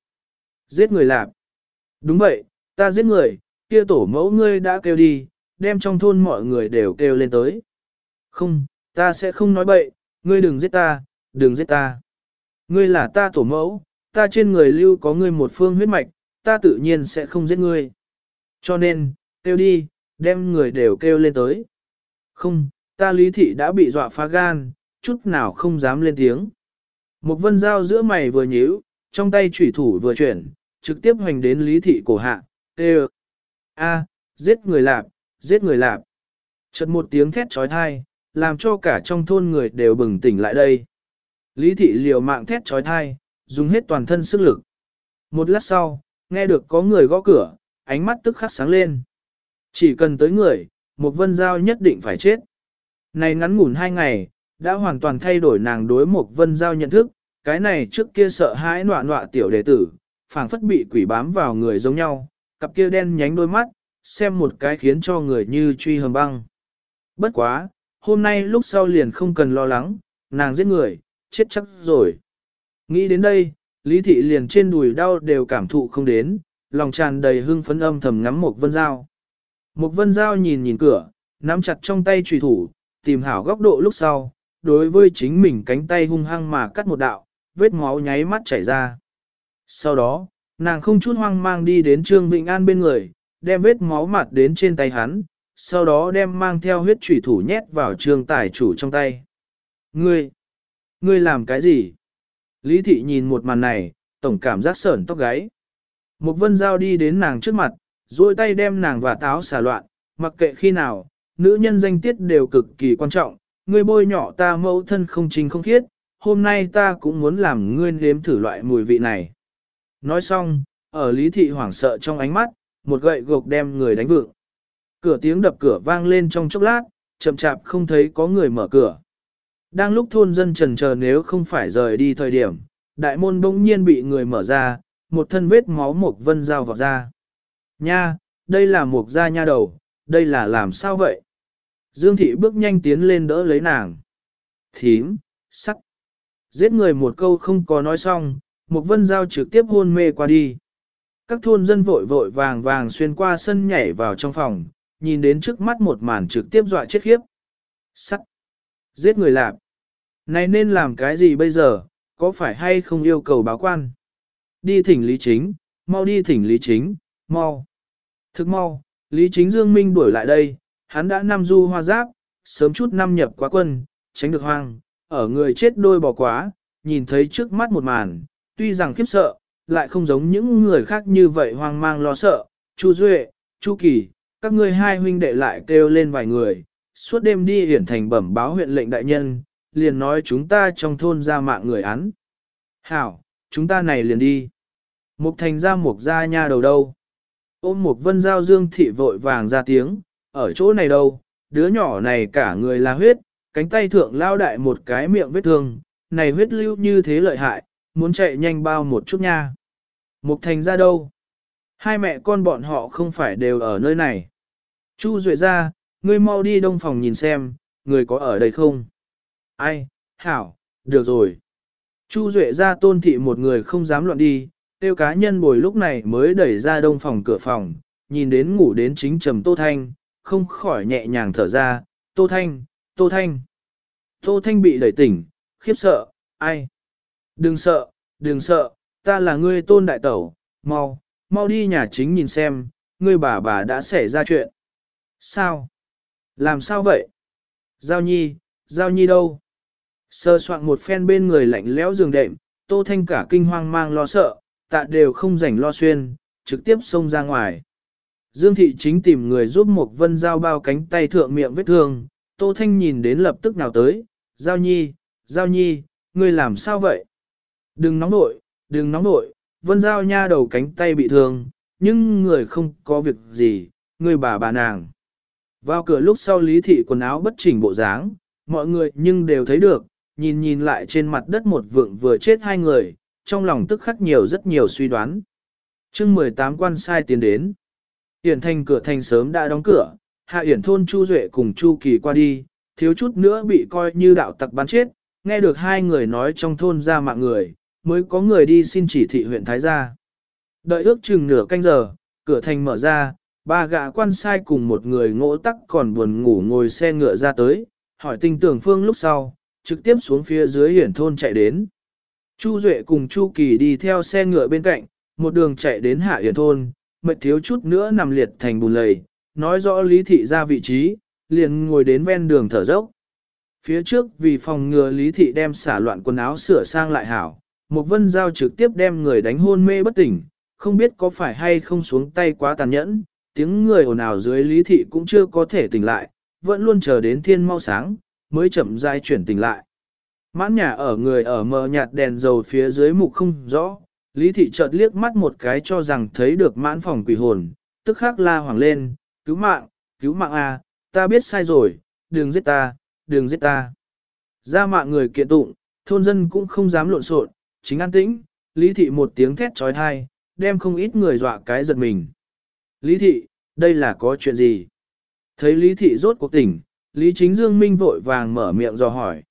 giết người lạp. Đúng vậy, ta giết người, kia tổ mẫu ngươi đã kêu đi, đem trong thôn mọi người đều kêu lên tới. Không, ta sẽ không nói bậy, ngươi đừng giết ta, đừng giết ta. Ngươi là ta tổ mẫu, ta trên người lưu có ngươi một phương huyết mạch, ta tự nhiên sẽ không giết ngươi. Cho nên, kêu đi, đem người đều kêu lên tới. Không, ta lý thị đã bị dọa phá gan, chút nào không dám lên tiếng. Một vân dao giữa mày vừa nhíu, trong tay chủy thủ vừa chuyển, trực tiếp hoành đến lý thị cổ hạ, kêu a, giết người lạp, giết người lạp. Chợt một tiếng thét trói thai, làm cho cả trong thôn người đều bừng tỉnh lại đây. Lý thị liều mạng thét trói thai, dùng hết toàn thân sức lực. Một lát sau, nghe được có người gõ cửa, ánh mắt tức khắc sáng lên. Chỉ cần tới người, một vân giao nhất định phải chết. Này ngắn ngủn hai ngày, đã hoàn toàn thay đổi nàng đối một vân giao nhận thức, cái này trước kia sợ hãi nọa nọa tiểu đệ tử, phảng phất bị quỷ bám vào người giống nhau, cặp kia đen nhánh đôi mắt, xem một cái khiến cho người như truy hầm băng. Bất quá, hôm nay lúc sau liền không cần lo lắng, nàng giết người, chết chắc rồi. Nghĩ đến đây, Lý Thị liền trên đùi đau đều cảm thụ không đến, lòng tràn đầy hưng phấn âm thầm ngắm một vân dao. Một vân dao nhìn nhìn cửa, nắm chặt trong tay trùy thủ, tìm hảo góc độ lúc sau, đối với chính mình cánh tay hung hăng mà cắt một đạo, vết máu nháy mắt chảy ra. Sau đó, nàng không chút hoang mang đi đến Trương Vịnh An bên người, đem vết máu mặt đến trên tay hắn, sau đó đem mang theo huyết trùy thủ nhét vào Trương Tài chủ trong tay. Ngươi, ngươi làm cái gì? Lý thị nhìn một màn này, tổng cảm giác sởn tóc gáy. Một vân giao đi đến nàng trước mặt, duỗi tay đem nàng và táo xả loạn, mặc kệ khi nào, nữ nhân danh tiết đều cực kỳ quan trọng, ngươi bôi nhỏ ta mẫu thân không chính không khiết, hôm nay ta cũng muốn làm ngươi nếm thử loại mùi vị này. Nói xong, ở lý thị hoảng sợ trong ánh mắt, một gậy gộc đem người đánh vượng. Cửa tiếng đập cửa vang lên trong chốc lát, chậm chạp không thấy có người mở cửa. Đang lúc thôn dân trần chờ nếu không phải rời đi thời điểm, đại môn bỗng nhiên bị người mở ra, một thân vết máu một vân dao vào ra. Nha, đây là một da nha đầu, đây là làm sao vậy? Dương thị bước nhanh tiến lên đỡ lấy nàng. Thím, sắc. Giết người một câu không có nói xong, một vân giao trực tiếp hôn mê qua đi. Các thôn dân vội vội vàng vàng xuyên qua sân nhảy vào trong phòng, nhìn đến trước mắt một màn trực tiếp dọa chết khiếp. Sắt. Giết người lạc! Này nên làm cái gì bây giờ, có phải hay không yêu cầu báo quan? Đi thỉnh Lý Chính, mau đi thỉnh Lý Chính, mau. Thức mau, Lý Chính Dương Minh đuổi lại đây, hắn đã năm du hoa giáp, sớm chút năm nhập quá quân, tránh được hoang, ở người chết đôi bỏ quá, nhìn thấy trước mắt một màn, tuy rằng khiếp sợ, lại không giống những người khác như vậy hoang mang lo sợ. Chu Duệ, Chu Kỳ, các ngươi hai huynh đệ lại kêu lên vài người, suốt đêm đi hiển thành bẩm báo huyện lệnh đại nhân, liền nói chúng ta trong thôn ra mạng người án. Hảo, chúng ta này liền đi. Mục thành ra mục ra nha đầu đâu. Ôm mục vân giao dương thị vội vàng ra tiếng, ở chỗ này đâu, đứa nhỏ này cả người là huyết, cánh tay thượng lao đại một cái miệng vết thương, này huyết lưu như thế lợi hại, muốn chạy nhanh bao một chút nha. Mục thành ra đâu? Hai mẹ con bọn họ không phải đều ở nơi này. Chu Duệ ra, ngươi mau đi đông phòng nhìn xem, người có ở đây không? Ai, hảo, được rồi. Chu Duệ ra tôn thị một người không dám loạn đi, tiêu cá nhân bồi lúc này mới đẩy ra đông phòng cửa phòng, nhìn đến ngủ đến chính trầm Tô Thanh, không khỏi nhẹ nhàng thở ra, Tô Thanh, Tô Thanh. Tô Thanh bị đẩy tỉnh, khiếp sợ, ai? Đừng sợ, đừng sợ, ta là ngươi tôn đại tẩu, mau, mau đi nhà chính nhìn xem, ngươi bà bà đã xảy ra chuyện. Sao? Làm sao vậy? Giao nhi, giao nhi đâu? Sơ soạn một phen bên người lạnh lẽo giường đệm, tô thanh cả kinh hoang mang lo sợ, tạ đều không rảnh lo xuyên, trực tiếp xông ra ngoài. Dương thị chính tìm người giúp một vân giao bao cánh tay thượng miệng vết thương, tô thanh nhìn đến lập tức nào tới, giao nhi, giao nhi, ngươi làm sao vậy? Đừng nóng nội, đừng nóng nội, vân giao nha đầu cánh tay bị thương, nhưng người không có việc gì, người bà bà nàng. Vào cửa lúc sau lý thị quần áo bất chỉnh bộ dáng, mọi người nhưng đều thấy được, nhìn nhìn lại trên mặt đất một vượng vừa chết hai người, trong lòng tức khắc nhiều rất nhiều suy đoán. chương 18 quan sai tiến đến. Hiển thành cửa thành sớm đã đóng cửa, hạ hiển thôn Chu Duệ cùng Chu Kỳ qua đi, thiếu chút nữa bị coi như đạo tặc bắn chết, nghe được hai người nói trong thôn ra mạng người, mới có người đi xin chỉ thị huyện Thái Gia. Đợi ước chừng nửa canh giờ, cửa thành mở ra, ba gã quan sai cùng một người ngỗ tắc còn buồn ngủ ngồi xe ngựa ra tới, hỏi tình tưởng phương lúc sau, trực tiếp xuống phía dưới hiển thôn chạy đến. Chu Duệ cùng Chu Kỳ đi theo xe ngựa bên cạnh, một đường chạy đến hạ hiển thôn, mệt thiếu chút nữa nằm liệt thành bùn lầy, nói rõ lý thị ra vị trí, liền ngồi đến ven đường thở dốc. Phía trước vì phòng ngừa lý thị đem xả loạn quần áo sửa sang lại hảo, một vân giao trực tiếp đem người đánh hôn mê bất tỉnh, không biết có phải hay không xuống tay quá tàn nhẫn, tiếng người ồn ào dưới lý thị cũng chưa có thể tỉnh lại, vẫn luôn chờ đến thiên mau sáng, mới chậm rãi chuyển tỉnh lại. Mãn nhà ở người ở mờ nhạt đèn dầu phía dưới mục không rõ, lý thị chợt liếc mắt một cái cho rằng thấy được mãn phòng quỷ hồn, tức khắc la hoàng lên, cứu mạng, cứu mạng a, ta biết sai rồi, đừng giết ta, đừng giết ta. Ra mạng người kiện tụng, thôn dân cũng không dám lộn xộn, chính an tĩnh, lý thị một tiếng thét trói thai, đem không ít người dọa cái giật mình. Lý thị, đây là có chuyện gì? Thấy lý thị rốt cuộc tỉnh, lý chính dương minh vội vàng mở miệng dò hỏi.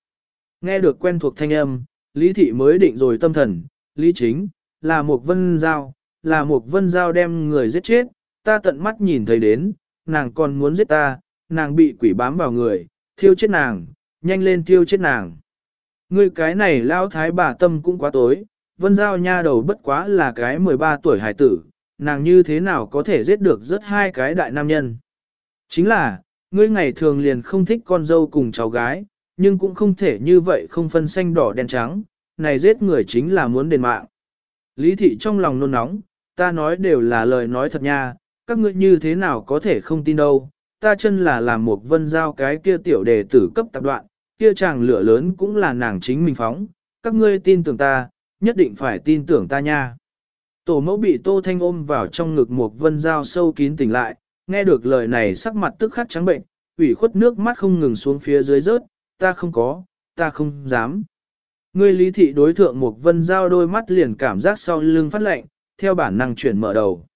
Nghe được quen thuộc thanh âm, lý thị mới định rồi tâm thần, lý chính, là một vân giao, là một vân giao đem người giết chết, ta tận mắt nhìn thấy đến, nàng còn muốn giết ta, nàng bị quỷ bám vào người, thiêu chết nàng, nhanh lên thiêu chết nàng. Ngươi cái này lao thái bà tâm cũng quá tối, vân giao nha đầu bất quá là cái 13 tuổi hải tử, nàng như thế nào có thể giết được rất hai cái đại nam nhân. Chính là, ngươi ngày thường liền không thích con dâu cùng cháu gái, nhưng cũng không thể như vậy không phân xanh đỏ đen trắng, này giết người chính là muốn đền mạng. Lý thị trong lòng nôn nóng, ta nói đều là lời nói thật nha, các ngươi như thế nào có thể không tin đâu, ta chân là làm một vân giao cái kia tiểu đề tử cấp tập đoạn, kia chàng lửa lớn cũng là nàng chính mình phóng, các ngươi tin tưởng ta, nhất định phải tin tưởng ta nha. Tổ mẫu bị Tô Thanh ôm vào trong ngực một vân dao sâu kín tỉnh lại, nghe được lời này sắc mặt tức khắc trắng bệnh, ủy khuất nước mắt không ngừng xuống phía dưới rớt, ta không có, ta không dám. Ngươi lý thị đối thượng một vân dao đôi mắt liền cảm giác sau lưng phát lạnh, theo bản năng chuyển mở đầu.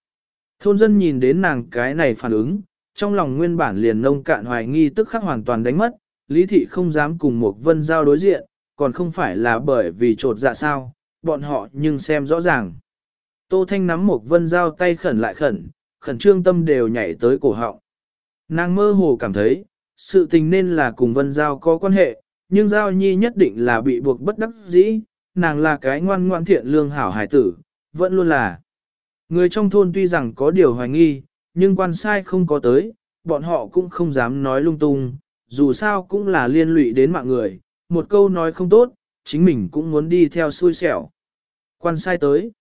Thôn dân nhìn đến nàng cái này phản ứng, trong lòng nguyên bản liền nông cạn hoài nghi tức khắc hoàn toàn đánh mất, lý thị không dám cùng một vân giao đối diện, còn không phải là bởi vì trột dạ sao, bọn họ nhưng xem rõ ràng. Tô Thanh nắm một vân giao tay khẩn lại khẩn, khẩn trương tâm đều nhảy tới cổ họng. Nàng mơ hồ cảm thấy, sự tình nên là cùng vân giao có quan hệ, nhưng giao nhi nhất định là bị buộc bất đắc dĩ, nàng là cái ngoan ngoan thiện lương hảo hải tử, vẫn luôn là. Người trong thôn tuy rằng có điều hoài nghi, nhưng quan sai không có tới, bọn họ cũng không dám nói lung tung, dù sao cũng là liên lụy đến mạng người, một câu nói không tốt, chính mình cũng muốn đi theo xui xẻo. Quan sai tới.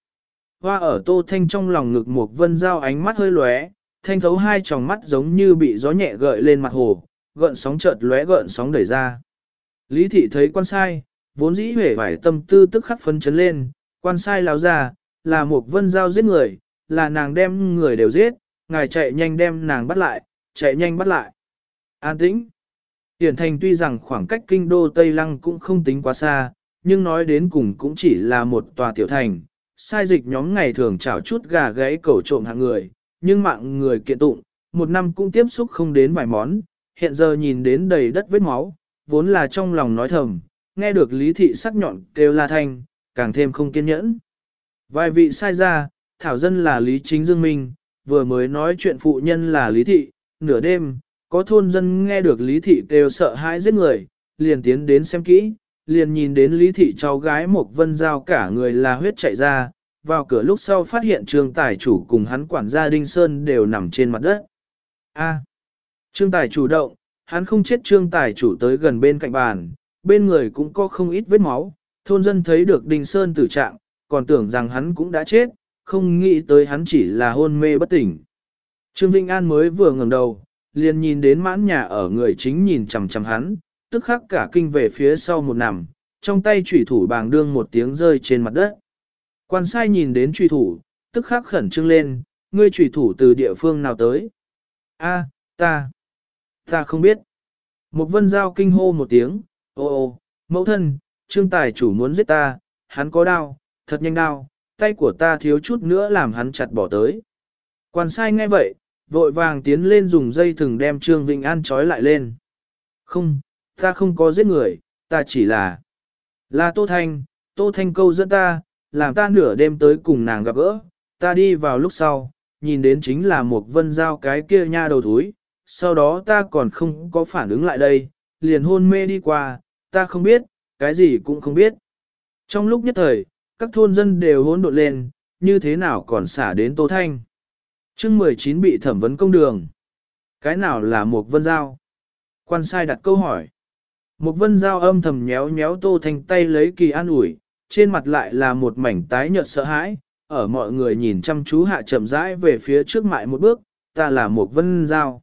Hoa ở tô thanh trong lòng ngực một vân dao ánh mắt hơi lóe, thanh thấu hai tròng mắt giống như bị gió nhẹ gợi lên mặt hồ, gợn sóng chợt lóe gợn sóng đẩy ra. Lý thị thấy quan sai, vốn dĩ huệ vải tâm tư tức khắc phấn chấn lên, quan sai lao ra, là một vân dao giết người, là nàng đem người đều giết, ngài chạy nhanh đem nàng bắt lại, chạy nhanh bắt lại. An tĩnh. Hiển thành tuy rằng khoảng cách kinh đô Tây Lăng cũng không tính quá xa, nhưng nói đến cùng cũng chỉ là một tòa tiểu thành. Sai dịch nhóm ngày thường chảo chút gà gáy cẩu trộm hạng người, nhưng mạng người kiện tụng, một năm cũng tiếp xúc không đến vài món, hiện giờ nhìn đến đầy đất vết máu, vốn là trong lòng nói thầm, nghe được lý thị sắc nhọn kêu la thanh, càng thêm không kiên nhẫn. Vài vị sai ra, thảo dân là lý chính dương minh, vừa mới nói chuyện phụ nhân là lý thị, nửa đêm, có thôn dân nghe được lý thị đều sợ hãi giết người, liền tiến đến xem kỹ, liền nhìn đến lý thị cháu gái một vân giao cả người là huyết chạy ra, vào cửa lúc sau phát hiện trương tài chủ cùng hắn quản gia Đinh Sơn đều nằm trên mặt đất. A. trương tài chủ động, hắn không chết trương tài chủ tới gần bên cạnh bàn, bên người cũng có không ít vết máu, thôn dân thấy được Đinh Sơn tử trạng, còn tưởng rằng hắn cũng đã chết, không nghĩ tới hắn chỉ là hôn mê bất tỉnh. Trương Vinh An mới vừa ngẩng đầu, liền nhìn đến mãn nhà ở người chính nhìn chằm chằm hắn, tức khắc cả kinh về phía sau một nằm, trong tay trùy thủ bàng đương một tiếng rơi trên mặt đất. Quan sai nhìn đến trùy thủ, tức khắc khẩn trương lên, ngươi trùy thủ từ địa phương nào tới? A, ta, ta không biết. Một vân giao kinh hô một tiếng, ô ô, mẫu thân, trương tài chủ muốn giết ta, hắn có đau, thật nhanh đau, tay của ta thiếu chút nữa làm hắn chặt bỏ tới. Quan sai nghe vậy, vội vàng tiến lên dùng dây thừng đem Trương Vĩnh An trói lại lên. Không, ta không có giết người, ta chỉ là... Là Tô Thanh, Tô Thanh câu dẫn ta, làm ta nửa đêm tới cùng nàng gặp gỡ, ta đi vào lúc sau, nhìn đến chính là một vân giao cái kia nha đầu thúi, sau đó ta còn không có phản ứng lại đây, liền hôn mê đi qua, ta không biết, cái gì cũng không biết. Trong lúc nhất thời, các thôn dân đều hỗn độn lên, như thế nào còn xả đến Tô Thanh chương 19 bị thẩm vấn công đường. Cái nào là một vân giao? Quan sai đặt câu hỏi. Một vân giao âm thầm nhéo nhéo Tô Thanh tay lấy kỳ an ủi, trên mặt lại là một mảnh tái nhợt sợ hãi, ở mọi người nhìn chăm chú hạ chậm rãi về phía trước mại một bước, ta là một vân giao.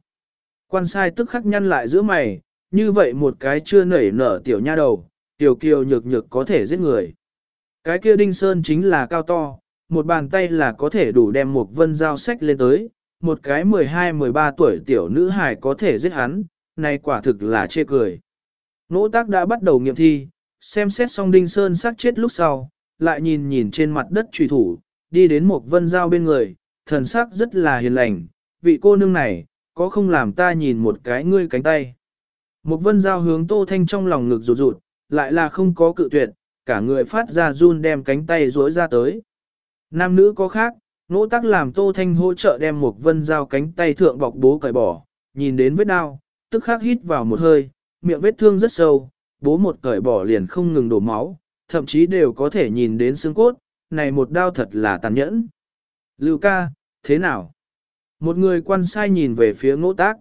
Quan sai tức khắc nhăn lại giữa mày, như vậy một cái chưa nảy nở tiểu nha đầu, tiểu kiều nhược nhược có thể giết người. Cái kia đinh sơn chính là cao to, một bàn tay là có thể đủ đem một vân giao sách lên tới, một cái 12-13 tuổi tiểu nữ hài có thể giết hắn, này quả thực là chê cười. Nỗ tác đã bắt đầu nghiệm thi, xem xét xong đinh sơn xác chết lúc sau, lại nhìn nhìn trên mặt đất trùy thủ, đi đến một vân giao bên người, thần sắc rất là hiền lành, vị cô nương này, có không làm ta nhìn một cái ngươi cánh tay. Một vân giao hướng tô thanh trong lòng ngực rụt rụt, lại là không có cự tuyệt, cả người phát ra run đem cánh tay rối ra tới. Nam nữ có khác, nỗ tắc làm tô thanh hỗ trợ đem một vân dao cánh tay thượng bọc bố cởi bỏ, nhìn đến vết đau, tức khắc hít vào một hơi, miệng vết thương rất sâu, bố một cởi bỏ liền không ngừng đổ máu, thậm chí đều có thể nhìn đến xương cốt, này một đau thật là tàn nhẫn. Lưu ca, thế nào? Một người quan sai nhìn về phía ngỗ tác.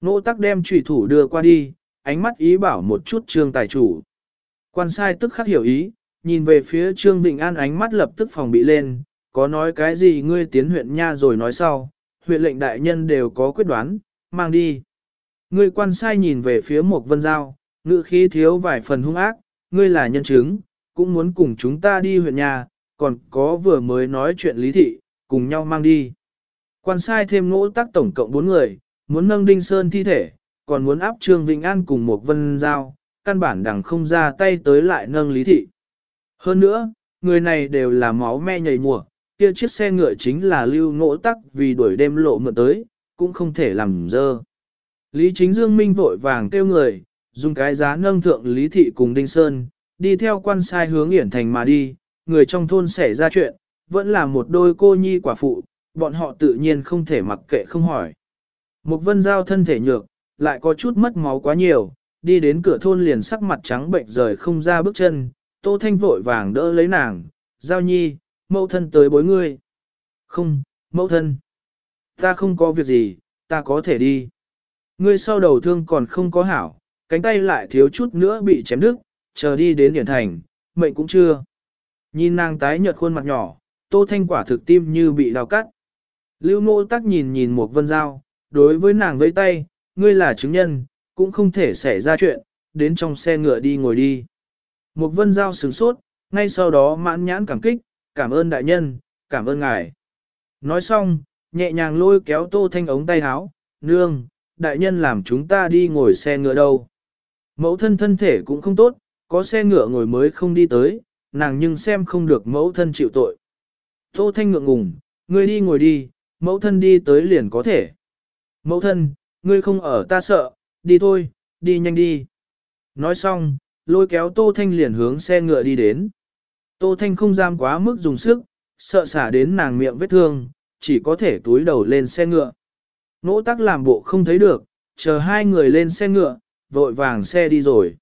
Ngỗ tác đem trùy thủ đưa qua đi, ánh mắt ý bảo một chút trương tài chủ. Quan sai tức khắc hiểu ý, nhìn về phía Trương Vịnh An ánh mắt lập tức phòng bị lên, có nói cái gì ngươi tiến huyện nha rồi nói sau, huyện lệnh đại nhân đều có quyết đoán, mang đi. Ngươi quan sai nhìn về phía một vân giao, ngự khí thiếu vài phần hung ác, ngươi là nhân chứng, cũng muốn cùng chúng ta đi huyện nhà, còn có vừa mới nói chuyện lý thị, cùng nhau mang đi. Quan sai thêm ngỗ tác tổng cộng 4 người, muốn nâng Đinh Sơn thi thể, còn muốn áp Trương Vĩnh An cùng một vân giao, căn bản đằng không ra tay tới lại nâng lý thị. Hơn nữa, người này đều là máu me nhảy mùa, kia chiếc xe ngựa chính là lưu ngỗ tắc vì đuổi đêm lộ mượn tới, cũng không thể làm dơ. Lý chính Dương Minh vội vàng kêu người, dùng cái giá nâng thượng Lý Thị cùng Đinh Sơn, đi theo quan sai hướng Hiển Thành mà đi, người trong thôn xảy ra chuyện, vẫn là một đôi cô nhi quả phụ, bọn họ tự nhiên không thể mặc kệ không hỏi. Một vân giao thân thể nhược, lại có chút mất máu quá nhiều, đi đến cửa thôn liền sắc mặt trắng bệnh rời không ra bước chân, Tô Thanh vội vàng đỡ lấy nàng, giao nhi, mẫu thân tới bối ngươi. Không, mẫu thân. Ta không có việc gì, ta có thể đi. Ngươi sau đầu thương còn không có hảo, cánh tay lại thiếu chút nữa bị chém đứt, chờ đi đến điển thành, mệnh cũng chưa. Nhìn nàng tái nhợt khuôn mặt nhỏ, Tô Thanh quả thực tim như bị đào cắt. Lưu Ngô Tắc nhìn nhìn một vân dao, đối với nàng với tay, ngươi là chứng nhân, cũng không thể xảy ra chuyện, đến trong xe ngựa đi ngồi đi. Một vân giao sửng sốt, ngay sau đó mãn nhãn cảm kích, cảm ơn đại nhân, cảm ơn ngài. Nói xong, nhẹ nhàng lôi kéo Tô Thanh ống tay háo, nương, đại nhân làm chúng ta đi ngồi xe ngựa đâu. Mẫu thân thân thể cũng không tốt, có xe ngựa ngồi mới không đi tới, nàng nhưng xem không được mẫu thân chịu tội. Tô Thanh ngượng ngùng, ngươi đi ngồi đi, mẫu thân đi tới liền có thể. Mẫu thân, ngươi không ở ta sợ, đi thôi, đi nhanh đi. Nói xong, lôi kéo Tô Thanh liền hướng xe ngựa đi đến. Tô Thanh không dám quá mức dùng sức, sợ xả đến nàng miệng vết thương, chỉ có thể túi đầu lên xe ngựa. Nỗ tắc làm bộ không thấy được, chờ hai người lên xe ngựa, vội vàng xe đi rồi.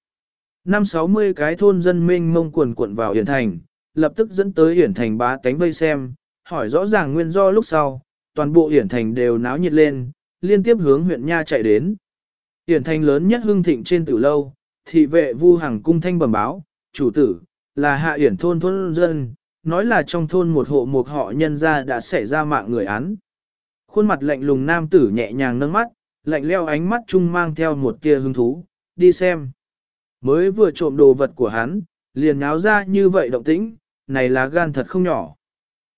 Năm sáu mươi cái thôn dân minh mông quần cuộn vào Hiển Thành, lập tức dẫn tới Hiển Thành bá tánh vây xem, hỏi rõ ràng nguyên do lúc sau, toàn bộ Hiển Thành đều náo nhiệt lên, liên tiếp hướng huyện Nha chạy đến. Hiển Thành lớn nhất hưng thịnh trên tử lâu, thị vệ vu hàng cung thanh bẩm báo, chủ tử, là hạ Hiển thôn thôn dân, nói là trong thôn một hộ một họ nhân gia đã xảy ra mạng người án. Khuôn mặt lạnh lùng nam tử nhẹ nhàng nâng mắt, lạnh leo ánh mắt chung mang theo một tia hứng thú, đi xem. Mới vừa trộm đồ vật của hắn, liền nháo ra như vậy động tĩnh, này là gan thật không nhỏ.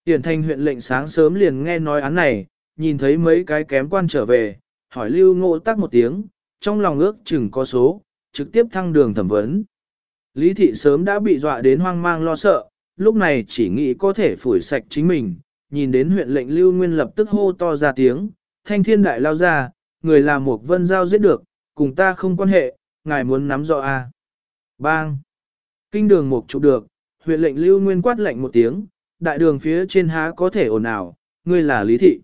Hiển thành huyện lệnh sáng sớm liền nghe nói án này, nhìn thấy mấy cái kém quan trở về, hỏi lưu ngộ tắc một tiếng, trong lòng ước chừng có số, trực tiếp thăng đường thẩm vấn. Lý thị sớm đã bị dọa đến hoang mang lo sợ, lúc này chỉ nghĩ có thể phủi sạch chính mình, nhìn đến huyện lệnh lưu nguyên lập tức hô to ra tiếng, thanh thiên đại lao ra, người là một vân giao giết được, cùng ta không quan hệ, ngài muốn nắm rõ a. À. Bang! Kinh đường mục chụp được, huyện lệnh lưu nguyên quát lệnh một tiếng, đại đường phía trên há có thể ồn ào, ngươi là lý thị.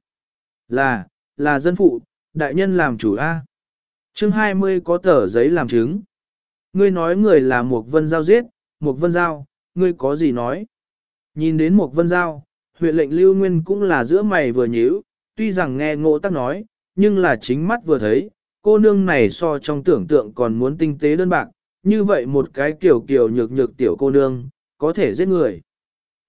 Là, là dân phụ, đại nhân làm chủ A chương 20 có tờ giấy làm chứng. Ngươi nói người là một vân giao giết, một vân giao, ngươi có gì nói? Nhìn đến một vân giao, huyện lệnh lưu nguyên cũng là giữa mày vừa nhíu, tuy rằng nghe ngộ tắc nói, nhưng là chính mắt vừa thấy, cô nương này so trong tưởng tượng còn muốn tinh tế đơn bạc, như vậy một cái kiểu kiểu nhược nhược tiểu cô nương, có thể giết người.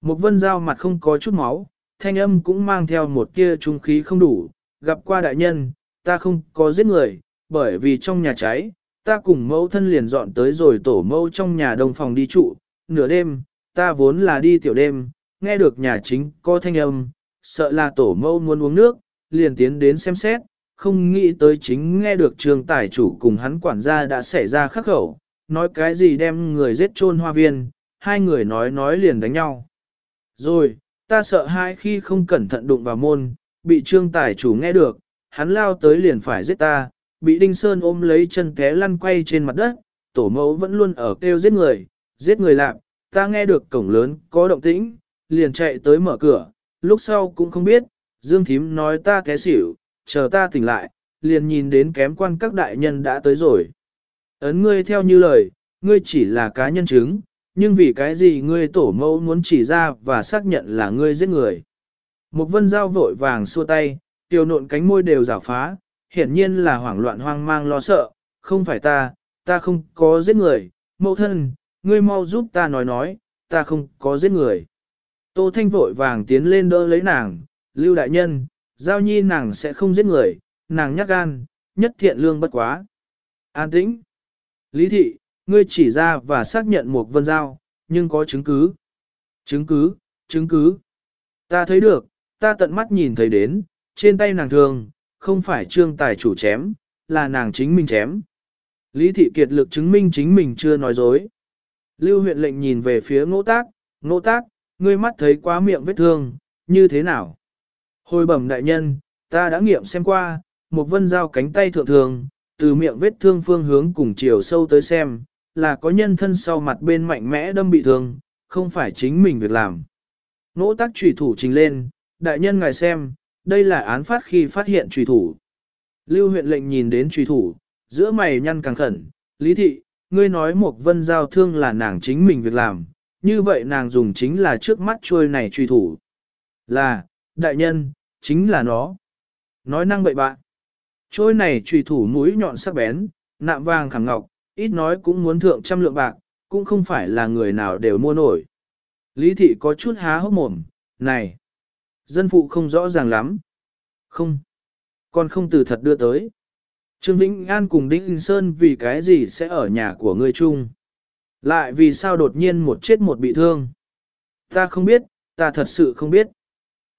Một vân Giao mặt không có chút máu, thanh âm cũng mang theo một tia trung khí không đủ, gặp qua đại nhân, ta không có giết người, bởi vì trong nhà cháy, ta cùng mẫu thân liền dọn tới rồi tổ mẫu trong nhà đông phòng đi trụ, nửa đêm, ta vốn là đi tiểu đêm, nghe được nhà chính có thanh âm, sợ là tổ mẫu muốn uống nước, liền tiến đến xem xét, không nghĩ tới chính nghe được trường tài chủ cùng hắn quản gia đã xảy ra khắc khẩu, nói cái gì đem người giết chôn hoa viên, hai người nói nói liền đánh nhau. Rồi, ta sợ hai khi không cẩn thận đụng vào môn, bị trương tài chủ nghe được, hắn lao tới liền phải giết ta, bị Đinh Sơn ôm lấy chân té lăn quay trên mặt đất, tổ mẫu vẫn luôn ở kêu giết người, giết người lạc, ta nghe được cổng lớn có động tĩnh, liền chạy tới mở cửa, lúc sau cũng không biết, Dương Thím nói ta té xỉu, chờ ta tỉnh lại, liền nhìn đến kém quan các đại nhân đã tới rồi. Ấn ngươi theo như lời, ngươi chỉ là cá nhân chứng, nhưng vì cái gì ngươi tổ mẫu muốn chỉ ra và xác nhận là ngươi giết người. Một vân dao vội vàng xua tay, tiểu nộn cánh môi đều rào phá, hiển nhiên là hoảng loạn hoang mang lo sợ, không phải ta, ta không có giết người, mẫu thân, ngươi mau giúp ta nói nói, ta không có giết người. Tô Thanh vội vàng tiến lên đỡ lấy nàng, lưu đại nhân, giao nhi nàng sẽ không giết người, nàng nhắc gan, nhất thiện lương bất quá. An tĩnh. Lý thị, ngươi chỉ ra và xác nhận một vân giao, nhưng có chứng cứ. Chứng cứ, chứng cứ. Ta thấy được, ta tận mắt nhìn thấy đến, trên tay nàng thường, không phải trương tài chủ chém, là nàng chính mình chém. Lý thị kiệt lực chứng minh chính mình chưa nói dối. Lưu huyện lệnh nhìn về phía ngỗ tác, ngỗ tác, ngươi mắt thấy quá miệng vết thương, như thế nào? Hồi bẩm đại nhân, ta đã nghiệm xem qua, một vân dao cánh tay thượng thường, từ miệng vết thương phương hướng cùng chiều sâu tới xem, là có nhân thân sau mặt bên mạnh mẽ đâm bị thương, không phải chính mình việc làm. Nỗ tác trùy thủ trình lên, đại nhân ngài xem, đây là án phát khi phát hiện trùy thủ. Lưu huyện lệnh nhìn đến trùy thủ, giữa mày nhăn càng khẩn, lý thị, ngươi nói một vân giao thương là nàng chính mình việc làm, như vậy nàng dùng chính là trước mắt trôi này truy thủ. Là, đại nhân, chính là nó. Nói năng bậy bạn. Trôi này truy thủ mũi nhọn sắc bén, nạm vàng khẳng ngọc, ít nói cũng muốn thượng trăm lượng bạc, cũng không phải là người nào đều mua nổi. Lý thị có chút há hốc mồm, này, dân phụ không rõ ràng lắm. Không, con không từ thật đưa tới. Trương Vĩnh An cùng Đinh Sơn vì cái gì sẽ ở nhà của ngươi chung? Lại vì sao đột nhiên một chết một bị thương? Ta không biết, ta thật sự không biết.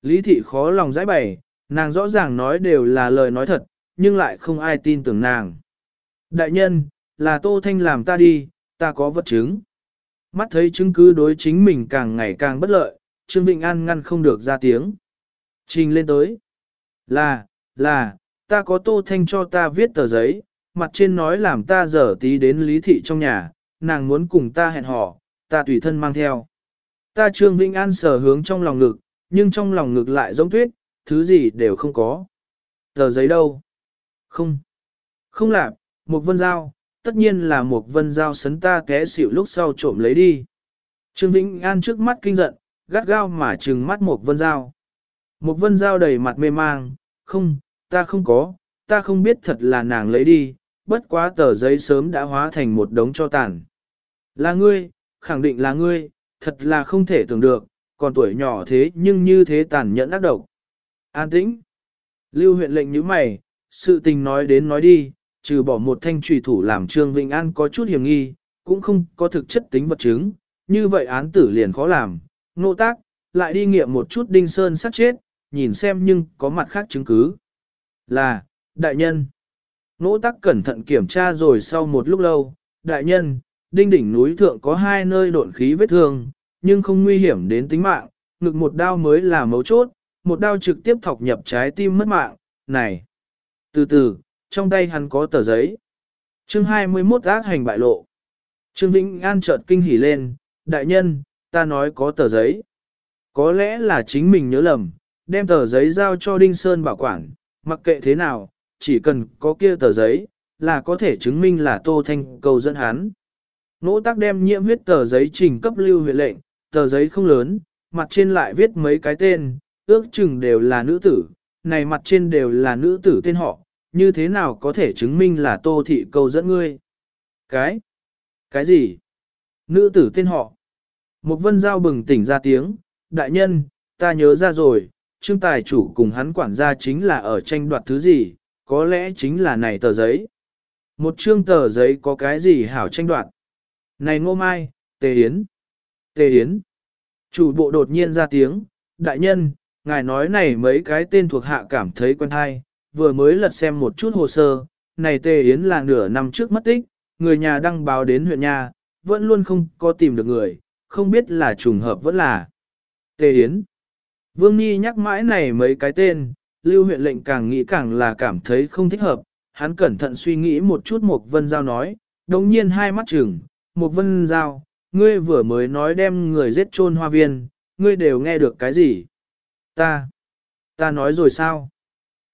Lý thị khó lòng giải bày, nàng rõ ràng nói đều là lời nói thật, nhưng lại không ai tin tưởng nàng. Đại nhân, là Tô Thanh làm ta đi, ta có vật chứng. Mắt thấy chứng cứ đối chính mình càng ngày càng bất lợi, Trương Vịnh An ngăn không được ra tiếng. Trình lên tới. Là, là, ta có Tô Thanh cho ta viết tờ giấy, mặt trên nói làm ta dở tí đến lý thị trong nhà, nàng muốn cùng ta hẹn hò, ta tùy thân mang theo. Ta Trương Vĩnh An sở hướng trong lòng ngực, nhưng trong lòng ngực lại giống tuyết, thứ gì đều không có. Tờ giấy đâu? Không. Không là, một vân dao, tất nhiên là một vân dao sấn ta té xỉu lúc sau trộm lấy đi. Trương Vĩnh An trước mắt kinh giận, gắt gao mà trừng mắt một vân dao. Một vân dao đầy mặt mê mang, không, ta không có, ta không biết thật là nàng lấy đi, bất quá tờ giấy sớm đã hóa thành một đống cho tàn. Là ngươi, khẳng định là ngươi, thật là không thể tưởng được, còn tuổi nhỏ thế nhưng như thế tàn nhẫn ác độc. An tĩnh. Lưu huyện lệnh như mày, sự tình nói đến nói đi, trừ bỏ một thanh trùy thủ làm Trương Vĩnh An có chút hiểm nghi, cũng không có thực chất tính vật chứng, như vậy án tử liền khó làm, nộ tác, lại đi nghiệm một chút đinh sơn sát chết, nhìn xem nhưng có mặt khác chứng cứ. Là, đại nhân. Nỗ tắc cẩn thận kiểm tra rồi sau một lúc lâu, đại nhân, đinh đỉnh núi thượng có hai nơi độn khí vết thương, nhưng không nguy hiểm đến tính mạng, ngực một đao mới là mấu chốt, một đao trực tiếp thọc nhập trái tim mất mạng, này. Từ từ, trong tay hắn có tờ giấy. Chương 21 ác hành bại lộ. Trương Vĩnh An chợt kinh hỉ lên, đại nhân, ta nói có tờ giấy. Có lẽ là chính mình nhớ lầm, đem tờ giấy giao cho Đinh Sơn bảo quản, mặc kệ thế nào, chỉ cần có kia tờ giấy, là có thể chứng minh là Tô Thanh cầu dẫn hắn. Nỗ tác đem nhiễm huyết tờ giấy trình cấp lưu huyện lệnh, tờ giấy không lớn, mặt trên lại viết mấy cái tên, ước chừng đều là nữ tử, này mặt trên đều là nữ tử tên họ, như thế nào có thể chứng minh là Tô Thị cầu dẫn ngươi? Cái? Cái gì? Nữ tử tên họ. Một vân giao bừng tỉnh ra tiếng, đại nhân, ta nhớ ra rồi, trương tài chủ cùng hắn quản gia chính là ở tranh đoạt thứ gì, có lẽ chính là này tờ giấy. Một trương tờ giấy có cái gì hảo tranh đoạt. Này ngô mai, tề yến, tề yến. Chủ bộ đột nhiên ra tiếng, đại nhân, ngài nói này mấy cái tên thuộc hạ cảm thấy quen hay, vừa mới lật xem một chút hồ sơ, này tề yến là nửa năm trước mất tích, người nhà đăng báo đến huyện nhà, vẫn luôn không có tìm được người, không biết là trùng hợp vẫn là. Tề yến. Vương Nhi nhắc mãi này mấy cái tên, lưu huyện lệnh càng nghĩ càng là cảm thấy không thích hợp, hắn cẩn thận suy nghĩ một chút Mục vân giao nói, đồng nhiên hai mắt chừng, Mục vân giao, ngươi vừa mới nói đem người giết chôn hoa viên, ngươi đều nghe được cái gì? Ta, ta nói rồi sao?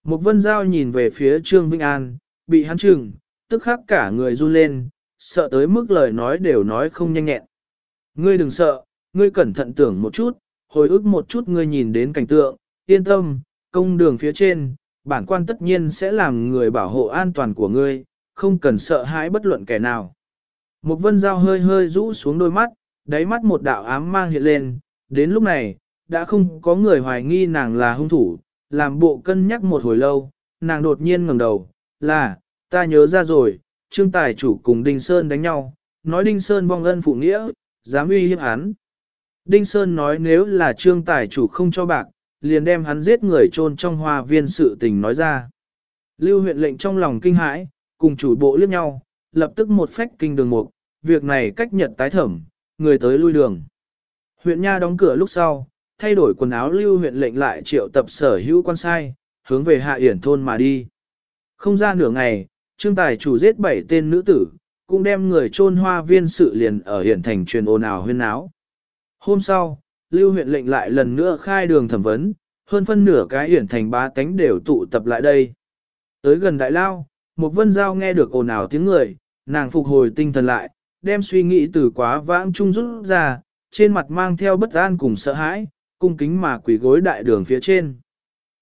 Mục vân giao nhìn về phía Trương Vinh An, bị hắn chừng, tức khắc cả người run lên, sợ tới mức lời nói đều nói không nhanh nhẹn. Ngươi đừng sợ, ngươi cẩn thận tưởng một chút, hồi ức một chút ngươi nhìn đến cảnh tượng, yên tâm, công đường phía trên, bản quan tất nhiên sẽ làm người bảo hộ an toàn của ngươi, không cần sợ hãi bất luận kẻ nào. Một vân dao hơi hơi rũ xuống đôi mắt, đáy mắt một đạo ám mang hiện lên, đến lúc này, đã không có người hoài nghi nàng là hung thủ, làm bộ cân nhắc một hồi lâu, nàng đột nhiên ngẩng đầu, là, ta nhớ ra rồi, trương tài chủ cùng Đinh Sơn đánh nhau, nói Đinh Sơn vong ân phụ nghĩa, dám uy hiếp hắn. Đinh Sơn nói nếu là trương tài chủ không cho bạc, liền đem hắn giết người chôn trong hoa viên sự tình nói ra. Lưu huyện lệnh trong lòng kinh hãi, cùng chủ bộ liếc nhau, lập tức một phách kinh đường mục, việc này cách nhật tái thẩm, người tới lui đường. Huyện Nha đóng cửa lúc sau, thay đổi quần áo lưu huyện lệnh lại triệu tập sở hữu quan sai, hướng về hạ yển thôn mà đi. Không ra nửa ngày, trương tài chủ giết bảy tên nữ tử, cũng đem người chôn hoa viên sự liền ở hiển thành truyền ồn ào huyên náo Hôm sau, lưu huyện lệnh lại lần nữa khai đường thẩm vấn, hơn phân nửa cái hiển thành ba tánh đều tụ tập lại đây. Tới gần đại lao, một vân giao nghe được ồn ào tiếng người, nàng phục hồi tinh thần lại, đem suy nghĩ từ quá vãng trung rút ra, trên mặt mang theo bất an cùng sợ hãi, cung kính mà quỳ gối đại đường phía trên.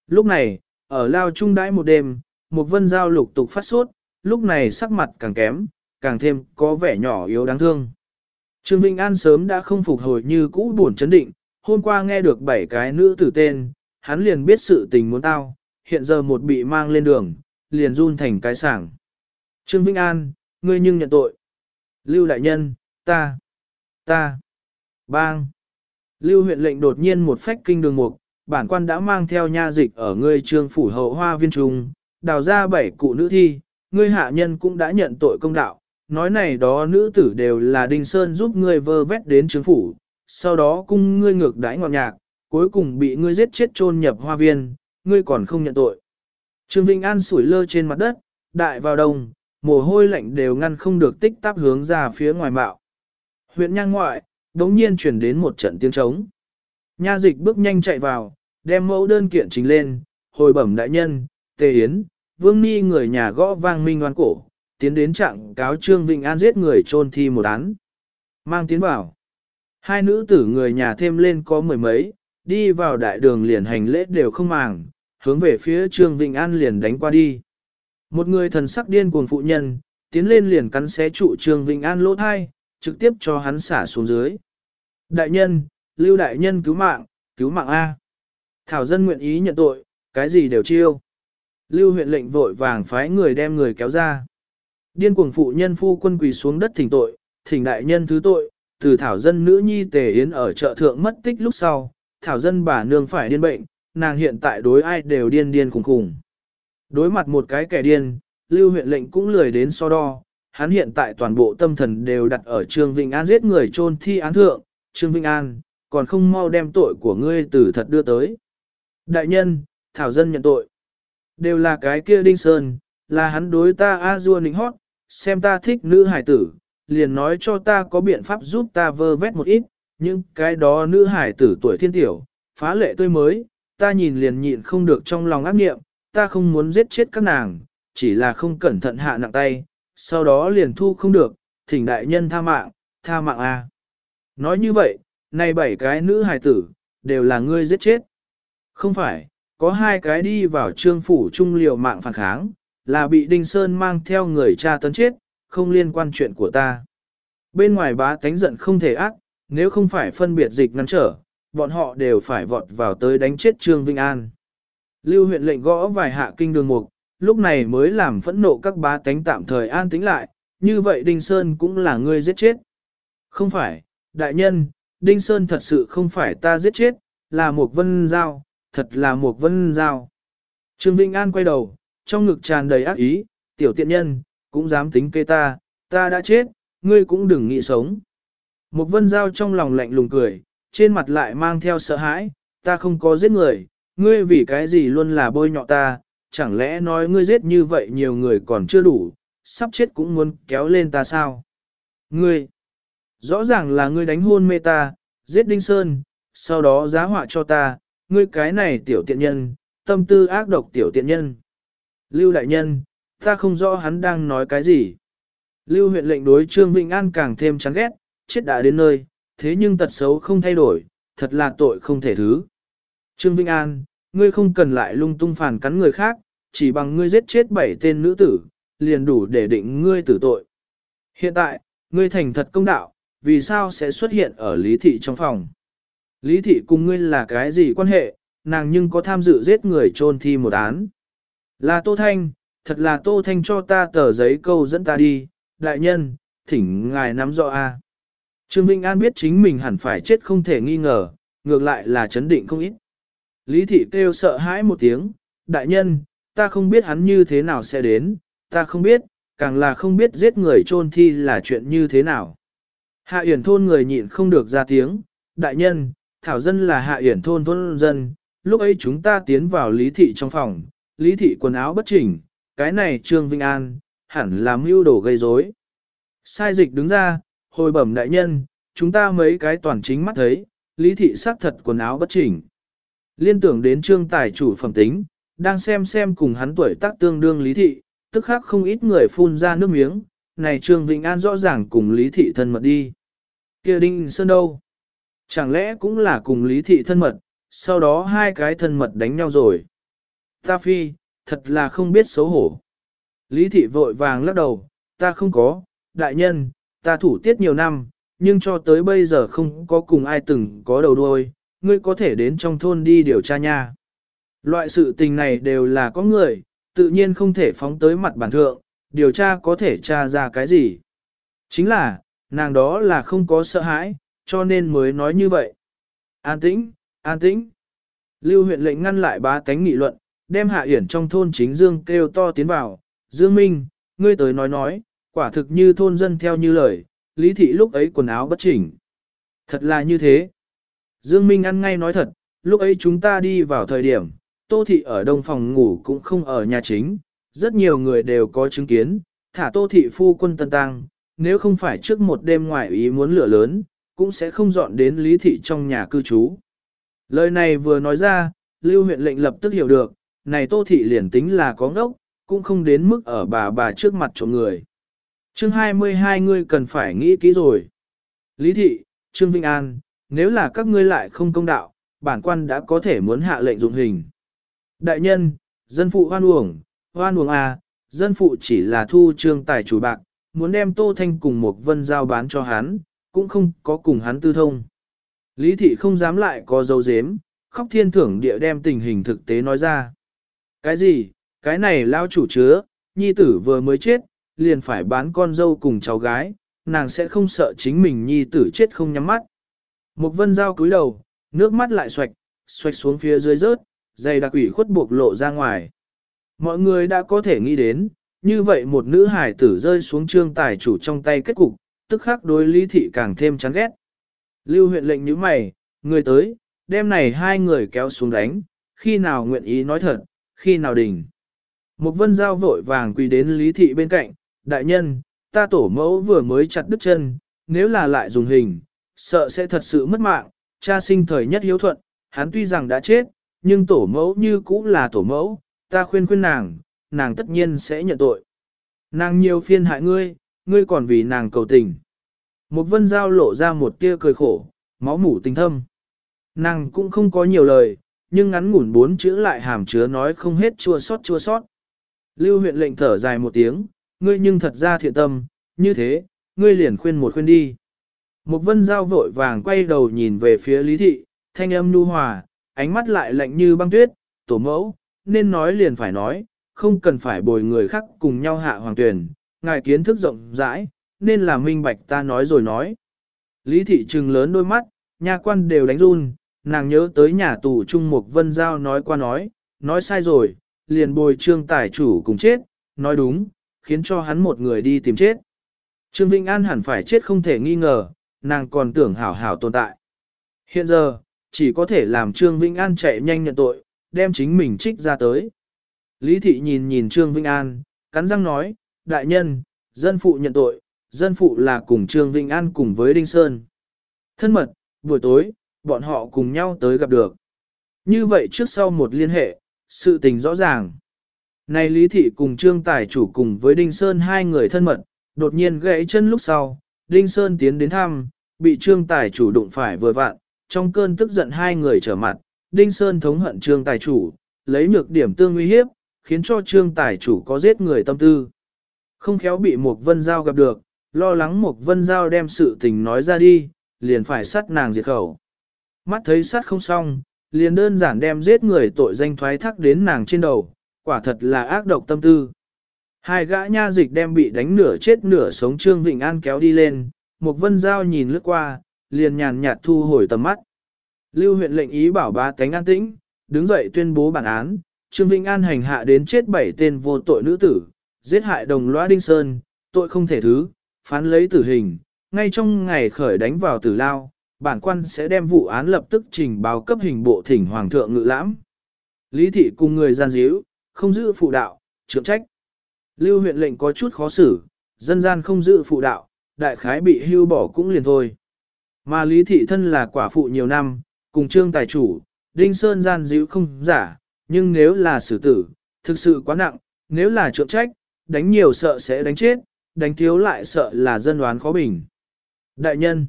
Lúc này, ở lao trung đãi một đêm, một vân giao lục tục phát sốt, lúc này sắc mặt càng kém, càng thêm có vẻ nhỏ yếu đáng thương. Trương Vinh An sớm đã không phục hồi như cũ buồn chấn định, hôm qua nghe được bảy cái nữ tử tên, hắn liền biết sự tình muốn tao, hiện giờ một bị mang lên đường, liền run thành cái sảng. Trương Vĩnh An, ngươi nhưng nhận tội. Lưu đại nhân, ta, ta, bang. Lưu huyện lệnh đột nhiên một phách kinh đường mục, bản quan đã mang theo nha dịch ở ngươi trương phủ hậu hoa viên trung, đào ra bảy cụ nữ thi, ngươi hạ nhân cũng đã nhận tội công đạo, nói này đó nữ tử đều là Đinh Sơn giúp ngươi vơ vét đến trương phủ, sau đó cung ngươi ngược đãi ngọt nhạc, cuối cùng bị ngươi giết chết chôn nhập hoa viên, ngươi còn không nhận tội. Trương Vinh An sủi lơ trên mặt đất, đại vào đông, mồ hôi lạnh đều ngăn không được tích tắp hướng ra phía ngoài bạo. Huyện nhang ngoại, đống nhiên chuyển đến một trận tiếng trống. Nha dịch bước nhanh chạy vào, đem mẫu đơn kiện trình lên, hồi bẩm đại nhân, tề yến, vương ni người nhà gõ vang minh oan cổ, tiến đến trạng cáo Trương vĩnh An giết người trôn thi một án. Mang tiến vào. Hai nữ tử người nhà thêm lên có mười mấy, đi vào đại đường liền hành lễ đều không màng, hướng về phía Trương vĩnh An liền đánh qua đi. Một người thần sắc điên cuồng phụ nhân, tiến lên liền cắn xé trụ Trương vĩnh An lỗ thai, trực tiếp cho hắn xả xuống dưới. Đại nhân, lưu đại nhân cứu mạng, cứu mạng A. Thảo dân nguyện ý nhận tội, cái gì đều chiêu. Lưu huyện lệnh vội vàng phái người đem người kéo ra. Điên cuồng phụ nhân phu quân quỳ xuống đất thỉnh tội, thỉnh đại nhân thứ tội, từ thảo dân nữ nhi tề yến ở chợ thượng mất tích lúc sau, thảo dân bà nương phải điên bệnh, nàng hiện tại đối ai đều điên điên khủng khủng. Đối mặt một cái kẻ điên, lưu huyện lệnh cũng lười đến so đo, hắn hiện tại toàn bộ tâm thần đều đặt ở Trương Vinh An giết người trôn thi án thượng, Trương Vinh An, còn không mau đem tội của ngươi từ thật đưa tới. Đại nhân, thảo dân nhận tội. Đều là cái kia đinh sơn, là hắn đối ta a dua nịnh hót, xem ta thích nữ hải tử, liền nói cho ta có biện pháp giúp ta vơ vét một ít, nhưng cái đó nữ hải tử tuổi thiên tiểu, phá lệ tươi mới, ta nhìn liền nhịn không được trong lòng ác nghiệm, ta không muốn giết chết các nàng, chỉ là không cẩn thận hạ nặng tay, sau đó liền thu không được, thỉnh đại nhân tha mạng, tha mạng a. Nói như vậy, này bảy cái nữ hài tử, đều là ngươi giết chết. Không phải, có hai cái đi vào trương phủ trung liều mạng phản kháng, là bị Đinh Sơn mang theo người cha tấn chết, không liên quan chuyện của ta. Bên ngoài bá tánh giận không thể ác, nếu không phải phân biệt dịch ngăn trở, bọn họ đều phải vọt vào tới đánh chết Trương Vinh An. Lưu huyện lệnh gõ vài hạ kinh đường mục, lúc này mới làm phẫn nộ các bá tánh tạm thời an tĩnh lại, như vậy Đinh Sơn cũng là người giết chết. Không phải, đại nhân, Đinh Sơn thật sự không phải ta giết chết, là một vân giao, thật là một vân giao. Trương Vinh An quay đầu, trong ngực tràn đầy ác ý, tiểu tiện nhân, cũng dám tính kê ta, ta đã chết, ngươi cũng đừng nghĩ sống. Một vân giao trong lòng lạnh lùng cười, trên mặt lại mang theo sợ hãi, ta không có giết người, ngươi vì cái gì luôn là bôi nhọ ta, chẳng lẽ nói ngươi giết như vậy nhiều người còn chưa đủ, sắp chết cũng muốn kéo lên ta sao? Ngươi, rõ ràng là ngươi đánh hôn mê ta, giết Đinh Sơn, sau đó giá họa cho ta, ngươi cái này tiểu tiện nhân, tâm tư ác độc tiểu tiện nhân. Lưu đại nhân, ta không rõ hắn đang nói cái gì. Lưu huyện lệnh đối Trương Vĩnh An càng thêm chán ghét, chết đã đến nơi, thế nhưng tật xấu không thay đổi, thật là tội không thể thứ. Trương Vĩnh An, ngươi không cần lại lung tung phản cắn người khác, chỉ bằng ngươi giết chết bảy tên nữ tử, liền đủ để định ngươi tử tội. Hiện tại, ngươi thành thật công đạo, vì sao sẽ xuất hiện ở Lý Thị trong phòng? Lý Thị cùng ngươi là cái gì quan hệ, nàng nhưng có tham dự giết người trôn thi một án. Là Tô Thanh, thật là Tô Thanh cho ta tờ giấy câu dẫn ta đi, đại nhân, thỉnh ngài nắm rõ a. Trương Vinh An biết chính mình hẳn phải chết không thể nghi ngờ, ngược lại là chấn định không ít. Lý thị kêu sợ hãi một tiếng, đại nhân, ta không biết hắn như thế nào sẽ đến, ta không biết, càng là không biết giết người chôn thi là chuyện như thế nào. Hạ uyển thôn người nhịn không được ra tiếng, đại nhân, thảo dân là Hạ uyển thôn thôn dân, lúc ấy chúng ta tiến vào Lý thị trong phòng, Lý thị quần áo bất chỉnh, cái này Trương Vinh An, hẳn là mưu đồ gây rối. Sai dịch đứng ra, hồi bẩm đại nhân, chúng ta mấy cái toàn chính mắt thấy, Lý thị xác thật quần áo bất chỉnh. Liên tưởng đến trương tài chủ phẩm tính, đang xem xem cùng hắn tuổi tác tương đương lý thị, tức khác không ít người phun ra nước miếng, này trương Vĩnh An rõ ràng cùng lý thị thân mật đi. kia Đinh Sơn đâu? Chẳng lẽ cũng là cùng lý thị thân mật, sau đó hai cái thân mật đánh nhau rồi. Ta phi, thật là không biết xấu hổ. Lý thị vội vàng lắc đầu, ta không có, đại nhân, ta thủ tiết nhiều năm, nhưng cho tới bây giờ không có cùng ai từng có đầu đuôi, ngươi có thể đến trong thôn đi điều tra nha. Loại sự tình này đều là có người, tự nhiên không thể phóng tới mặt bản thượng, điều tra có thể tra ra cái gì. Chính là, nàng đó là không có sợ hãi, cho nên mới nói như vậy. An tĩnh, an tĩnh. Lưu huyện lệnh ngăn lại bá tánh nghị luận, đem hạ yển trong thôn chính Dương kêu to tiến vào. Dương Minh, ngươi tới nói nói, quả thực như thôn dân theo như lời, lý thị lúc ấy quần áo bất chỉnh. Thật là như thế. Dương Minh ăn ngay nói thật, lúc ấy chúng ta đi vào thời điểm, Tô Thị ở đông phòng ngủ cũng không ở nhà chính, rất nhiều người đều có chứng kiến, thả Tô Thị phu quân tân tăng, nếu không phải trước một đêm ngoại ý muốn lửa lớn, cũng sẽ không dọn đến Lý Thị trong nhà cư trú. Lời này vừa nói ra, Lưu huyện lệnh lập tức hiểu được, này Tô Thị liền tính là có ngốc, cũng không đến mức ở bà bà trước mặt trộm người. Chương 22 ngươi cần phải nghĩ kỹ rồi. Lý Thị, Trương Vinh An, nếu là các ngươi lại không công đạo, bản quan đã có thể muốn hạ lệnh dụng hình. Đại nhân, dân phụ hoan uổng, hoan uổng à, dân phụ chỉ là thu trương tài chủ bạc, muốn đem Tô Thanh cùng một vân giao bán cho hắn, cũng không có cùng hắn tư thông. Lý thị không dám lại có dấu dếm, khóc thiên thưởng địa đem tình hình thực tế nói ra. Cái gì, cái này lao chủ chứa, nhi tử vừa mới chết, liền phải bán con dâu cùng cháu gái, nàng sẽ không sợ chính mình nhi tử chết không nhắm mắt. Một vân dao cúi đầu, nước mắt lại xoạch, xoạch xuống phía dưới rớt, dày đặc ủy khuất buộc lộ ra ngoài. Mọi người đã có thể nghĩ đến, như vậy một nữ hải tử rơi xuống trương tài chủ trong tay kết cục, tức khắc đối lý thị càng thêm chán ghét. Lưu huyện lệnh như mày, người tới, đem này hai người kéo xuống đánh, khi nào nguyện ý nói thật, khi nào đình. Một vân giao vội vàng quỳ đến lý thị bên cạnh, đại nhân, ta tổ mẫu vừa mới chặt đứt chân, nếu là lại dùng hình, sợ sẽ thật sự mất mạng, cha sinh thời nhất hiếu thuận, hắn tuy rằng đã chết, nhưng tổ mẫu như cũ là tổ mẫu, ta khuyên khuyên nàng, nàng tất nhiên sẽ nhận tội. Nàng nhiều phiên hại ngươi, ngươi còn vì nàng cầu tình. Một vân giao lộ ra một tia cười khổ, máu mủ tình thâm. Nàng cũng không có nhiều lời, nhưng ngắn ngủn bốn chữ lại hàm chứa nói không hết chua sót chua sót. Lưu huyện lệnh thở dài một tiếng, ngươi nhưng thật ra thiện tâm, như thế, ngươi liền khuyên một khuyên đi. Một vân giao vội vàng quay đầu nhìn về phía lý thị, thanh âm nu hòa, ánh mắt lại lạnh như băng tuyết, tổ mẫu, nên nói liền phải nói, không cần phải bồi người khác cùng nhau hạ hoàng tuyển, ngài kiến thức rộng rãi, nên là minh bạch ta nói rồi nói. Lý thị trừng lớn đôi mắt, nhà quan đều đánh run, nàng nhớ tới nhà tù Trung Mục Vân Giao nói qua nói, nói sai rồi, liền bồi trương tài chủ cùng chết, nói đúng, khiến cho hắn một người đi tìm chết. Trương vinh An hẳn phải chết không thể nghi ngờ, nàng còn tưởng hảo hảo tồn tại. Hiện giờ, chỉ có thể làm Trương vinh An chạy nhanh nhận tội, đem chính mình trích ra tới. Lý thị nhìn nhìn Trương vinh An, cắn răng nói, đại nhân, dân phụ nhận tội, dân phụ là cùng Trương vinh An cùng với Đinh Sơn. Thân mật, buổi tối, bọn họ cùng nhau tới gặp được. Như vậy trước sau một liên hệ, sự tình rõ ràng. Này Lý Thị cùng Trương Tài chủ cùng với Đinh Sơn hai người thân mật, đột nhiên gãy chân lúc sau, Đinh Sơn tiến đến thăm, bị Trương Tài chủ đụng phải vừa vạn, trong cơn tức giận hai người trở mặt, Đinh Sơn thống hận Trương Tài chủ, lấy nhược điểm tương uy hiếp, khiến cho Trương Tài chủ có giết người tâm tư. Không khéo bị một vân giao gặp được, lo lắng một vân giao đem sự tình nói ra đi, liền phải sát nàng diệt khẩu. Mắt thấy sát không xong, liền đơn giản đem giết người tội danh thoái thác đến nàng trên đầu, quả thật là ác độc tâm tư. Hai gã nha dịch đem bị đánh nửa chết nửa sống Trương Vịnh An kéo đi lên, một vân giao nhìn lướt qua, liền nhàn nhạt thu hồi tầm mắt. Lưu huyện lệnh ý bảo ba cánh an tĩnh, đứng dậy tuyên bố bản án, Trương Vĩnh An hành hạ đến chết bảy tên vô tội nữ tử, giết hại đồng loa đinh sơn, tội không thể thứ, phán lấy tử hình, ngay trong ngày khởi đánh vào tử lao, bản quan sẽ đem vụ án lập tức trình báo cấp hình bộ thỉnh hoàng thượng ngự lãm. Lý thị cùng người gian díu, không giữ phụ đạo, trưởng trách. Lưu huyện lệnh có chút khó xử, dân gian không giữ phụ đạo, đại khái bị hưu bỏ cũng liền thôi. Mà Lý thị thân là quả phụ nhiều năm, cùng trương tài chủ, Đinh Sơn gian díu không giả, nhưng nếu là xử tử, thực sự quá nặng, nếu là trượng trách, đánh nhiều sợ sẽ đánh chết, đánh thiếu lại sợ là dân đoán khó bình. Đại nhân,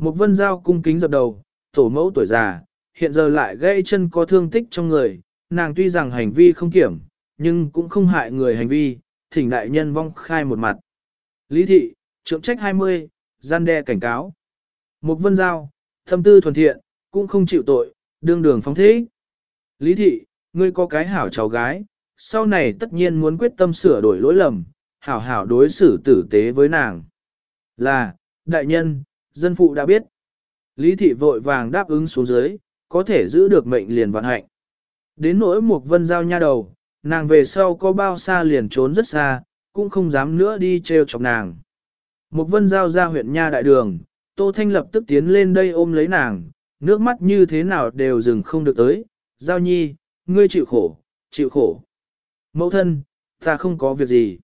một vân giao cung kính dập đầu, tổ mẫu tuổi già, hiện giờ lại gây chân có thương tích trong người, nàng tuy rằng hành vi không kiểm, nhưng cũng không hại người hành vi, thỉnh đại nhân vong khai một mặt. Lý thị, trưởng trách 20, gian đe cảnh cáo. Một vân giao, thâm tư thuần thiện, cũng không chịu tội, đương đường phóng thế. Lý thị, ngươi có cái hảo cháu gái, sau này tất nhiên muốn quyết tâm sửa đổi lỗi lầm, hảo hảo đối xử tử tế với nàng. Là, đại nhân, dân phụ đã biết. Lý thị vội vàng đáp ứng xuống dưới, có thể giữ được mệnh liền vạn hạnh. Đến nỗi một vân giao nha đầu, nàng về sau có bao xa liền trốn rất xa, cũng không dám nữa đi treo chọc nàng. Một vân giao ra huyện nha đại đường, Tô Thanh lập tức tiến lên đây ôm lấy nàng, nước mắt như thế nào đều dừng không được tới. Giao nhi, ngươi chịu khổ, chịu khổ. Mẫu thân, ta không có việc gì.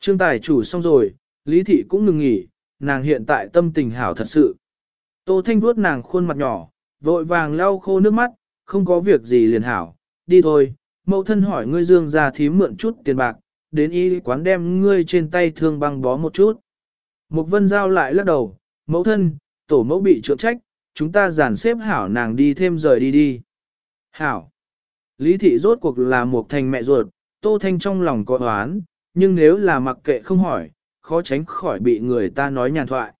Trương tài chủ xong rồi, Lý thị cũng ngừng nghỉ, nàng hiện tại tâm tình hảo thật sự. Tô Thanh vuốt nàng khuôn mặt nhỏ, vội vàng lau khô nước mắt, không có việc gì liền hảo, đi thôi. Mẫu thân hỏi ngươi dương ra thím mượn chút tiền bạc, đến y quán đem ngươi trên tay thương băng bó một chút. Mục vân giao lại lắc đầu, mẫu thân, tổ mẫu bị trượng trách, chúng ta giàn xếp hảo nàng đi thêm rời đi đi. Hảo. Lý thị rốt cuộc là một thành mẹ ruột, tô thanh trong lòng có oán, nhưng nếu là mặc kệ không hỏi, khó tránh khỏi bị người ta nói nhàn thoại.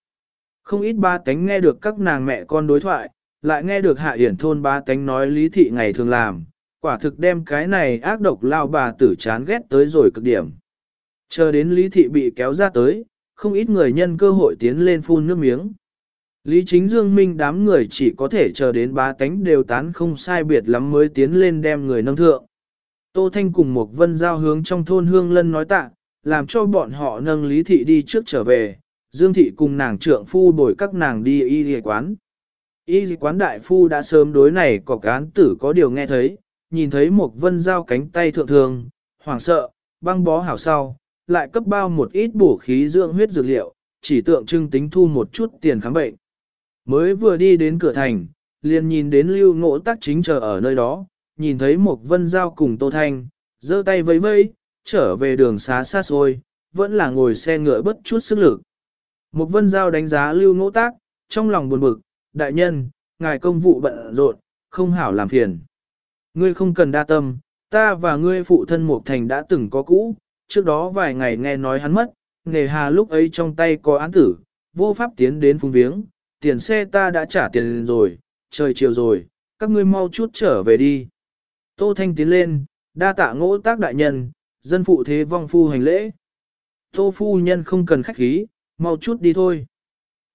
Không ít ba tánh nghe được các nàng mẹ con đối thoại, lại nghe được hạ hiển thôn ba tánh nói lý thị ngày thường làm, quả thực đem cái này ác độc lao bà tử chán ghét tới rồi cực điểm. Chờ đến lý thị bị kéo ra tới, không ít người nhân cơ hội tiến lên phun nước miếng. Lý chính dương minh đám người chỉ có thể chờ đến ba tánh đều tán không sai biệt lắm mới tiến lên đem người nâng thượng. Tô Thanh cùng một vân giao hướng trong thôn hương lân nói tạ, làm cho bọn họ nâng lý thị đi trước trở về, dương thị cùng nàng trượng phu bồi các nàng đi y y quán. Y quán đại phu đã sớm đối này có cán tử có điều nghe thấy, nhìn thấy một vân giao cánh tay thượng thường, hoảng sợ, băng bó hảo sau, lại cấp bao một ít bổ khí dưỡng huyết dược liệu, chỉ tượng trưng tính thu một chút tiền khám bệnh. Mới vừa đi đến cửa thành, liền nhìn đến lưu ngộ tác chính chờ ở nơi đó, nhìn thấy một vân giao cùng Tô Thanh, giơ tay vẫy vẫy, trở về đường xá xa xôi, vẫn là ngồi xe ngựa bất chút sức lực. Một vân giao đánh giá lưu ngỗ tác, trong lòng buồn bực, đại nhân, ngài công vụ bận rộn, không hảo làm phiền. Ngươi không cần đa tâm, ta và ngươi phụ thân Mục Thành đã từng có cũ, trước đó vài ngày nghe nói hắn mất, nghề hà lúc ấy trong tay có án tử, vô pháp tiến đến phung viếng, tiền xe ta đã trả tiền rồi, trời chiều rồi, các ngươi mau chút trở về đi. Tô Thanh tiến lên, đa tạ ngỗ tác đại nhân, dân phụ thế vong phu hành lễ. Tô phu nhân không cần khách khí, mau chút đi thôi.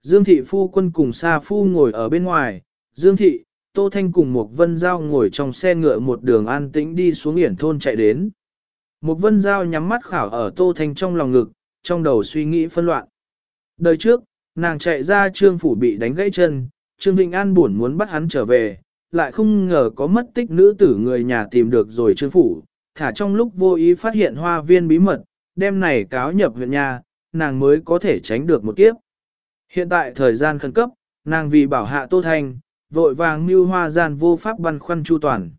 Dương thị phu quân cùng xa phu ngồi ở bên ngoài, Dương thị, Tô Thanh cùng một vân giao ngồi trong xe ngựa một đường an tĩnh đi xuống hiển thôn chạy đến. Một vân giao nhắm mắt khảo ở Tô Thanh trong lòng ngực, trong đầu suy nghĩ phân loạn. Đời trước, nàng chạy ra trương phủ bị đánh gãy chân, trương Vĩnh An buồn muốn bắt hắn trở về, lại không ngờ có mất tích nữ tử người nhà tìm được rồi trương phủ, thả trong lúc vô ý phát hiện hoa viên bí mật, đem này cáo nhập huyện nhà, nàng mới có thể tránh được một kiếp. Hiện tại thời gian khẩn cấp, nàng vì bảo hạ Tô Thanh, vội vàng mưu hoa gian vô pháp băn khoăn chu toàn.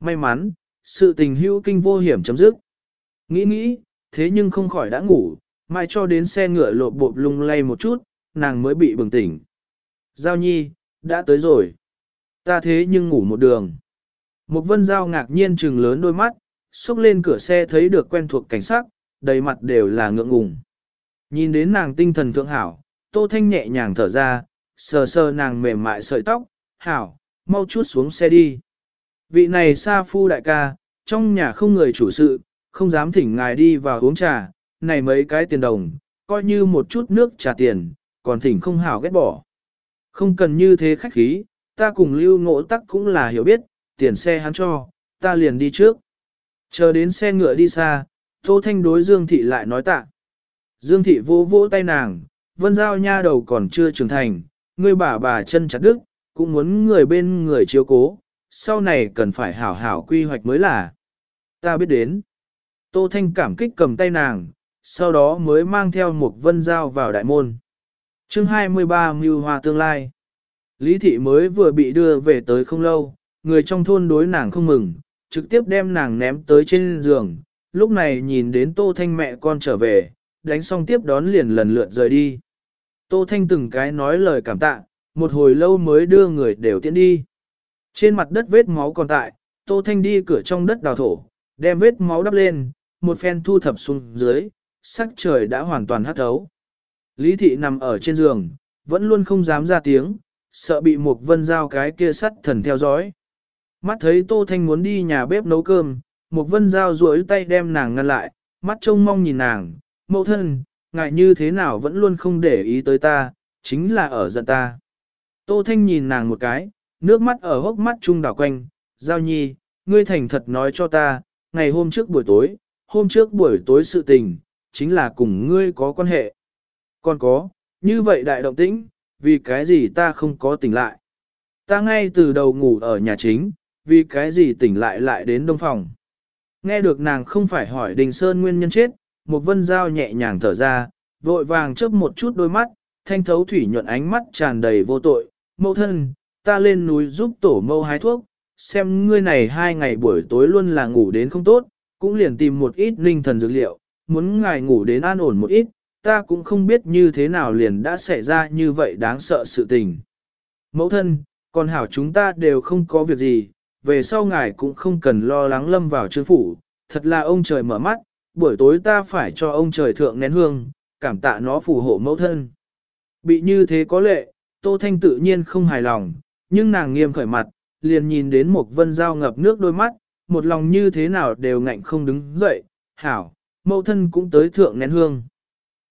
May mắn, sự tình hữu kinh vô hiểm chấm dứt. Nghĩ nghĩ, thế nhưng không khỏi đã ngủ, mai cho đến xe ngựa lộp bộp lung lay một chút, nàng mới bị bừng tỉnh. Giao nhi, đã tới rồi. Ta thế nhưng ngủ một đường. Một vân giao ngạc nhiên trừng lớn đôi mắt, xúc lên cửa xe thấy được quen thuộc cảnh sát, đầy mặt đều là ngượng ngùng. Nhìn đến nàng tinh thần thượng hảo, tô thanh nhẹ nhàng thở ra, sờ sờ nàng mềm mại sợi tóc, hảo, mau chút xuống xe đi. Vị này sa phu đại ca, trong nhà không người chủ sự, không dám thỉnh ngài đi vào uống trà, này mấy cái tiền đồng, coi như một chút nước trà tiền, còn thỉnh không hảo ghét bỏ. Không cần như thế khách khí, ta cùng lưu ngộ tắc cũng là hiểu biết, tiền xe hắn cho, ta liền đi trước. Chờ đến xe ngựa đi xa, Tô Thanh đối Dương Thị lại nói tạ. Dương Thị vỗ vỗ tay nàng, vân giao nha đầu còn chưa trưởng thành, ngươi bà bà chân chặt đức, cũng muốn người bên người chiếu cố, sau này cần phải hảo hảo quy hoạch mới là. Ta biết đến. Tô Thanh cảm kích cầm tay nàng, sau đó mới mang theo một vân giao vào đại môn. chương 23 Mưu Hoa Tương Lai Lý thị mới vừa bị đưa về tới không lâu, người trong thôn đối nàng không mừng, trực tiếp đem nàng ném tới trên giường, lúc này nhìn đến Tô Thanh mẹ con trở về, đánh xong tiếp đón liền lần lượt rời đi. Tô Thanh từng cái nói lời cảm tạ, một hồi lâu mới đưa người đều tiễn đi. Trên mặt đất vết máu còn tại, Tô Thanh đi cửa trong đất đào thổ, đem vết máu đắp lên, một phen thu thập xuống dưới, sắc trời đã hoàn toàn hắt thấu. Lý thị nằm ở trên giường, vẫn luôn không dám ra tiếng, sợ bị một vân giao cái kia sắt thần theo dõi. Mắt thấy Tô Thanh muốn đi nhà bếp nấu cơm, một vân giao duỗi tay đem nàng ngăn lại, mắt trông mong nhìn nàng, mẫu thân, ngại như thế nào vẫn luôn không để ý tới ta, chính là ở giận ta. Tô Thanh nhìn nàng một cái, nước mắt ở hốc mắt trung đảo quanh, giao nhi, ngươi thành thật nói cho ta, ngày hôm trước buổi tối, hôm trước buổi tối sự tình, chính là cùng ngươi có quan hệ. Còn có, như vậy đại động tĩnh, vì cái gì ta không có tỉnh lại. Ta ngay từ đầu ngủ ở nhà chính, vì cái gì tỉnh lại lại đến đông phòng. Nghe được nàng không phải hỏi Đình Sơn nguyên nhân chết, một vân dao nhẹ nhàng thở ra, vội vàng chớp một chút đôi mắt, thanh thấu thủy nhuận ánh mắt tràn đầy vô tội. Mẫu thân, ta lên núi giúp tổ mâu hái thuốc, xem ngươi này hai ngày buổi tối luôn là ngủ đến không tốt, cũng liền tìm một ít linh thần dược liệu, muốn ngài ngủ đến an ổn một ít, ta cũng không biết như thế nào liền đã xảy ra như vậy đáng sợ sự tình. Mẫu thân, còn hảo chúng ta đều không có việc gì, về sau ngài cũng không cần lo lắng lâm vào chương phủ, thật là ông trời mở mắt, buổi tối ta phải cho ông trời thượng nén hương, cảm tạ nó phù hộ mẫu thân. Bị như thế có lệ, Tô Thanh tự nhiên không hài lòng, nhưng nàng nghiêm khởi mặt, liền nhìn đến một vân dao ngập nước đôi mắt, một lòng như thế nào đều ngạnh không đứng dậy, hảo, mẫu thân cũng tới thượng nén hương.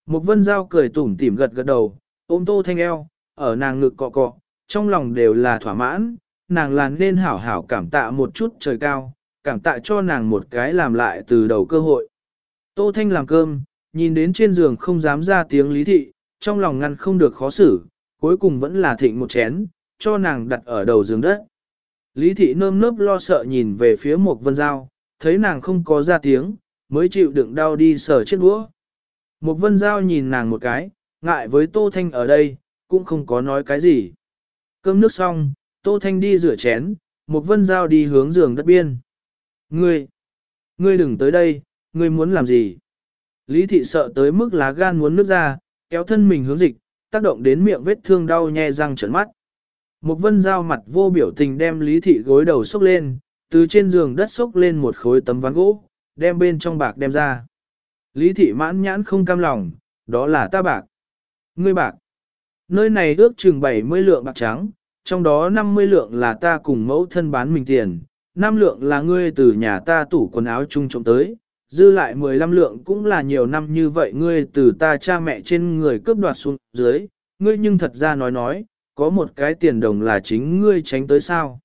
Một vân dao cười tủm tỉm gật gật đầu, ôm Tô Thanh eo, ở nàng ngực cọ cọ, trong lòng đều là thỏa mãn, nàng là nên hảo hảo cảm tạ một chút trời cao, cảm tạ cho nàng một cái làm lại từ đầu cơ hội. Tô Thanh làm cơm, nhìn đến trên giường không dám ra tiếng lý thị, trong lòng ngăn không được khó xử, cuối cùng vẫn là thịnh một chén, cho nàng đặt ở đầu giường đất. Lý thị nơm nớp lo sợ nhìn về phía một vân dao, thấy nàng không có ra tiếng, mới chịu đựng đau đi sờ chiếc đũa. Một vân dao nhìn nàng một cái, ngại với Tô Thanh ở đây, cũng không có nói cái gì. Cơm nước xong, Tô Thanh đi rửa chén, một vân dao đi hướng giường đất biên. Ngươi, ngươi đừng tới đây, ngươi muốn làm gì? Lý thị sợ tới mức lá gan muốn nước ra, kéo thân mình hướng dịch, tác động đến miệng vết thương đau nhè răng trợn mắt. Một vân dao mặt vô biểu tình đem lý thị gối đầu sốc lên, từ trên giường đất sốc lên một khối tấm ván gỗ, đem bên trong bạc đem ra. Lý thị mãn nhãn không cam lòng, đó là ta bạc. Ngươi bạc. Nơi này ước chừng 70 lượng bạc trắng, trong đó 50 lượng là ta cùng mẫu thân bán mình tiền, 5 lượng là ngươi từ nhà ta tủ quần áo chung trộm tới, dư lại 15 lượng cũng là nhiều năm như vậy ngươi từ ta cha mẹ trên người cướp đoạt xuống dưới, ngươi nhưng thật ra nói nói, có một cái tiền đồng là chính ngươi tránh tới sao.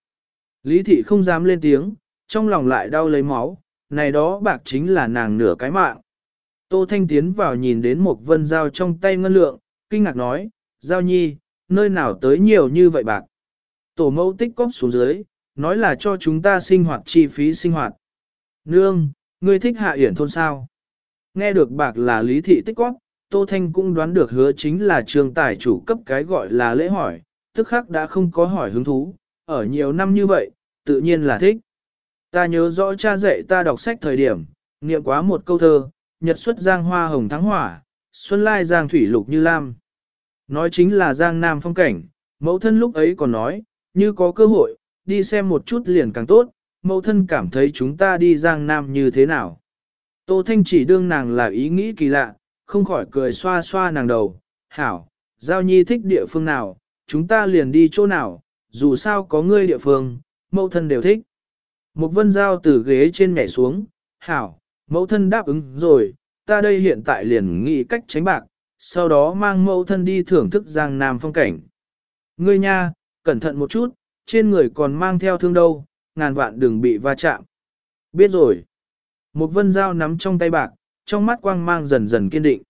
Lý thị không dám lên tiếng, trong lòng lại đau lấy máu, này đó bạc chính là nàng nửa cái mạng. Tô Thanh tiến vào nhìn đến một vân dao trong tay ngân lượng, kinh ngạc nói, giao nhi, nơi nào tới nhiều như vậy bạc. Tổ mẫu tích cóp xuống dưới, nói là cho chúng ta sinh hoạt chi phí sinh hoạt. Nương, ngươi thích hạ yển thôn sao? Nghe được bạc là lý thị tích cóp, Tô Thanh cũng đoán được hứa chính là trường tài chủ cấp cái gọi là lễ hỏi, tức khắc đã không có hỏi hứng thú, ở nhiều năm như vậy, tự nhiên là thích. Ta nhớ rõ cha dạy ta đọc sách thời điểm, niệm quá một câu thơ, nhật xuất giang hoa hồng thắng hỏa, xuân lai giang thủy lục như lam. Nói chính là giang nam phong cảnh, mẫu thân lúc ấy còn nói, như có cơ hội, đi xem một chút liền càng tốt, mẫu thân cảm thấy chúng ta đi giang nam như thế nào. Tô Thanh chỉ đương nàng là ý nghĩ kỳ lạ, không khỏi cười xoa xoa nàng đầu, hảo, giao nhi thích địa phương nào, chúng ta liền đi chỗ nào, dù sao có ngươi địa phương, mẫu thân đều thích. Một vân giao từ ghế trên nhảy xuống, hảo, mẫu thân đáp ứng rồi, ta đây hiện tại liền nghĩ cách tránh bạc, sau đó mang mẫu thân đi thưởng thức giang nam phong cảnh. Ngươi nha, cẩn thận một chút, trên người còn mang theo thương đâu, ngàn vạn đừng bị va chạm. Biết rồi. Một vân dao nắm trong tay bạc, trong mắt quang mang dần dần kiên định.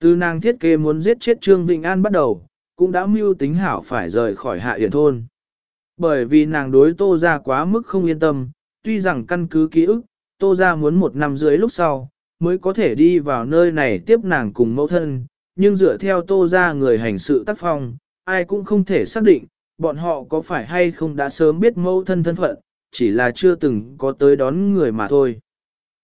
Từ nàng thiết kế muốn giết chết Trương Vịnh An bắt đầu, cũng đã mưu tính hảo phải rời khỏi hạ hiển thôn. Bởi vì nàng đối tô ra quá mức không yên tâm, tuy rằng căn cứ ký ức, tô ra muốn một năm dưới lúc sau, mới có thể đi vào nơi này tiếp nàng cùng mẫu thân, nhưng dựa theo tô ra người hành sự tác phong, ai cũng không thể xác định, bọn họ có phải hay không đã sớm biết mẫu thân thân phận, chỉ là chưa từng có tới đón người mà thôi.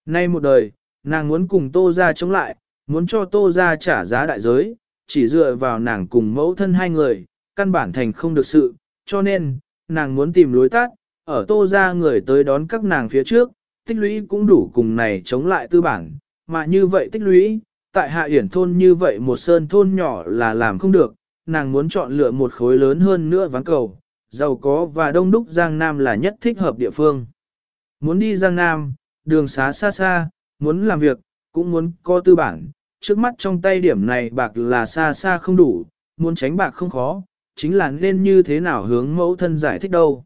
Nay một đời, nàng muốn cùng tô ra chống lại, muốn cho tô ra trả giá đại giới, chỉ dựa vào nàng cùng mẫu thân hai người, căn bản thành không được sự, cho nên, nàng muốn tìm lối tắt, ở tô ra người tới đón các nàng phía trước, tích lũy cũng đủ cùng này chống lại tư bản, mà như vậy tích lũy, tại hạ hiển thôn như vậy một sơn thôn nhỏ là làm không được, nàng muốn chọn lựa một khối lớn hơn nữa ván cầu, giàu có và đông đúc Giang Nam là nhất thích hợp địa phương. Muốn đi Giang Nam, đường xá xa xa, muốn làm việc, cũng muốn có tư bản, trước mắt trong tay điểm này bạc là xa xa không đủ, muốn tránh bạc không khó, chính là nên như thế nào hướng mẫu thân giải thích đâu.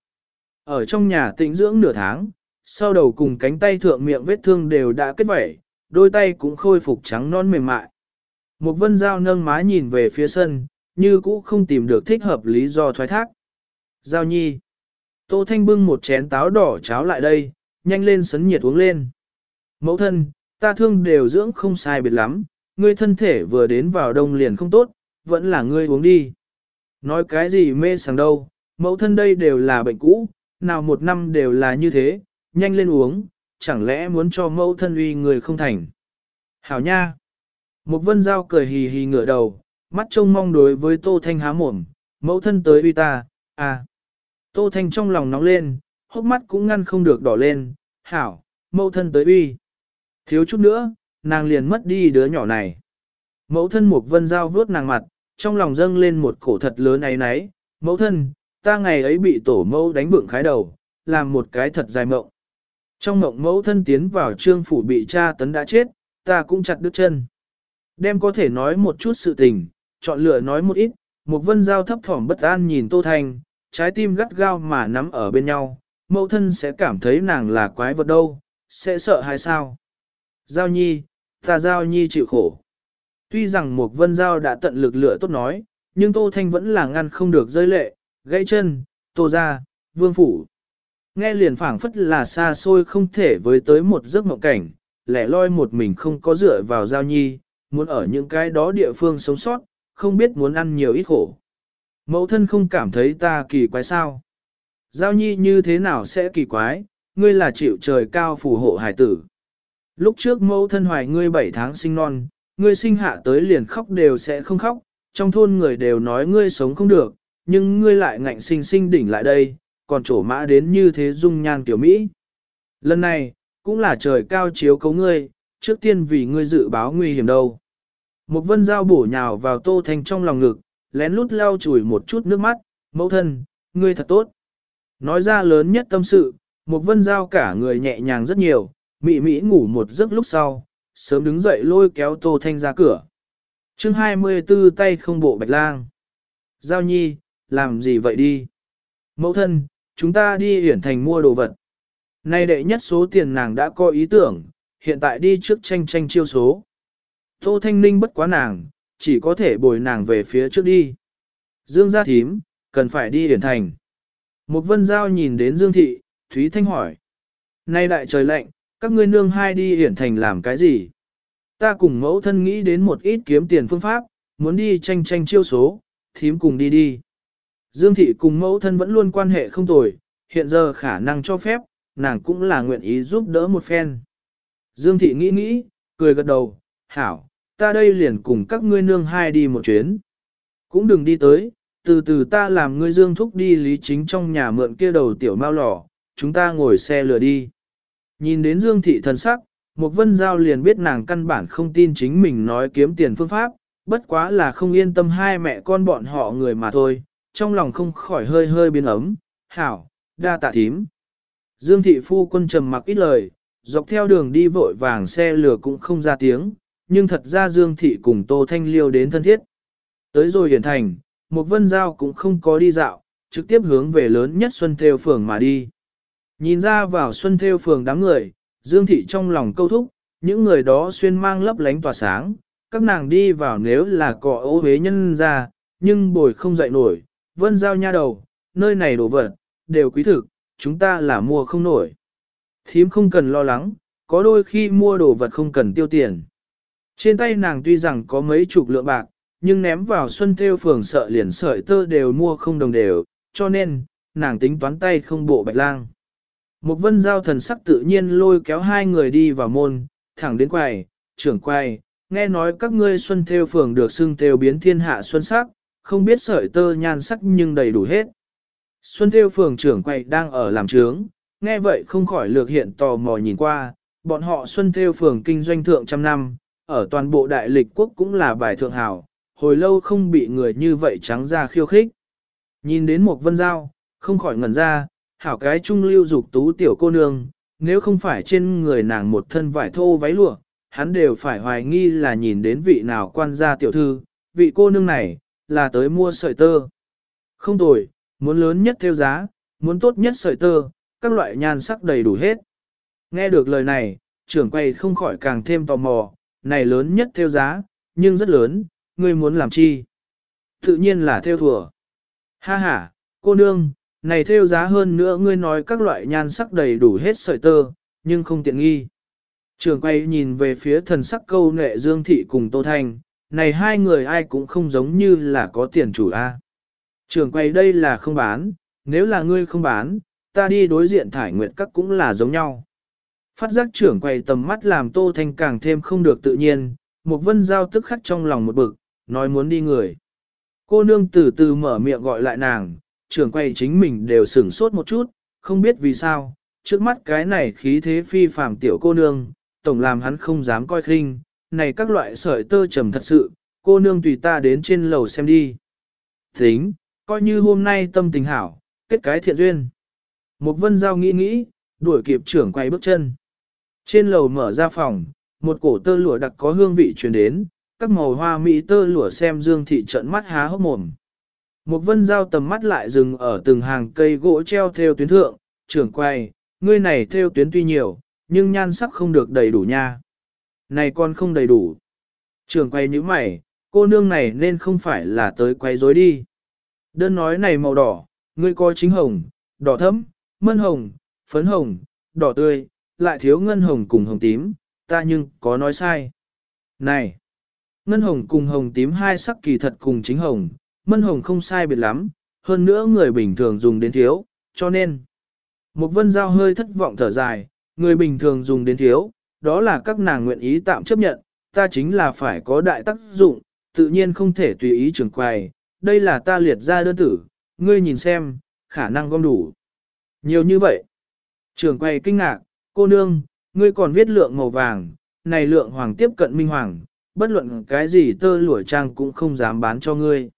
Ở trong nhà tĩnh dưỡng nửa tháng, sau đầu cùng cánh tay thượng miệng vết thương đều đã kết vẩy, đôi tay cũng khôi phục trắng non mềm mại. Một vân dao nâng má nhìn về phía sân, như cũ không tìm được thích hợp lý do thoái thác. Giao nhi. Tô Thanh bưng một chén táo đỏ cháo lại đây, nhanh lên sấn nhiệt uống lên. Mẫu thân, ta thương đều dưỡng không sai biệt lắm, ngươi thân thể vừa đến vào đông liền không tốt, vẫn là ngươi uống đi. Nói cái gì mê sảng đâu, mẫu thân đây đều là bệnh cũ, nào một năm đều là như thế, nhanh lên uống, chẳng lẽ muốn cho mẫu thân uy người không thành. Hảo nha! Một vân giao cười hì hì ngửa đầu, mắt trông mong đối với Tô Thanh há mồm, mẫu thân tới uy ta, à. Tô Thanh trong lòng nóng lên, hốc mắt cũng ngăn không được đỏ lên, hảo, mẫu thân tới uy. Thiếu chút nữa, nàng liền mất đi đứa nhỏ này. Mẫu thân một vân dao vướt nàng mặt, trong lòng dâng lên một cổ thật lớn ấy náy, mẫu thân, ta ngày ấy bị tổ mẫu đánh vượng khái đầu, làm một cái thật dài mộng. Trong mộng mẫu thân tiến vào trương phủ bị cha tấn đã chết, ta cũng chặt đứt chân. Đem có thể nói một chút sự tình, chọn lựa nói một ít, một vân giao thấp thỏm bất an nhìn Tô Thanh, trái tim gắt gao mà nắm ở bên nhau, mẫu thân sẽ cảm thấy nàng là quái vật đâu, sẽ sợ hay sao? Giao nhi, ta giao nhi chịu khổ. Tuy rằng một vân giao đã tận lực lựa tốt nói, nhưng Tô Thanh vẫn là ngăn không được rơi lệ, gãy chân, tô ra, vương phủ. Nghe liền phảng phất là xa xôi không thể với tới một giấc mộng cảnh, lẻ loi một mình không có dựa vào giao nhi, muốn ở những cái đó địa phương sống sót, không biết muốn ăn nhiều ít khổ. Mẫu thân không cảm thấy ta kỳ quái sao. Giao nhi như thế nào sẽ kỳ quái, ngươi là chịu trời cao phù hộ hải tử. Lúc trước mẫu thân hoài ngươi 7 tháng sinh non, ngươi sinh hạ tới liền khóc đều sẽ không khóc, trong thôn người đều nói ngươi sống không được, nhưng ngươi lại ngạnh sinh sinh đỉnh lại đây, còn trổ mã đến như thế dung nhan tiểu Mỹ. Lần này, cũng là trời cao chiếu cấu ngươi, trước tiên vì ngươi dự báo nguy hiểm đâu. Một vân dao bổ nhào vào tô thanh trong lòng ngực, lén lút lau chùi một chút nước mắt, mẫu thân, ngươi thật tốt. Nói ra lớn nhất tâm sự, một vân dao cả người nhẹ nhàng rất nhiều, mị mị ngủ một giấc lúc sau, sớm đứng dậy lôi kéo tô thanh ra cửa. chương 24 tay không bộ bạch lang. Giao nhi, làm gì vậy đi? Mẫu thân, chúng ta đi hiển thành mua đồ vật. Nay đệ nhất số tiền nàng đã có ý tưởng, hiện tại đi trước tranh tranh chiêu số. Tô Thanh Ninh bất quá nàng, chỉ có thể bồi nàng về phía trước đi. Dương gia thím, cần phải đi hiển thành. Một vân giao nhìn đến Dương Thị, Thúy Thanh hỏi. Nay đại trời lạnh, các ngươi nương hai đi hiển thành làm cái gì? Ta cùng mẫu thân nghĩ đến một ít kiếm tiền phương pháp, muốn đi tranh tranh chiêu số, thím cùng đi đi. Dương thị cùng mẫu thân vẫn luôn quan hệ không tồi, hiện giờ khả năng cho phép, nàng cũng là nguyện ý giúp đỡ một phen. Dương thị nghĩ nghĩ, cười gật đầu, hảo, ta đây liền cùng các ngươi nương hai đi một chuyến. Cũng đừng đi tới, từ từ ta làm ngươi Dương thúc đi lý chính trong nhà mượn kia đầu tiểu mao lò, chúng ta ngồi xe lừa đi. Nhìn đến Dương thị thần sắc, một vân giao liền biết nàng căn bản không tin chính mình nói kiếm tiền phương pháp, bất quá là không yên tâm hai mẹ con bọn họ người mà thôi, trong lòng không khỏi hơi hơi biến ấm, hảo, đa tạ thím. Dương thị phu quân trầm mặc ít lời, dọc theo đường đi vội vàng xe lửa cũng không ra tiếng, nhưng thật ra Dương thị cùng Tô Thanh Liêu đến thân thiết. Tới rồi hiển thành, một vân giao cũng không có đi dạo, trực tiếp hướng về lớn nhất Xuân Theo Phường mà đi. Nhìn ra vào Xuân Theo Phường đám người, Dương thị trong lòng câu thúc, những người đó xuyên mang lấp lánh tỏa sáng, các nàng đi vào nếu là cọ ô hế nhân ra, nhưng bồi không dậy nổi, vân giao nha đầu, nơi này đồ vật, đều quý thực, chúng ta là mua không nổi. Thím không cần lo lắng, có đôi khi mua đồ vật không cần tiêu tiền. Trên tay nàng tuy rằng có mấy chục lượng bạc, nhưng ném vào xuân theo phường sợ liền sợi tơ đều mua không đồng đều, cho nên, nàng tính toán tay không bộ bạch lang. Một vân giao thần sắc tự nhiên lôi kéo hai người đi vào môn, thẳng đến quầy, trưởng quầy, nghe nói các ngươi xuân theo phường được xưng theo biến thiên hạ xuân sắc, không biết sợi tơ nhan sắc nhưng đầy đủ hết. Xuân Theo phường trưởng quầy đang ở làm trướng, nghe vậy không khỏi lược hiện tò mò nhìn qua, bọn họ Xuân Theo phường kinh doanh thượng trăm năm, ở toàn bộ đại lịch quốc cũng là bài thượng hảo, hồi lâu không bị người như vậy trắng ra khiêu khích. Nhìn đến một vân giao, không khỏi ngẩn ra, hảo cái trung lưu dục tú tiểu cô nương, nếu không phải trên người nàng một thân vải thô váy lụa, hắn đều phải hoài nghi là nhìn đến vị nào quan gia tiểu thư, vị cô nương này, là tới mua sợi tơ. Không tồi, muốn lớn nhất theo giá, muốn tốt nhất sợi tơ, các loại nhan sắc đầy đủ hết. Nghe được lời này, trưởng quay không khỏi càng thêm tò mò, này lớn nhất theo giá, nhưng rất lớn, ngươi muốn làm chi? Tự nhiên là theo thừa. Ha ha, cô nương, này theo giá hơn nữa ngươi nói các loại nhan sắc đầy đủ hết sợi tơ, nhưng không tiện nghi. Trường quay nhìn về phía thần sắc câu nệ Dương Thị cùng Tô Thanh, này hai người ai cũng không giống như là có tiền chủ A. Trường quay đây là không bán, nếu là ngươi không bán, ta đi đối diện thải nguyện các cũng là giống nhau. Phát giác trưởng quầy tầm mắt làm Tô Thanh càng thêm không được tự nhiên, một vân giao tức khắc trong lòng một bực, nói muốn đi người. Cô nương từ từ mở miệng gọi lại nàng, trưởng quầy chính mình đều sửng sốt một chút, không biết vì sao, trước mắt cái này khí thế phi phàm tiểu cô nương, tổng làm hắn không dám coi khinh, này các loại sợi tơ trầm thật sự, cô nương tùy ta đến trên lầu xem đi. Tính, coi như hôm nay tâm tình hảo, kết cái thiện duyên. Một vân giao nghĩ nghĩ, đuổi kịp trưởng quay bước chân. Trên lầu mở ra phòng, một cổ tơ lụa đặc có hương vị truyền đến, các màu hoa mỹ tơ lụa xem dương thị trận mắt há hốc mồm. Một vân giao tầm mắt lại dừng ở từng hàng cây gỗ treo theo tuyến thượng, trưởng quay, ngươi này theo tuyến tuy nhiều, nhưng nhan sắc không được đầy đủ nha. Này con không đầy đủ. Trưởng quay như mày, cô nương này nên không phải là tới quay rối đi. Đơn nói này màu đỏ, ngươi coi chính hồng, đỏ thẫm, mân hồng, phấn hồng, đỏ tươi, lại thiếu ngân hồng cùng hồng tím, ta nhưng có nói sai. Này, ngân hồng cùng hồng tím hai sắc kỳ thật cùng chính hồng, mân hồng không sai biệt lắm, hơn nữa người bình thường dùng đến thiếu, cho nên. Một vân giao hơi thất vọng thở dài, người bình thường dùng đến thiếu, đó là các nàng nguyện ý tạm chấp nhận, ta chính là phải có đại tác dụng, tự nhiên không thể tùy ý trường quài, đây là ta liệt ra đơn tử, ngươi nhìn xem, khả năng gom đủ. Nhiều như vậy. Trường quay kinh ngạc, cô nương, ngươi còn viết lượng màu vàng, này lượng hoàng tiếp cận minh hoàng, bất luận cái gì tơ lụa trang cũng không dám bán cho ngươi.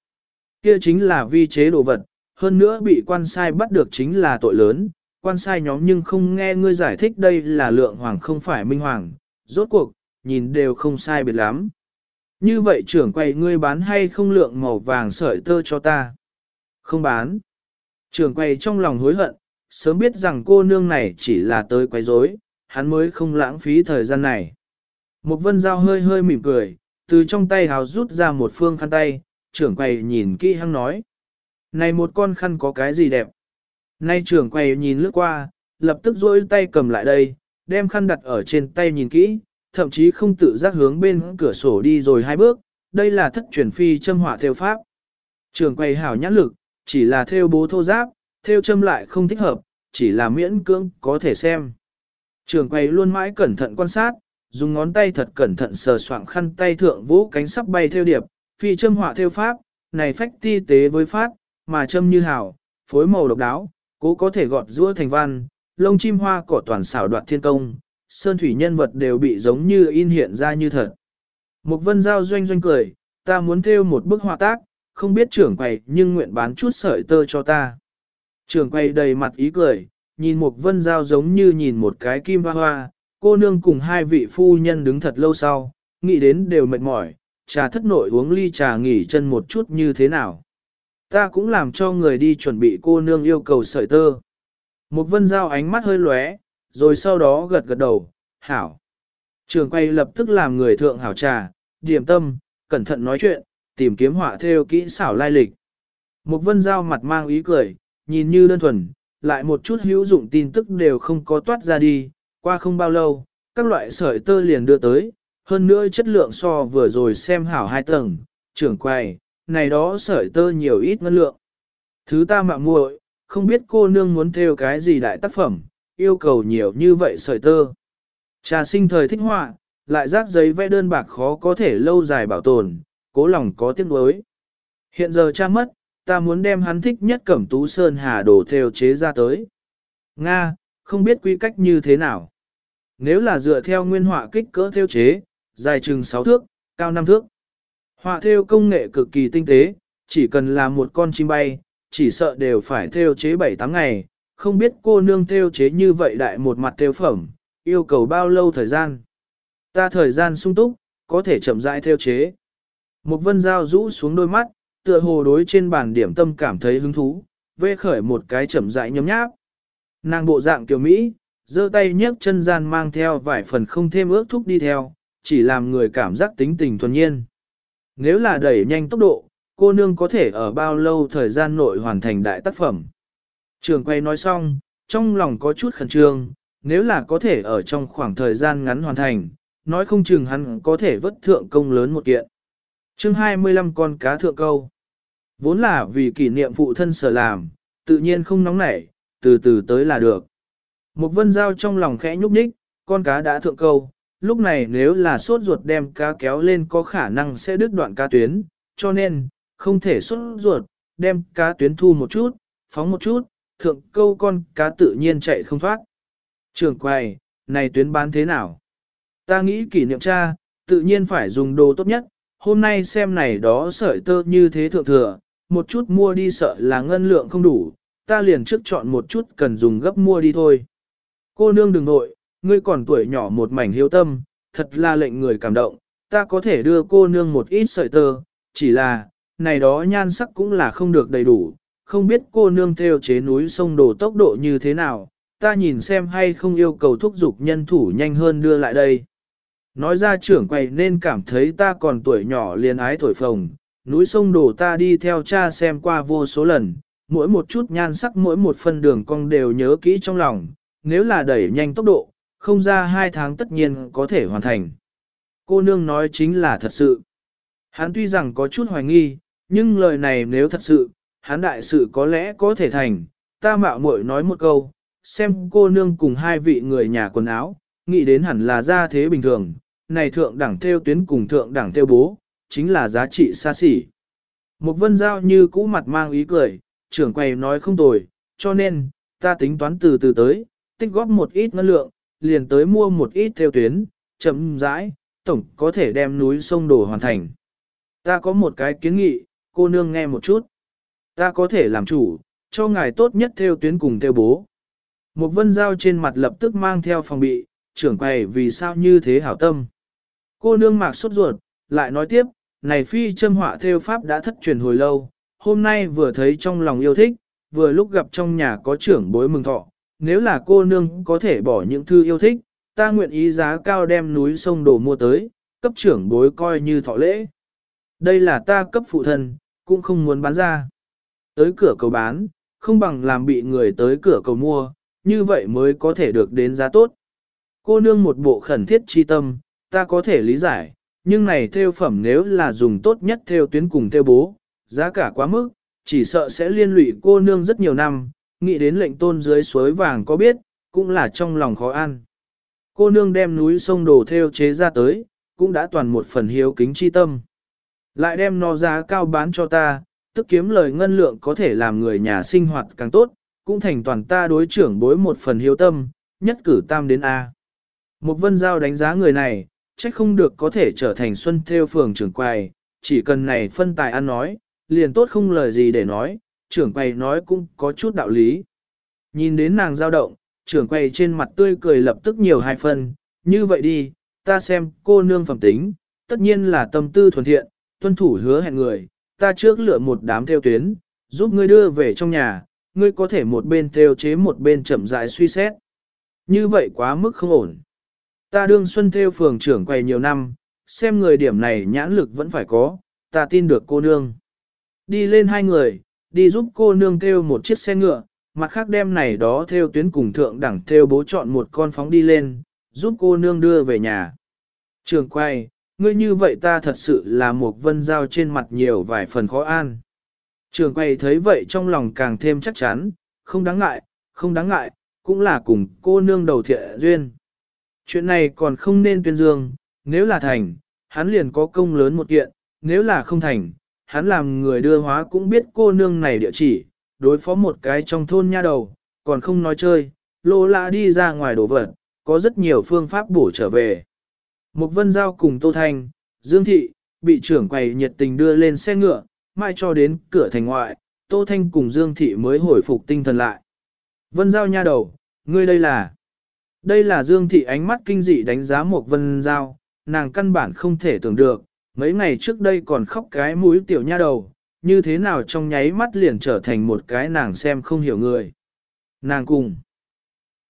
Kia chính là vi chế đồ vật, hơn nữa bị quan sai bắt được chính là tội lớn, quan sai nhóm nhưng không nghe ngươi giải thích đây là lượng hoàng không phải minh hoàng, rốt cuộc, nhìn đều không sai biệt lắm. Như vậy trưởng quầy ngươi bán hay không lượng màu vàng sợi tơ cho ta? Không bán. Trưởng quầy trong lòng hối hận, sớm biết rằng cô nương này chỉ là tới quấy rối, hắn mới không lãng phí thời gian này. Một vân dao hơi hơi mỉm cười, từ trong tay hào rút ra một phương khăn tay, trưởng quầy nhìn kỹ hăng nói. Này một con khăn có cái gì đẹp? Nay trưởng quầy nhìn lướt qua, lập tức duỗi tay cầm lại đây, đem khăn đặt ở trên tay nhìn kỹ, thậm chí không tự giác hướng bên cửa sổ đi rồi hai bước, đây là thất truyền phi châm họa theo pháp. Trưởng quầy hảo nhãn lực, chỉ là theo bố thô giáp, theo châm lại không thích hợp, chỉ là miễn cưỡng có thể xem. Trưởng quầy luôn mãi cẩn thận quan sát, dùng ngón tay thật cẩn thận sờ soạng khăn tay thượng vũ cánh sắp bay theo điệp, phi châm họa theo pháp, này phách ti tế với phát, mà châm như hảo, phối màu độc đáo, cố có thể gọt rũa thành văn, lông chim hoa cỏ toàn xảo đoạt thiên công, sơn thủy nhân vật đều bị giống như in hiện ra như thật. mục vân giao doanh doanh cười, ta muốn theo một bức họa tác, không biết trưởng quầy nhưng nguyện bán chút sợi tơ cho ta. Trường quay đầy mặt ý cười, nhìn một vân giao giống như nhìn một cái kim hoa hoa, cô nương cùng hai vị phu nhân đứng thật lâu sau, nghĩ đến đều mệt mỏi, trà thất nội uống ly trà nghỉ chân một chút như thế nào. Ta cũng làm cho người đi chuẩn bị cô nương yêu cầu sợi tơ. Một vân giao ánh mắt hơi lóe, rồi sau đó gật gật đầu, hảo. Trường quay lập tức làm người thượng hảo trà, điểm tâm, cẩn thận nói chuyện, tìm kiếm họa theo kỹ xảo lai lịch. Một vân giao mặt mang ý cười, nhìn như đơn thuần, lại một chút hữu dụng tin tức đều không có toát ra đi, qua không bao lâu, các loại sợi tơ liền đưa tới, hơn nữa chất lượng so vừa rồi xem hảo hai tầng, trưởng quay, này đó sợi tơ nhiều ít ngân lượng. Thứ ta mạng muội, không biết cô nương muốn theo cái gì đại tác phẩm, yêu cầu nhiều như vậy sợi tơ. Trà sinh thời thích họa, lại rác giấy vẽ đơn bạc khó có thể lâu dài bảo tồn, cố lòng có tiếc nuối. Hiện giờ cha mất, ta muốn đem hắn thích nhất cẩm tú sơn hà đồ theo chế ra tới. Nga, không biết quy cách như thế nào. Nếu là dựa theo nguyên họa kích cỡ theo chế, dài chừng 6 thước, cao 5 thước. Họa theo công nghệ cực kỳ tinh tế, chỉ cần là một con chim bay, chỉ sợ đều phải theo chế 7-8 ngày, không biết cô nương theo chế như vậy đại một mặt theo phẩm, yêu cầu bao lâu thời gian. Ta thời gian sung túc, có thể chậm rãi theo chế. Một vân dao rũ xuống đôi mắt, tựa hồ đối trên bàn điểm tâm cảm thấy hứng thú, vê khởi một cái chậm rãi nhấm nháp. Nàng bộ dạng kiểu Mỹ, giơ tay nhấc chân gian mang theo vài phần không thêm ước thúc đi theo, chỉ làm người cảm giác tính tình thuần nhiên. Nếu là đẩy nhanh tốc độ, cô nương có thể ở bao lâu thời gian nội hoàn thành đại tác phẩm. Trường quay nói xong, trong lòng có chút khẩn trương, nếu là có thể ở trong khoảng thời gian ngắn hoàn thành, nói không chừng hắn có thể vất thượng công lớn một kiện. chương 25 con cá thượng câu. Vốn là vì kỷ niệm phụ thân sở làm, tự nhiên không nóng nảy, từ từ tới là được. Một vân dao trong lòng khẽ nhúc nhích, con cá đã thượng câu, lúc này nếu là sốt ruột đem cá kéo lên có khả năng sẽ đứt đoạn cá tuyến, cho nên, không thể sốt ruột, đem cá tuyến thu một chút, phóng một chút, thượng câu con cá tự nhiên chạy không thoát. Trường quầy, này tuyến bán thế nào? Ta nghĩ kỷ niệm cha, tự nhiên phải dùng đồ tốt nhất, hôm nay xem này đó sợi tơ như thế thượng thừa, một chút mua đi sợ là ngân lượng không đủ, ta liền trước chọn một chút cần dùng gấp mua đi thôi. Cô nương đừng nội, ngươi còn tuổi nhỏ một mảnh hiếu tâm, thật là lệnh người cảm động, ta có thể đưa cô nương một ít sợi tơ, chỉ là, này đó nhan sắc cũng là không được đầy đủ, không biết cô nương theo chế núi sông đồ tốc độ như thế nào, ta nhìn xem hay không yêu cầu thúc giục nhân thủ nhanh hơn đưa lại đây. Nói ra trưởng quầy nên cảm thấy ta còn tuổi nhỏ liền ái thổi phồng, núi sông đổ ta đi theo cha xem qua vô số lần, mỗi một chút nhan sắc mỗi một phân đường cong đều nhớ kỹ trong lòng, nếu là đẩy nhanh tốc độ, không ra hai tháng tất nhiên có thể hoàn thành. Cô nương nói chính là thật sự. Hắn tuy rằng có chút hoài nghi, nhưng lời này nếu thật sự, hắn đại sự có lẽ có thể thành, ta mạo muội nói một câu, xem cô nương cùng hai vị người nhà quần áo, nghĩ đến hẳn là ra thế bình thường, này thượng đẳng theo tuyến cùng thượng đẳng theo bố, chính là giá trị xa xỉ. Một vân giao như cũ mặt mang ý cười, trưởng quầy nói không tồi, cho nên, ta tính toán từ từ tới, tích góp một ít ngân lượng, liền tới mua một ít theo tuyến, chậm rãi, tổng có thể đem núi sông đổ hoàn thành. Ta có một cái kiến nghị, cô nương nghe một chút. Ta có thể làm chủ, cho ngài tốt nhất theo tuyến cùng theo bố. Một vân giao trên mặt lập tức mang theo phòng bị, trưởng quầy vì sao như thế hảo tâm. Cô nương mạc sốt ruột, lại nói tiếp, này phi châm họa theo pháp đã thất truyền hồi lâu, hôm nay vừa thấy trong lòng yêu thích, vừa lúc gặp trong nhà có trưởng bối mừng thọ, nếu là cô nương có thể bỏ những thư yêu thích, ta nguyện ý giá cao đem núi sông đổ mua tới, cấp trưởng bối coi như thọ lễ. Đây là ta cấp phụ thân, cũng không muốn bán ra. Tới cửa cầu bán, không bằng làm bị người tới cửa cầu mua, như vậy mới có thể được đến giá tốt. Cô nương một bộ khẩn thiết chi tâm, ta có thể lý giải, nhưng này theo phẩm nếu là dùng tốt nhất theo tuyến cùng theo bố, giá cả quá mức, chỉ sợ sẽ liên lụy cô nương rất nhiều năm, nghĩ đến lệnh tôn dưới suối vàng có biết, cũng là trong lòng khó ăn. Cô nương đem núi sông đồ theo chế ra tới, cũng đã toàn một phần hiếu kính chi tâm. Lại đem nó giá cao bán cho ta, tức kiếm lời ngân lượng có thể làm người nhà sinh hoạt càng tốt, cũng thành toàn ta đối trưởng bối một phần hiếu tâm, nhất cử tam đến A. Một vân giao đánh giá người này, trách không được có thể trở thành xuân theo phường trưởng quầy, chỉ cần này phân tài ăn nói, liền tốt không lời gì để nói, trưởng quầy nói cũng có chút đạo lý. Nhìn đến nàng dao động, trưởng quầy trên mặt tươi cười lập tức nhiều hai phần, như vậy đi, ta xem cô nương phẩm tính, tất nhiên là tâm tư thuần thiện, tuân thủ hứa hẹn người, ta trước lựa một đám theo tuyến, giúp ngươi đưa về trong nhà, ngươi có thể một bên theo chế một bên chậm rãi suy xét. Như vậy quá mức không ổn. Ta đương xuân theo phường trưởng quầy nhiều năm, xem người điểm này nhãn lực vẫn phải có, ta tin được cô nương. Đi lên hai người, đi giúp cô nương theo một chiếc xe ngựa, mặt khác đem này đó theo tuyến cùng thượng đẳng theo bố chọn một con phóng đi lên, giúp cô nương đưa về nhà. Trường quay, ngươi như vậy ta thật sự là một vân giao trên mặt nhiều vài phần khó an. Trường quay thấy vậy trong lòng càng thêm chắc chắn, không đáng ngại, không đáng ngại, cũng là cùng cô nương đầu thiện duyên. Chuyện này còn không nên tuyên dương, nếu là thành, hắn liền có công lớn một kiện, nếu là không thành, hắn làm người đưa hóa cũng biết cô nương này địa chỉ, đối phó một cái trong thôn nha đầu, còn không nói chơi, lô lạ đi ra ngoài đổ vật, có rất nhiều phương pháp bổ trở về. Mục vân giao cùng Tô Thanh, Dương Thị, bị trưởng quầy nhiệt tình đưa lên xe ngựa, mai cho đến cửa thành ngoại, Tô Thanh cùng Dương Thị mới hồi phục tinh thần lại. Vân giao nha đầu, ngươi đây là... Đây là Dương Thị ánh mắt kinh dị đánh giá một vân giao, nàng căn bản không thể tưởng được, mấy ngày trước đây còn khóc cái mũi tiểu nha đầu, như thế nào trong nháy mắt liền trở thành một cái nàng xem không hiểu người. Nàng cùng.